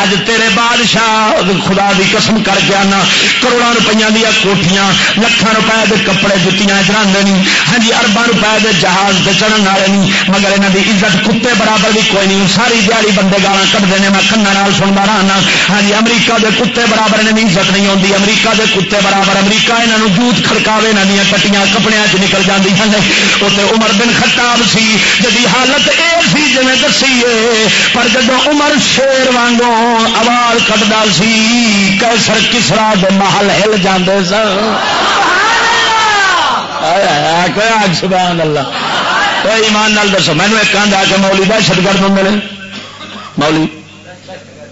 اج تیرے بادشاہ، خدا دی قسم کر کے آنا۔ کروڑوں روپیہ دیا کوٹیاں لکھان روپئے کے کپڑے جتیاں چڑھا نہیں ہاں جی ارباں روپئے کے جہاز سے چڑھن والے نہیں مگر یہاں کی عزت کتے برابر بھی کوئی نہیں ساری دیہی بندے گالا کٹتے ہیں میں کھانا سنتا رہا ہاں۔, ہاں۔ جی امریکہ کے کتے برابر انہیں عزت نہیں آتی امریکہ کے کتے برابر، امریکہ یہاں جوت کھڑکاوے یہاں دیا کٹیاں کپڑے چ نکل جاتی ہیں جی۔ اتنے عمر بن خطاب سی جی حالت یہ سی جی دسی ہے پر جب عمر شیر وانگوں آواز کٹتا سی؟ کیسر کسرا دے محل ہل جاندے سن۔ سبحان اللہ۔ ایمان نال دسو مینو ایک کہا کہ مولی دہشت گرد ہوں مولی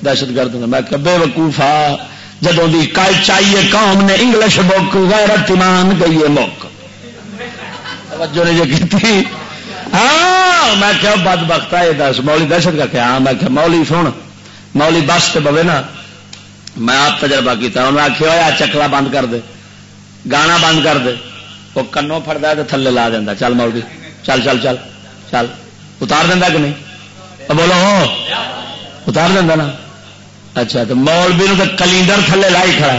دہشت گرد ہوں میں بے وقوفا جدوں کی چاہیے قوم نے انگلش بک، غیرت ایمان گئی مک۔ توجہ نے جو جی کی۔ ہاں میں کیا بد بخت ہے دس۔ مولی دہشت کا کیا ہاں میں کیا مولی سن۔ مولی بس سے پوے نا، میں آپ تجربہ کیا انہوں نے آخیا ہوا چکلا بند کر دے، گانا بند کر دے۔ وہ کنوں فرد تو تھلے لا دینا چل مولی، چل چل چل چل۔ اتار دینا کہ نہیں؟ بولو اتار دینا نا۔ اچھا تو مولوی نو تو کلیڈر تھلے لائی کھڑا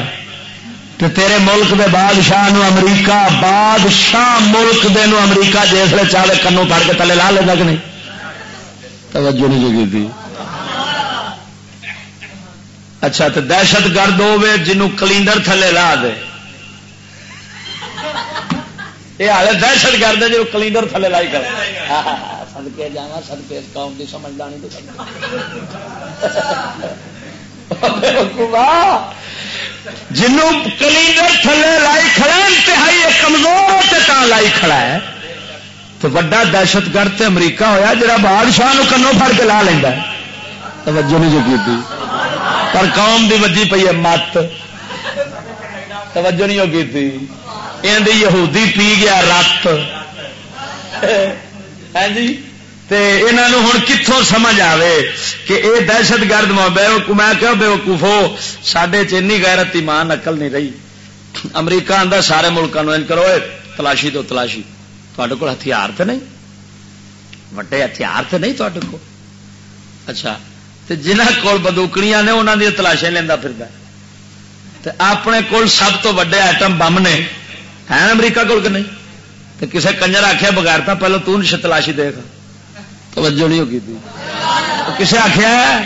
تو تیرے ملک دے بادشاہ نو امریکہ، بادشاہ ملک دے نو امریکہ جسے چاہے کنوں پڑ کے تھلے لا لینا کہ نہیں؟ توجہ نہیں کی اچھا تو دہشت گرد ہوے جنوں کلینڈر تھلے لا دے۔ یہ ہال دہشت گرد ہے جو کلینڈر تھلے لائی کر۔ سدکے جا سدکے قوم کی سمجھ لانی جنوں کلینڈر تھلے لائی کھڑا انتہائی کمزور سے لائی کھڑا ہے۔ تو وڈا دہشت گرد امریکہ ہوا جا بادشاہ کنوں پھڑ کے لا لینا توجہ نہیں جو کی پر قوم دی وجی پی ہے، مت۔ توجہ نہیں ہوگی تھی۔ یہودی پی گیا رت ہاں جی؟ ہوں کتوں سمجھ آئے کہ یہ دہشت گرد میں کہ بے وقوفو سڈے چی غیرت ایمان نقل نہیں رہی۔ امریکہ آدھا سارے ملکوں کرو تلاشی تو تلاشی۔ تے کو ہتھیار تو نہیں؟ وڈے ہتھیار تو نہیں تے کو اچھا۔ جنہ کول بدوکڑیاں نے انہوں دیا تلاشیں لینا پھر اپنے کول سب تو وڈے آئٹم بم نے۔ ہے امریکہ کول کہ نہیں؟ تو کسے کنجر آخیا بغیر تو پہلو تش تلاشی دے گا توجہ نہیں ہوگی تھی۔ کسے آخیا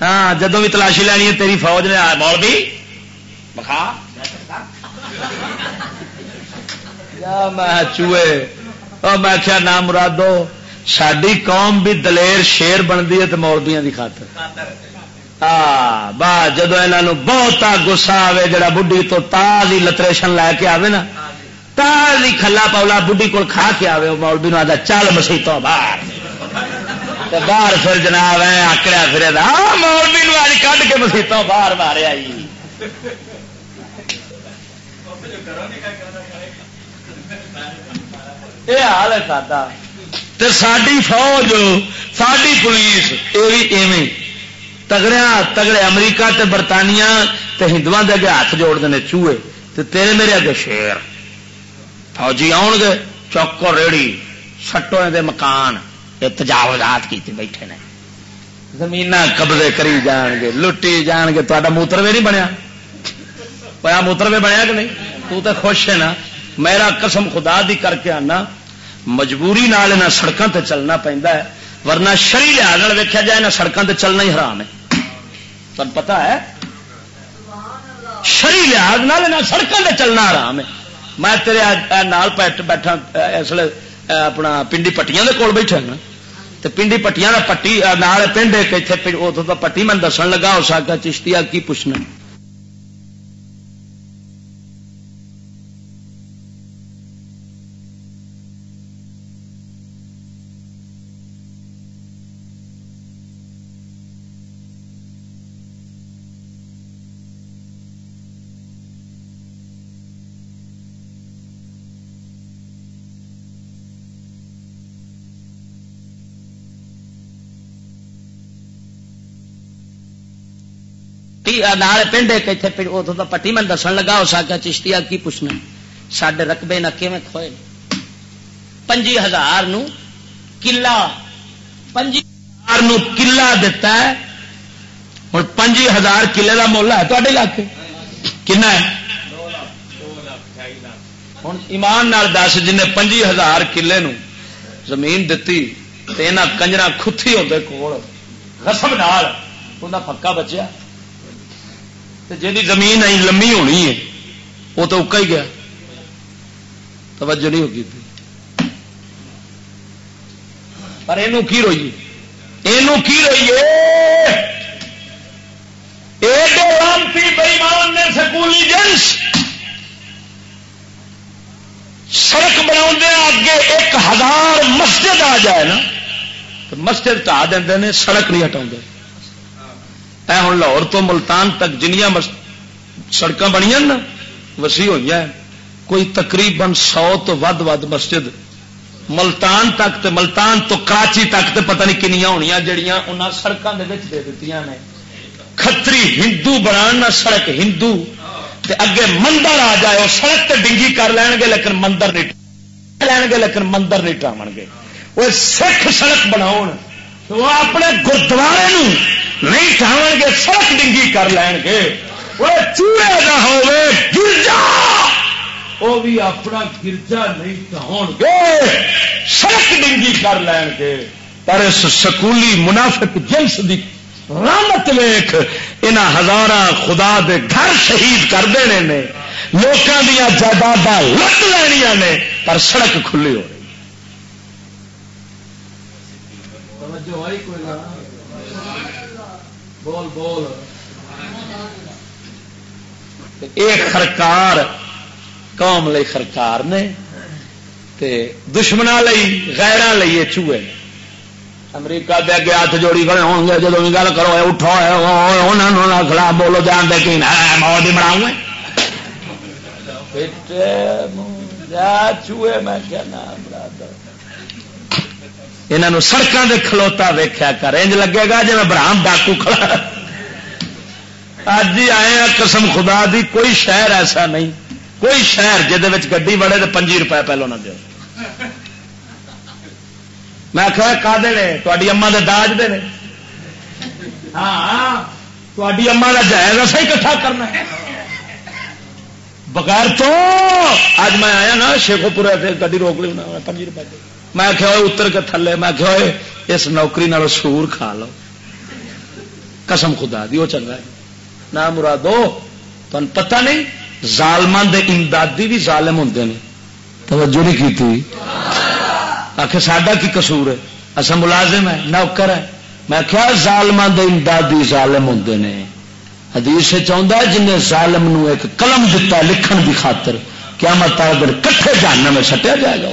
ہاں جدو بھی تلاشی لینی ہے، تیری فوج نے بول بھی بخا۔ میں چوئے میں کیا نام مرادو۔ ساری قوم بھی دلیر شیر بنتی ہے تو مولبیاں کی خاطر۔ ہاں جدو یہ بہت گسا آئے جڑا بڈی تو تازی لتریشن لے کے آئے نا۔ تازی کھلا پولا بڈی کو کھا کے آئے مولبی نو آتا چل مسیتوں باہر۔ باہر پھر جناب آکڑیا پھر مولبی نو اج کھ کے مسیتوں باہر مارے جی۔ آئی یہ حال ہے ساڈا ساری فوج ساری پولیس یہ بھی ایویں تگڑیا، تگڑے امریکہ تے برطانیہ تے ہندو دے اگے ہاتھ جوڑتے ہیں چوہے تے تیرے میرے اگے شیر۔ فوجی آن گے چوکو ریڑی، سٹو دے مکان یہ تجاوزات کی بیٹھے نے۔ زمین قبضے کری جان گے، لٹی جان گے تا موتر بھی نہیں بنیا؟ پیا موتر بھی بنیا کہ نہیں؟ تو تے خوش ہے نا، میرا قسم خدا دی کر کے آنا مجبوری نال سڑکوں تے چلنا پہنتا ہے، ورنہ شری لحاظ ویکیا جائے نہ سڑکوں تے چلنا ہی حرام ہے۔ تم پتا ہے؟ شری لحاظ نال سڑکوں تے چلنا حرام ہے۔ میں تیرے نال بیٹھا اس لیے اپنا پنڈی پٹیاں کول بیٹھا نا پنڈی پٹیاں کا پٹی نال پنڈ اتنے پٹی میں دسن لگا، اس آگا چشتی کی پوچھنا؟ پنڈ ایک اتوں پٹی میں دسن لگا اس آگے چشتی کی پوچھنا سڈے رقبے نہ کھوئے پنجی ہزار نو کلا پنجی ہزار نو کلا دتا ہے ہوں پنجی ہزار کلے کا مل ہے تے علاقے کنا ہے ہوں ایمان دس جن پنجی ہزار کلے نو زمین دتی یہاں کنجر کتھی ہوتے کول رسم نال پکا بچیا جی زمین آئی لمبی ہونی ہے، وہ تو اکا ہی گیا۔ توجہ نہیں ہوگی۔ تھی پر یہ کی روئیے یہ کی روئیے بئیمان نے سکولی جنس سڑک بنا اگے ایک ہزار مسجد آ جائے نا، تو مسجد ٹا دیں سڑک نہیں ہٹا اے ہوں لاہور تو ملتان تک جنیا سڑک بنیا نا وسیع ہوئی ہے کوئی تقریباً سو تو ود ود مسجد۔ ملتان تک تے ملتان تو کراچی تک تے پتہ نہیں کنیا ہونیا جڑیاں انہاں سڑکاں دے وچ دے دتیاں نے۔ کھتری ہندو بنا سڑک ہندو، تے اگے مندر آ جائے وہ سڑک تے ڈنگی کر لین گے، لیکن مندر نہیں لین گے، لیکن مندر نہیں ٹاون گے۔ وہ سکھ سڑک بناؤ وہ اپنے گردوارے نہیں ٹھاو گے، سڑک ڈنگی کر لین گے۔ وہ چوڑے نہ گرجا! وہ بھی اپنا گرجا نہیں ٹھاؤ گے، سڑک ڈنگی کر لین گے۔ پر اس سکولی منافق جنس دی رامت ویخ ان ہزار خدا دے گھر شہید کر دینے نے۔ لوگوں دیا جائیداد لٹ لینیا نے، پر سڑک کھلی ہو رہی بول بول۔ ایک خرکار، قوم لئی خرکار نے تے دشمنا غیر لیے چوہے امریکہ دے اگے ہاتھ جوڑی کھڑے ہوں گے جب گل کرو اٹھو انہوں خلاف بولو، جان دے کہ موت ہی بناؤں چوہے، میں کیا نام برادر سڑکوں کے کھلوتا ویخیا کر۔ انج لگے گا جی میں برہم ڈاکو کھڑا۔ اج ہی آئے ہیں، قسم خدا دی، کوئی شہر ایسا نہیں۔ کوئی شہر جہد گی بڑے تو پنجی روپئے پہلو نہ دو میں آخر کا تاری اما دے داج دے ہاں تاری اما کا جائز ایسا ہی کٹھا کرنا بغیر تو اج میں آیا نا شیخو پورے گی روک لی پنجی روپئے میں آخیا اتر کے تھلے، میں آخیا اس نوکری نال سور کھا لو۔ قسم خدا دی، وہ چنگا ہے۔ نہ مرادو تمہیں پتہ نہیں، ظالمان دے امدادی بھی ظالم ہوں نے۔ توجہ نہیں کی آخر ساڈا کی قصور ہے؟ اصا ملازم ہے نوکر ہے میں کیا ظالمان دے امدادی ظالم ہوں نے۔ حدیث سے چاہتا ہے جن ظالم نو ایک قلم دتا لکھن کی خاطر کیا مت اگر کٹھے جاننا میں سٹیا جائے گا۔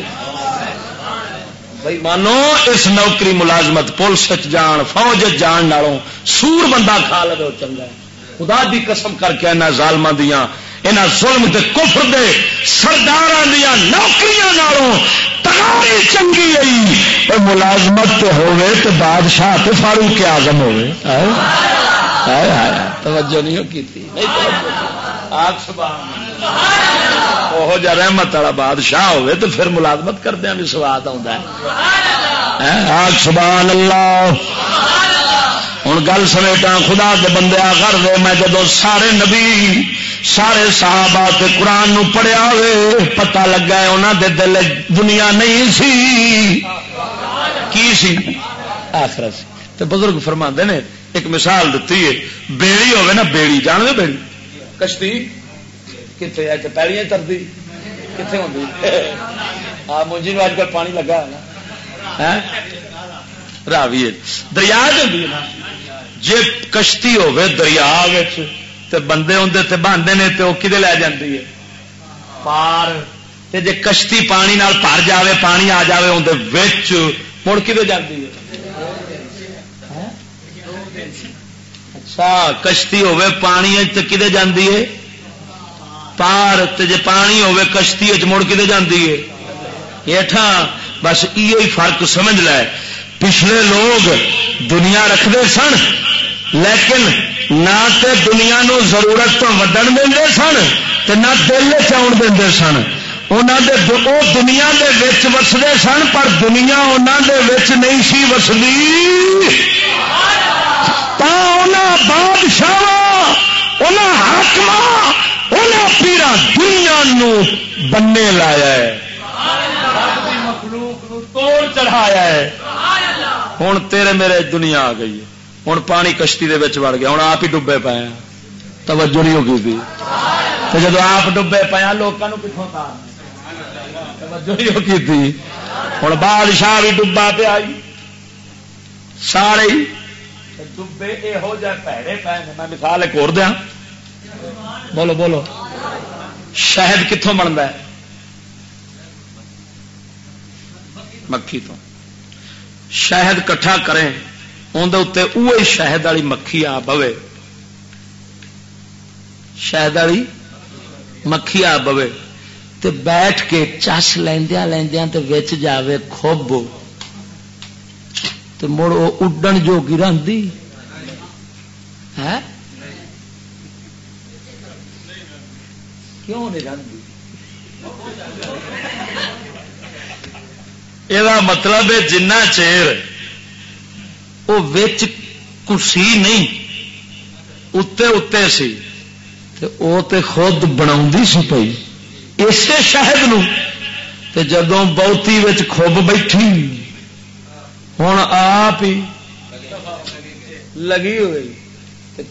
بھائی مانو، اس نوکری ملازمت پولیس جان، فوج جان نالوں سور بندہ کھا لگے چنگا خدا دی قسم کر کے یہاں ظالم دیا یہاں ظلم دے کفر دے سردار دیا نوکریاں نالوں تماری چنگی آئی ملازمت ہوے تو بادشاہ تو فاروق آزم ہوے توجہ نہیں وہ جا رحمت والا بادشاہ ہوئے تو پھر ملازمت کردیا ہاں بھی سواد آگ سبحان اللہ۔ ہوں گل سمیٹا خدا کے بندے کر دے، میں جدو سارے نبی، سارے صحابہ تے قرآن نو پڑھیا ہوئے، پتہ لگا انہوں دے دل دنیا نہیں سی۔ کی سی؟ آخر سی۔ تو بزرگ فرما نے، ایک مثال دیتی ہے، بیڑی ہوگی نا، بیڑی جان دے بیڑی؟ کشتی؟ کتنے ہے؟ پیڑیاں ترتی کتنے ہوں آ مجھے اج کل پانی لگا ہے راوی دریا جی کشتی ہوے دریا تے بندے ہوں تے باندھے نے تو وہ کدے لے جاتی ہے؟ پار۔ تے جے کشتی پانی نال پار جاوے، پانی آ جاوے اندر مڑ کدے جاتی ہے؟ اچھا کشتی ہوے پانی کدے جاندی ہے؟ پار جے پانی ہوے کشتی مڑ کدے جاندی ہے؟ ہیٹھا بس یہ فرق سمجھ لے۔ پچھلے لوگ دنیا رکھتے سن، لیکن نہ تے دنیا نو ضرورت تو ودن دے سن تے نہ دل چاؤن دے سن دنیا دے وستے سن، پر دنیا انہوں دے نہیں سی وسلی بادشاہ حاقم پیرا دنیا نو بننے لایا ہے۔ توڑ چڑھایا ہے ہوں تیرے میرے دنیا آ گئی ہوں پانی کشتی دے وڑ گیا۔ ہوں آپ ہی ڈبے پایا توجہ نہیں ہوگی تھی تو جب آپ ڈبے پایا لوگوں کتوں توجہ نہیں ہوگی تھی ہوں بادشاہ بھی ڈبا پیا سارے ڈبے یہو جہ پیڑے پے میں مثال ایک اور دیا بولو بولو شہد کتوں بنتا ہے مکھی تو شہد کٹھا کریں اندر اتنے شہد والی مکھی آ بوے شہد والی مکھی آ بوے تے بیٹھ کے چس لیندیا لیندیا تے وچ جاوے خوب تو مڑ وہ اڈن جو گرتی کیوں نہیں یہ مطلب ہے جنہ چیر وہ کسی نہیں اتنے اتنے سی وہ تے خود بنا سی پی اسے شہد نو تے جدوں بہتی خوب بیٹھی۔ ہوں آپ ہی لگی ہوئی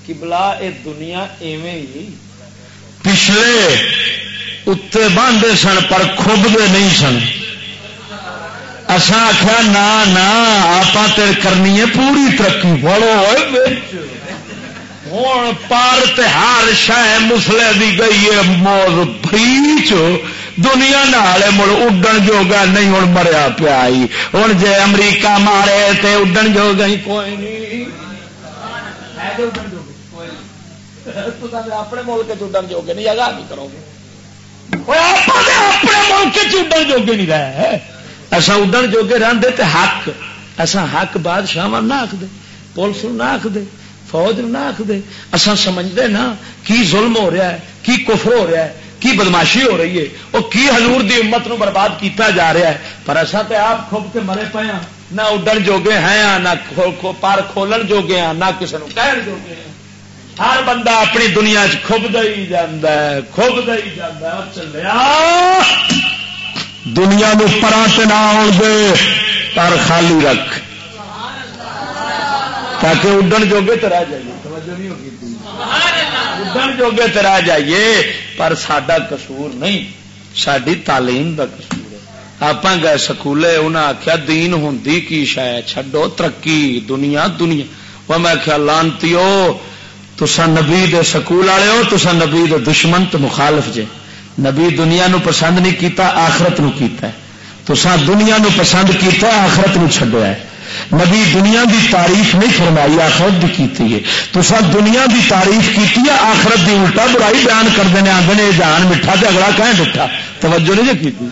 کبلا یہ دنیا ایویں ہی پچھلے اتنے باندھے سن پر خوبتے نہیں سن اصا آخیا نہ آپ کرنی ہے پوری ترقی بڑو ہوں پار تہار شہ مسلے دی گئی ہے موز بریچ دنیا نال مڑ اڈن جوگا نہیں ہوں مریا پیا ہوں جے امریکہ مارے تے اڈن جوگا ہی، کوئی نہیں۔ اپنے ملک چڈن جوگے نہیں اگاہ کرو گے؟ اپنے ملک چڈن جوگے نہیں رہے۔ اصا اڈن جوگے رہتے تے حق۔ اصا حق بادشاہ نہ آخ دے پولیس نہ آخ دے فوج نہ آخ دے اصا سمجھتے نا، کی ظلم ہو رہا ہے، کی کفر ہو رہا ہے۔ کی بدماشی ہو رہی ہے وہ کی حضور دی امت نو برباد کیتا جا رہا ہے؟ پر ایسا تو آپ خوب کے مرے پے ہاں نہ اڈن جوگے ہیں ہاں، نہ پار کھولن جوگے ہیں نہ کسی کہن جوگے ہیں ہر بندہ اپنی دنیا چب دئی جانا خوب دئی جانا چلیا۔ دنیا میں پرا نہ آن دے، پر خالی رکھ۔ تاکہ اڈن جوگے تو رہ جائیے۔ اڈن جوگے تو رہ جائیے، پر سڈا قصور نہیں ساری تعلیم کا قصور ہے۔ آپ گئے سکولے انہیں آخیا دین ہوں کی شاید چڈو ترقی، دنیا دنیا۔ وہ میں آخیا لانتی ہو تسا نبی دے سکول والے ہو تسا نبی دے دشمن تو مخالف جے۔ نبی دنیا نو پسند نہیں کیتا، آخرت نو کیتا ہے۔ تسا دنیا نو پسند کیتا، آخرت نو چھڈیا ہے۔ نبی دنیا دی تعریف نہیں فرمائی، آخرت بھی کی تسا دنیا دی تعریف کی آخرت دی الٹا برائی بیان کرتے ہیں آدھے یہ جان میٹھا تو اگلا کہیں میٹھا توجہ نہیں جی کی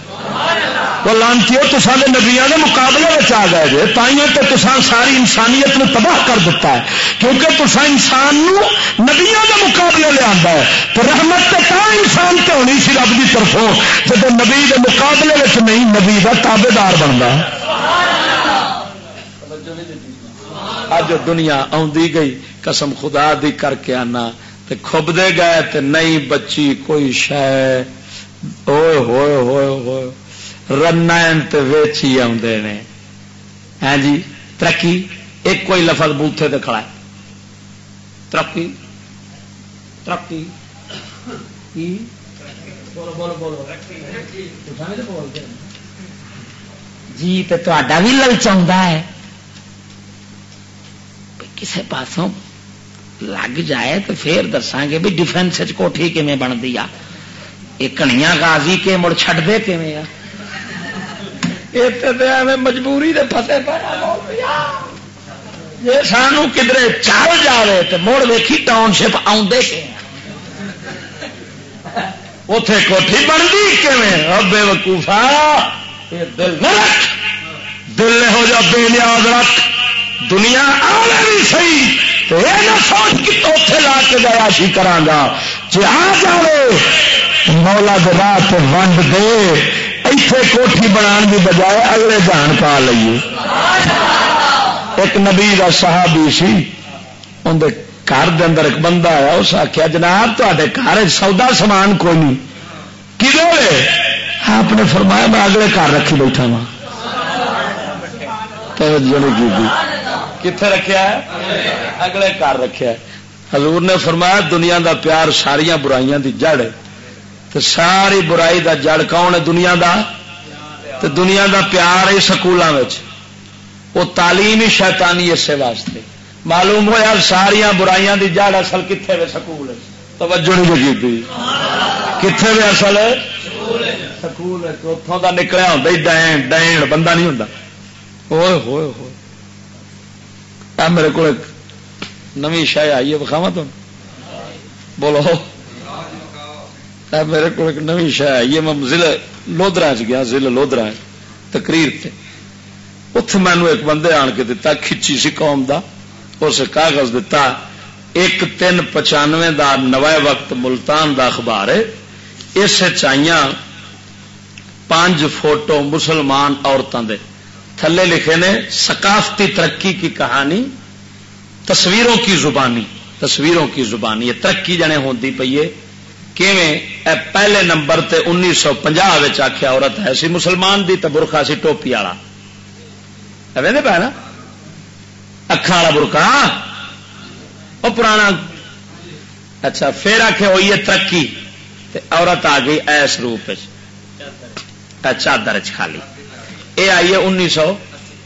وہ لانتی تو سارے نبیا کے مقابلے میں آ گئے جی تائیوں تو تسان ساری انسانیت نو تباہ کر دیتا ہے۔ کیونکہ تسا انسان نبیا کے مقابلے لیا ہے۔ تو رحمت تو کہاں انسان تے ہونی سی رب کی طرفوں جب نبی کے مقابلے میں نہیں، نبی کا تابے دار بنتا اج دنیا آدھی گئی، قسم خدا دی کر کے آنا۔ تے کھب دے گئے تے نہیں بچی کوئی شہ ہوئے ہوئے ہوئے ہوئے۔ رن ویچی آدھے نے۔ ہاں جی ترقی، ایک کوئی لفظ بوتھے دے کھڑا ہے۔ ترقی ترقی۔ جی تو بھی للچا ہے۔ کسی پاسوں لگ جائے تو پھر دساں گے بھی ڈیفینس کوٹھی کیون بنتی آ؟ یہ کنیا گازی کے مڑ چڈ دے کیون آ مجبوری دے پسے جی سانو کدھر چل جائے تو مڑ ویکھی ٹاؤن شپ آدھے اتے کوٹھی بنتی کبے وقوفا دل نہ رکھ، دل ہو جا بے نیاز رکھ۔ دنیا آنے بھی سی یہ نہ سوچ کہ اتے لا کے گیا سی کرا جی آ جائے مولا دراہ ونڈ دے، ایتھے کوٹھی بنا کی بجائے اگلے جان پا لیے ایک نبی کا صحابی سی اندر گھر دے اندر ایک بندہ آیا، اس آخیا جناب تے گھر سودا سامان کوئی نہیں۔ کدھر آپ نے فرمایا، میں اگلے گھر رکھی بیٹھا وا کتنے رکھا اگلے گھر رکھا حضور نے فرمایا، دنیا دا پیار ساریا برائیاں دی جڑ تو ساری برائی دا جڑ کون ہے دنیا دا؟ تو دنیا دا پیار ہے سکولوں وہ تعلیم ہی شیطانی اسے واسطے۔ معلوم ہوا ساریا برائیاں دی جڑ اصل کتنے وے سکول توجہ نہیں کی کتنے وے اصل سکول اتوں کا نکلیا ہوں ڈین ڈین، بندہ نہیں ہوں ہوئے ہوئے ہوئے۔ میرے کو نو شاید آئیے بخاوا تم بولو۔ میرے کو ایک نو شہ آئی میں ضلع لودرا چ گیا، ضلع لودرا تقریر تے۔ اتے مینو ایک بندے آن کے دتا، کھچی سی قوم دا اس کاغذ دتا، ایک تین پچانوے دا نوائے وقت ملتان دا اخبار ہے۔ اس چائیاں پانچ فوٹو مسلمان عورتوں دے۔ تھلے لکھے نے، ثقافتی ترقی کی کہانی، تصویروں کی زبانی، تصویروں کی زبانی، یہ ترقی جنے ہوتی پی ہے۔ پہلے نمبر تے انیس سو پناہ آخیا عورت ہے سی مسلمان دی تو برخا سی ٹوپی والا۔ پہ نا؟ اکھان والا برقا وہ پرانا۔ اچھا پھر آخ ہوئی ہے ترقی۔ عورت آ گئی ایس روپ اچھا، چادر خالی۔ یہ آئی ہے انیس سو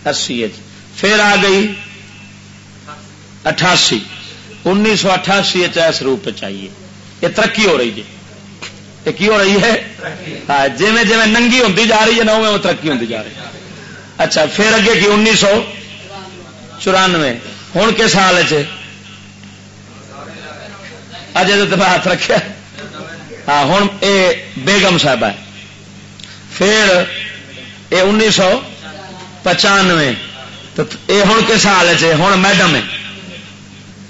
اسی پھر آ گئی اٹھاسی۔ انیس سو اٹھاسی ایس روپ چاہیے۔ یہ ترقی ہو رہی جی۔ یہ کی ہو رہی ہے؟ جی جی ننگی ہوتی جا رہی ہے نو میں ترقی ہوتی جا رہی ہے۔ اچھا پھر اگے کی انیس سو چورانوے۔ ہوں کس سال جی؟ اجے تو ہاتھ رکھا ہاں ہوں یہ بیگم صاحب ہے۔ پھر یہ انیس سو پچانوے۔ تو یہ ہوں کس حال ہے جی؟ ہوں میڈم ہے۔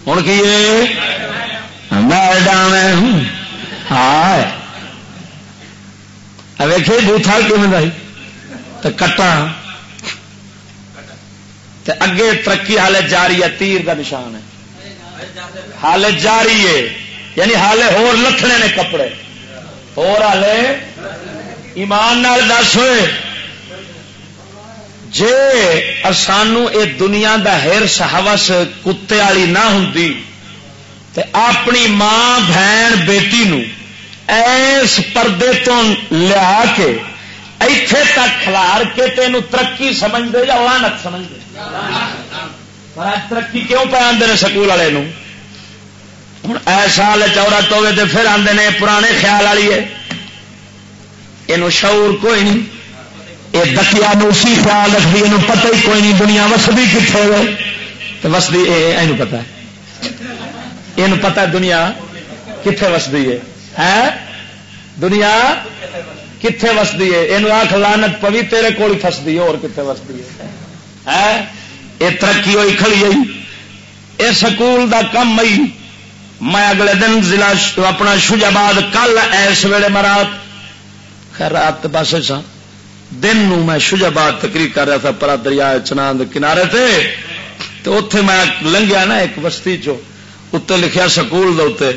ہوں کی میڈم ہے۔ ہاں ویکے بوتھا کیون تو کٹا۔ اگے ترقی حال جاری ہے، تیر کا نشان ہے۔ حال جاری ہے۔ یعنی حالے ہور لکھنے نے کپڑے۔ اور ہالے ایمان نال دس ہوئے۔ جے سانو اے دنیا دا ہرس ہوس کتے والی نہ ہوں تے اپنی ماں، بہن، بیٹی نو ایس پردے تو لیا کے ایتھے تک کھلار کے تین ترقی سمجھ دے یا لانت سمجھ دے ترقی کیوں پہ آدھے سکول والے ہوں ایسا چورت ہوگی تو پھر آدھے نے پرانے خیال والی ہے یہ شعور کوئی نہیں۔ یہ دکیا اسی خیال رکھتی یہ پتہ ہی کوئی نہیں، دنیا وسدی کتنے ہوئے وسدی یہ پتا ہے۔ یہ پتا دنیا کتنے وسدی ہے۔ دنیا کتنے وسدی ہے۔ یہ آخ لانت پوی تیرے کول فسدی اور کتنے وسدی ہے۔ یہ ترقی ہوئی کھڑی ہوئی۔ یہ سکول دا کم آئی میں اگلے دن ضلع اپنا شوجاباد کل ایس ویلے مرات خیر، رات پاس سا دن نو میں شوجاباد تقریر کر رہا تھا، پرا دریا چناند کنارے تھے تو اتے میں لنگیا نا ایک بستی چو اتنے لکھیا سکول دے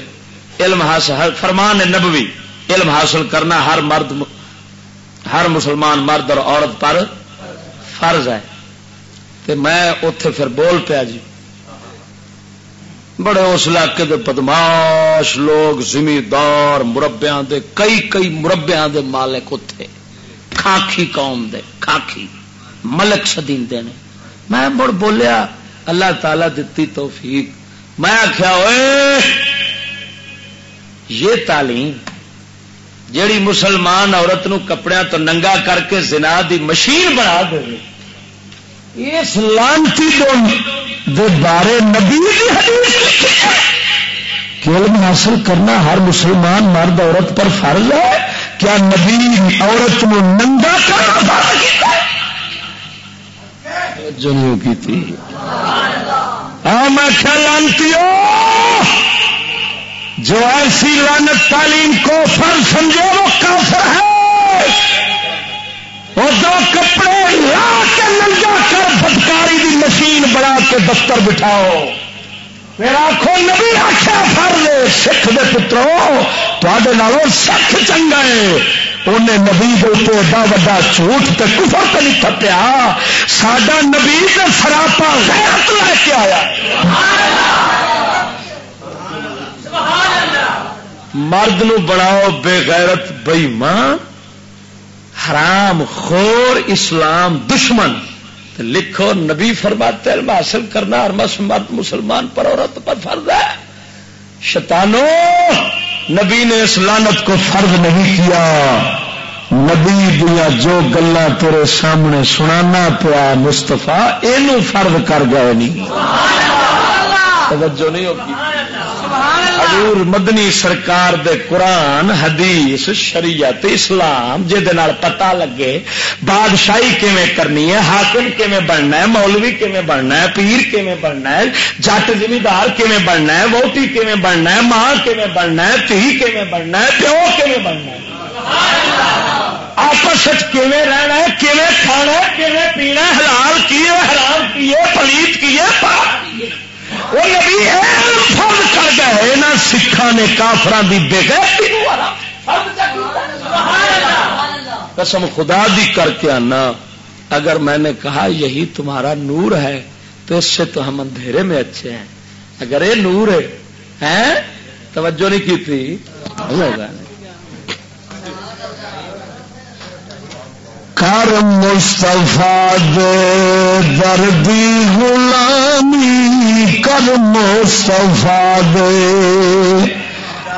علم حاصل فرمان نبوی، علم حاصل کرنا ہر مرد ہر مسلمان مرد اور عورت پر فرض ہے۔ تو میں اتے پھر بول پیا جی۔ بڑے اس علاقے دے بدماش لوگ، زمیندار مربیا دے، کئی کئی مربیا دے مالک اتے کھاکی قوم دے، کھاکی۔ ملک سدیم دے نے۔ میں مڑ بولیا، اللہ تعالی دتی توفیق۔ میں آخیا ہوئے یہ تعلیم جیڑی مسلمان عورت نو کپڑے تو ننگا کر کے زنا دی مشین بنا دے اس لانتی دے بارے نبی علم حاصل کرنا ہر مسلمان مرد عورت پر فرض ہے۔ کیا نبی عورت نو ننگا کرنا جو کی تھی؟ ہاں، میں لانتی جو ایسی لانت تعلیم کو فر سمجھے وہ کافر ہے۔ وہ دو کپڑے لا کے ننگا کر بدکاری دی مشین بنا کے دفتر بٹھاؤ۔ میرا آخو نبی آخیا فر لے سکھ دے پترو تے سکھ چنگا ہے۔ انہیں نبی کے ایڈا وا جھوٹ تے کفر تے نہیں تھپیا۔ سڈا نبی تے سراپا غیرت لے کے آیا۔ مرد نو بناؤ بے غیرت بئی ماں۔ حرام خور اسلام دشمن۔ لکھو، نبی فرماتے علم حاصل کرنا ہر مرد مسلمان پر عورت پر فرض ہے۔ شتانو نبی نے اس لانت کو فرض نہیں کیا۔ نبی دیا جو گلا تیرے سامنے سنانا پیا مستفا یہ فرض کر گئے نہیں۔ توجہ نہیں ہوگی۔ حضور مدنی سرکار دے قرآن، حدیث، شریعت، اسلام جہد پتا لگے، بادشاہی کیویں کرنی ہے، حاکم کیویں بننا ہے، مولوی کیویں بننا ہے، پیر کیویں بننا ہے، جٹ زمیندار کیویں بننا ہے، ووٹی کیویں بننا ہے، ماں کیویں بننا ہے، تھی کیویں بننا ہے، پیو کیویں بننا ہے۔ آپس رہنا ہے، کیویں کھانا ہے، کیویں پینا حلال کیے، حرام کیے، پلیت کیے، پاک وہ نبی فرض کر گئے یہاں سکھان نے کافران کی بے قسم خدا دی کر کے آنا، اگر میں نے کہا یہی تمہارا نور ہے، تو اس سے تو ہم اندھیرے میں اچھے ہیں۔ اگر یہ نور ہے توجہ نہیں کی تھی؟ کر مصطفیٰ دے دردی غلامی کر مصطفیٰ دے۔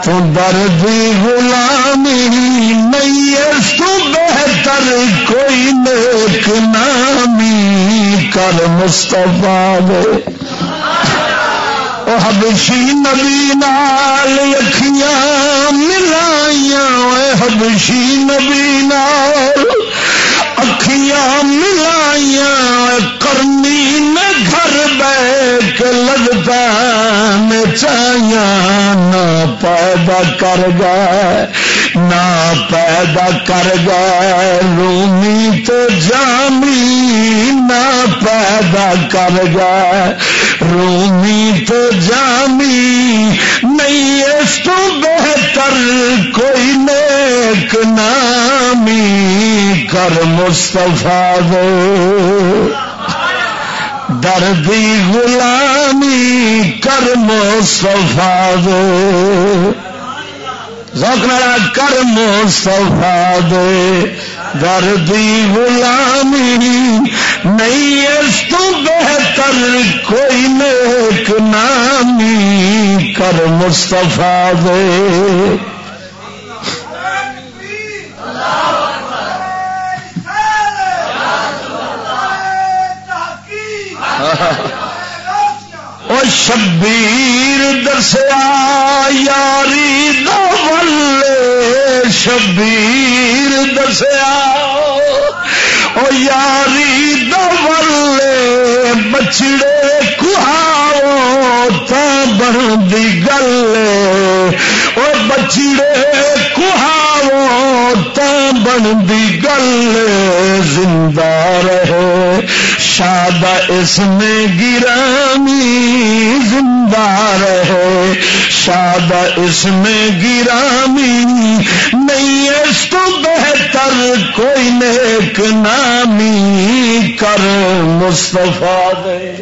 تو دردی غلامی نہیں تو بہتر کوئی نیک نامی۔ کر مصطفیٰ دے۔ حبشی نبی نال اکھیاں ملائیاں حبشی نبی نال خوشیاں ملائیا کرنی میں گھر بیٹھ لگتا نچایا نہ پیدا کر گئے، نہ پیدا کر گئے۔ رومی تو جامی نہ پیدا کر گئے۔ رومی تو جامی نہیں اس تو بہتر کوئی نیک نامی کر مستفا دو دردی غلامی کر مستفا دو زوکنا کر مستفا دے۔ دردی غلامی نہیں اس تو بہتر کوئی نیک نامی کر مستفا دے۔ <laughs> او شبیر دسیا، یاری دول شبیر دسیا۔ او یاری دول بچڑے کہاؤ تو بن دی گل او بچڑے کہاؤ تو بن دی زندہ رہے۔ شاد اس میں گرامی زندہ رہے۔ شاد اس میں گرامی نہیں اس تو بہتر کوئی نیک نامی کر مصطفیٰ دے۔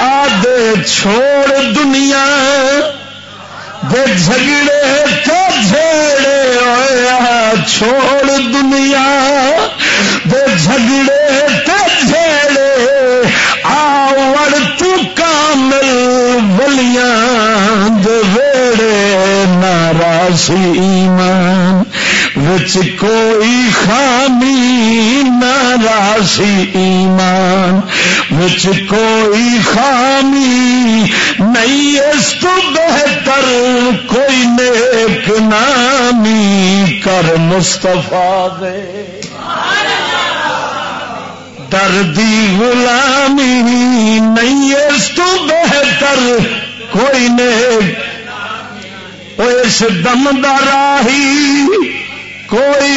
آدھے چھوڑ دنیا دے جھگڑے تو جھیڑے ہویا چھوڑ دنیا دے جھگڑے تو جھیڑے ناراضی ایمان وچ کوئی خامی ناراضی ایمان وچ کوئی خامی نہیں اس تو بہتر کوئی نیک نامی کر مستفا دے۔ دردی غلامی نہیں اس تو بہتر کوئی نیک اس دم دراہی کوئی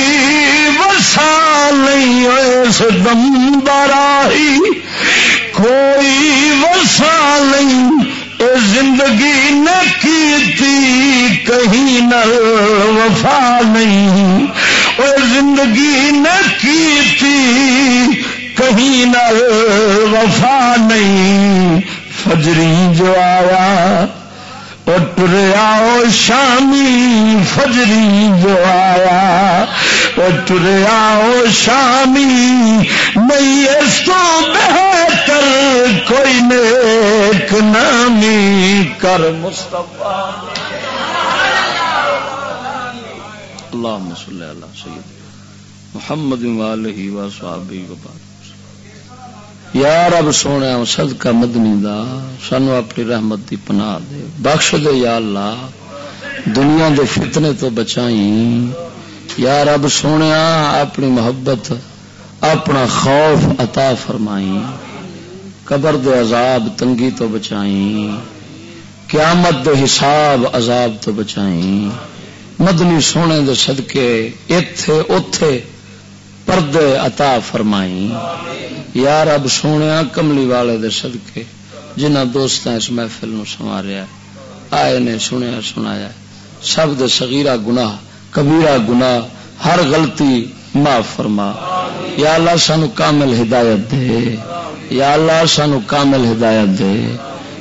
وسا نہیں اس دم دراہی کوئی وسا نہیں اے زندگی نہ کی کہیں نہ وفا نہیں اے زندگی نہ کی کہیں نہ وفا نہیں فجری جو آیا ٹریا شامی فجری جو آیا۔ ٹریا شامی نہیں اس تو بہتر کوئی نیک نامی کر۔ مصطفیٰ اللہ صلی اللہ سید محمد والہ و صحابی و بارک یا رب سونے صدقہ مدنی دا، سانو اپنی رحمت دی پناہ دے۔ بخش دے یا اللہ، دنیا دے فتنے تو بچائی یا رب سونے، اپنی محبت، اپنا خوف عطا فرمائی قبر دے عذاب تنگی تو بچائی قیامت دے حساب عذاب تو بچائی مدنی سونے دے صدقے، ایتھے، اوتھے پردے عطا فرمائی یا رب سونے کملی والے دے صدقے جنہ دوست اس محفل نو سنواریا آئے نے سنیا سنایا سب دے صغیرہ گناہ، کبیرہ گناہ، ہر غلطی معاف فرما۔ یا اللہ سانو کامل ہدایت دے۔ یا اللہ سانو کامل ہدایت دے۔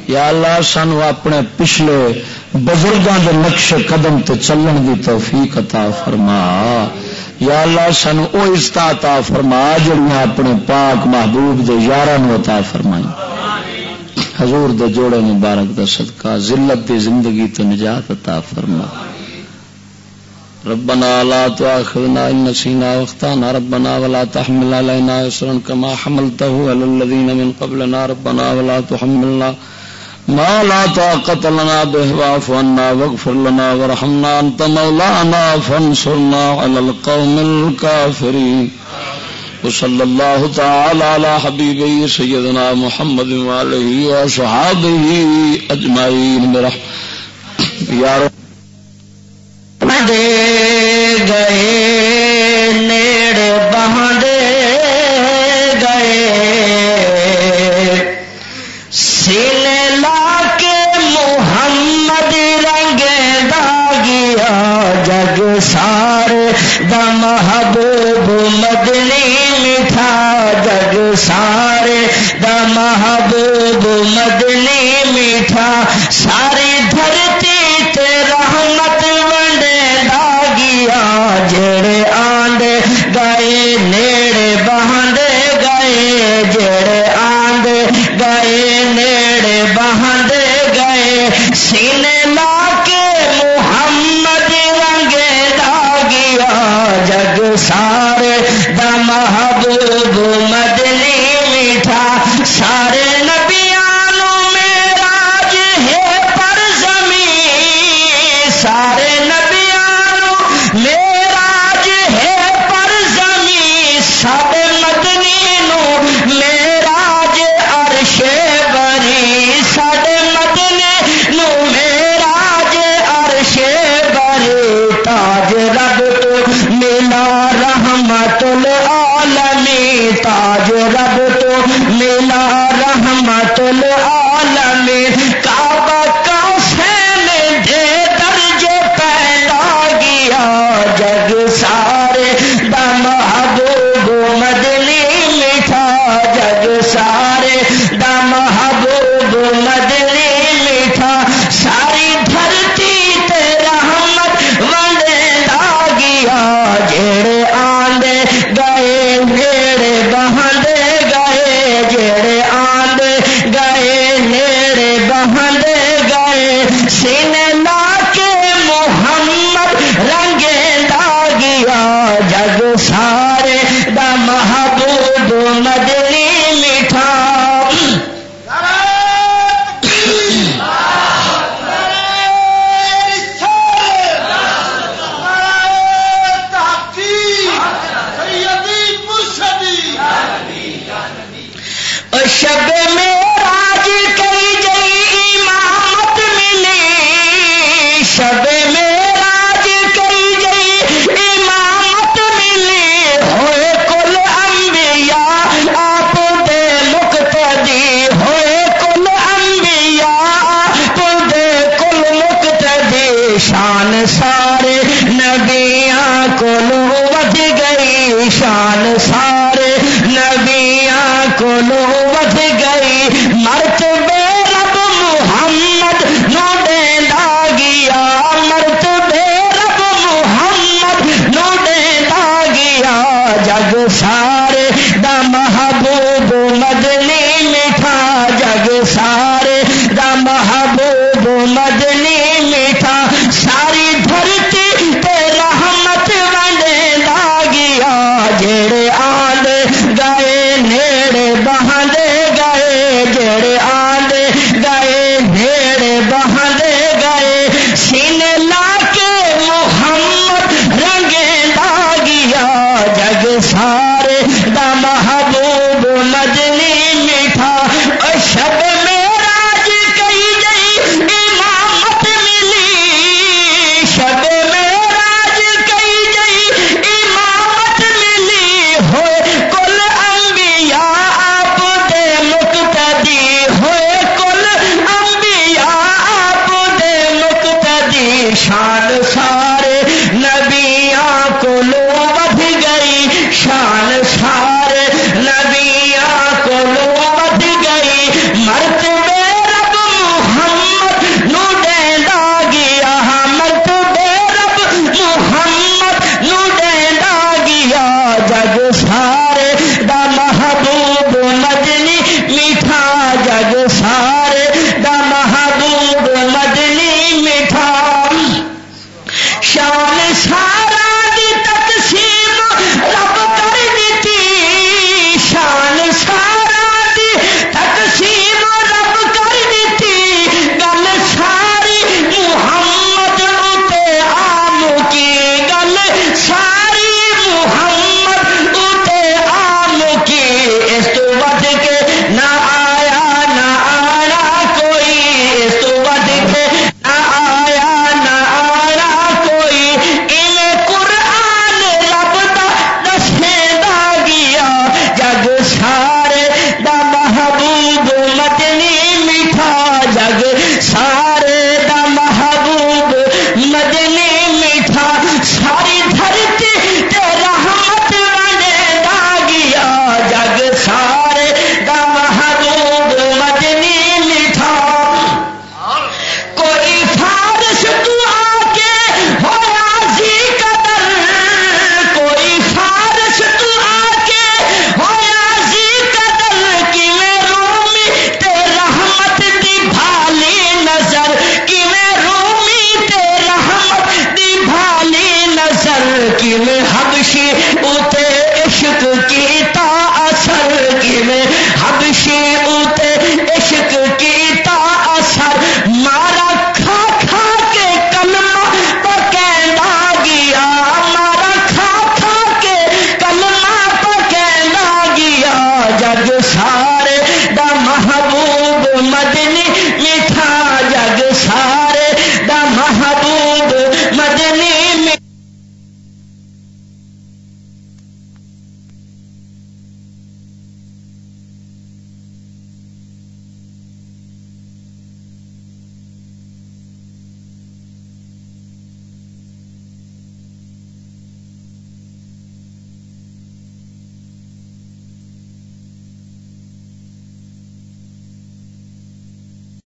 یا اللہ سانو اپنے پچھلے بزرگاں دے نقش قدم تے چلن دی توفیق عطا فرما۔ یا اللہ سن او عطا فرما جڑیاں اپنے پاک محبوب دے یارہ عطا فرمائی حضور دے جوڑے مبارک دا صدقہ، ذلت دی زندگی تو نجات عطا فرما۔ ربنا لا تؤاخذنا ان نسينا واخطانا ربنا ولا تحمل علينا اسرا كما حملته على الذين من قبلنا، ربنا ولا تحملنا ما لا طاقت لنا به واعف عنا، واغفر لنا وارحمنا انت مولانا، فانصرنا على القوم الكافرين وصلى الله تعالى على حبيبه سيدنا محمد وعليه وصحابه اجمعين برحمته يا رب دے دا محبوب مدنی میٹھا